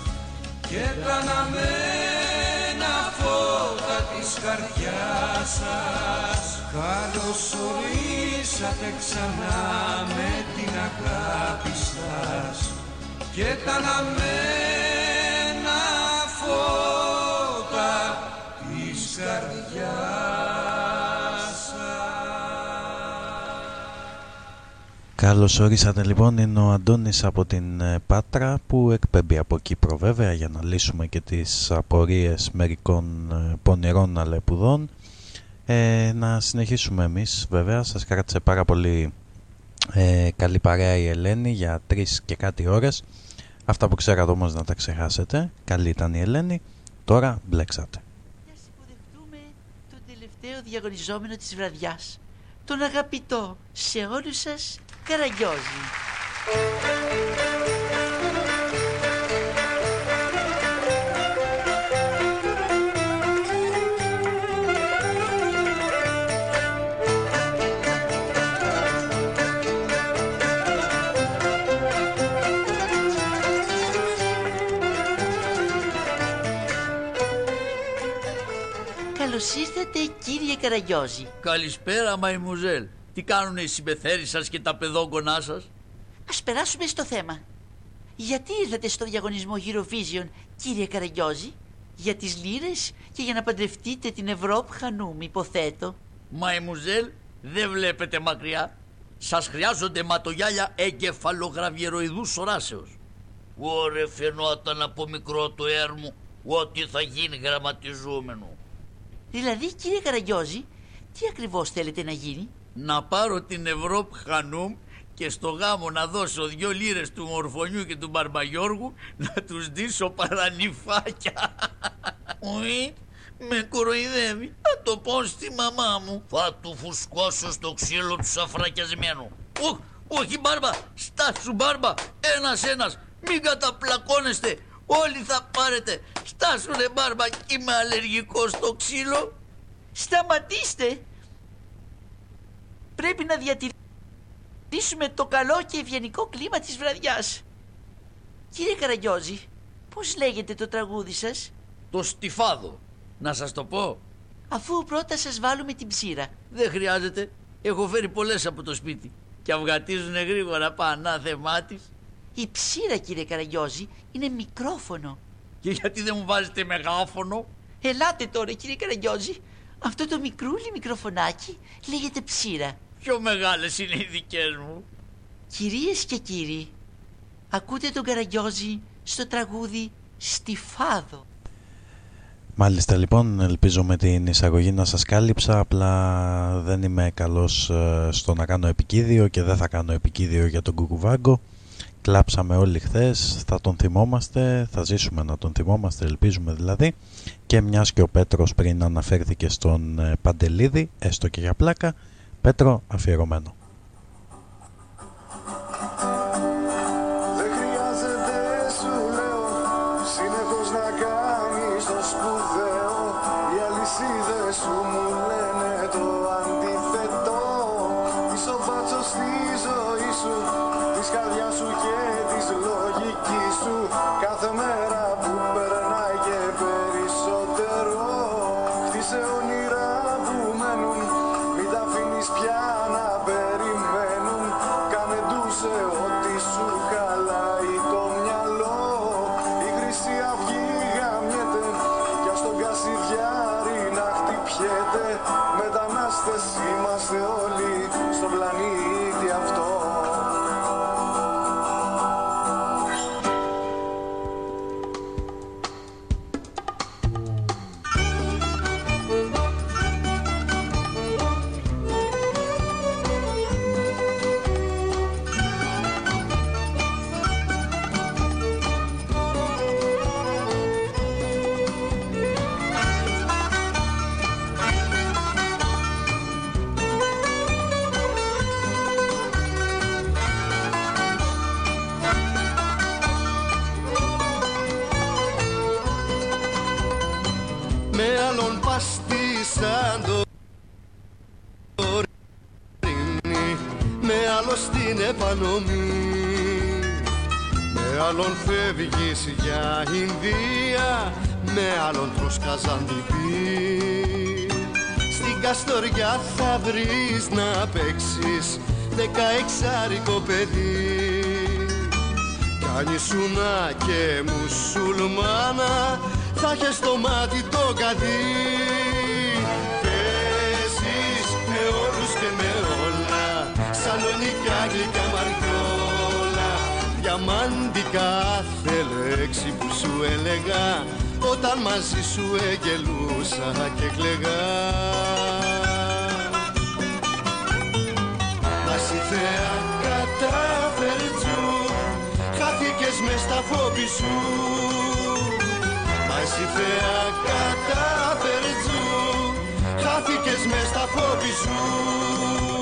Και τα αναμένα φώτα της καρδιάς σας Καλώς ορίσατε ξανά με την αγάπη σας Και τα αναμένα φώτα της καρδιάς
Καλώς ορίσατε λοιπόν, είναι ο Αντώνης από την ε, Πάτρα που εκπέμπει από Κύπρο βέβαια για να λύσουμε και τις απορίες μερικών ε, πονηρών αλεπουδών. Ε, να συνεχίσουμε εμείς βέβαια, σας κράτησε πάρα πολύ ε, καλή παρέα η Ελένη για τρεις και κάτι ώρες. Αυτά που ξέρατε όμως να τα ξεχάσετε. Καλή ήταν η Ελένη, τώρα μπλέξατε.
τον τελευταίο διαγωνιζόμενο της βραδιάς. Τον αγαπητό σε όλους σας Καραγκιόζη. Καλώς ήρθατε κύριε Καραγκιόζη.
Καλησπέρα, Μαϊμουζέλ. Τι κάνουνε οι συμπεθέροι σας και τα παιδόγκονά σας;
Ας περάσουμε στο θέμα. Γιατί ήρθατε στο διαγωνισμό Eurovision, κύριε Καραγκιόζη, για τις λύρες και για να παντρευτείτε την Ευρώπη Χανούμ, υποθέτω.
Μαϊμουζέλ, δεν βλέπετε μακριά. Σας χρειάζονται ματογιάλια εγκεφαλογραβιεροειδούς οράσεως. Ωρε φαινόταν από μικρό το έρμου ότι θα γίνει γραμματιζόμενο.
Δηλαδή, κύριε Καραγκιόζη, τι ακριβώς θέλετε να γίνει;
Να πάρω την Ευρώπη Χανούμ και στο γάμο να δώσω δυο λίρες του Μορφωνιού και του Μπαρμπαγιώργου να τους ντύσω παρανυφάκια. Ουι, Με κοροϊδεύει. Θα το πω στη μαμά μου. Θα του φουσκώσω στο ξύλο του σαφρακιασμένου. Οχ, όχι μπάρμπα. Στάσου μπάρμπα. Ένας ένας. Μην καταπλακώνεστε. Όλοι θα πάρετε. Στάσου ρε μπάρμπα κι είμαι αλλεργικός στο ξύλο.
Σταματήστε! Πρέπει να διατηρήσουμε το καλό και ευγενικό κλίμα της βραδιάς. Κύριε Καραγκιόζη, πώς λέγεται το τραγούδι σας;
Το στιφάδο. Να σας το πω.
Αφού πρώτα σας βάλουμε την ψήρα.
Δεν χρειάζεται. Έχω φέρει πολλές από το σπίτι. Και αυγατίζουνε γρήγορα πανάθεμά της.
Η ψήρα, κύριε Καραγκιόζη, είναι μικρόφωνο.
Και γιατί δεν μου βάζετε μεγάφωνο;
Ελάτε τώρα, κύριε Καραγκιόζη. Αυτό το μικρούλι μικροφωνάκι λέγεται ψήρα.
Πιο μεγάλες είναι οι δικές μου.
Κυρίες και κύριοι, ακούτε τον Καραγκιόζη στο τραγούδι «Στιφάδο».
Μάλιστα λοιπόν, ελπίζω με την εισαγωγή να σας κάλυψα, απλά δεν είμαι καλός ε, στο να κάνω επικίδιο και δεν θα κάνω επικίδιο για τον Κουκουβάγκο. Κλάψαμε όλοι χθες, θα τον θυμόμαστε, θα ζήσουμε να τον θυμόμαστε, ελπίζουμε δηλαδή. Και μιας και ο Πέτρος πριν αναφέρθηκε στον ε, Παντελίδη, έστω και για πλάκα, Πέτρο αφιερωμένο.
Μαζί σου εγγελούσα και κλαιγά. Μαζί θέα κατά φερτζού Χάθηκες μες στα φόβη σου. Μαζί θέα κατά φερτζού Χάθηκες μες στα φόβη σου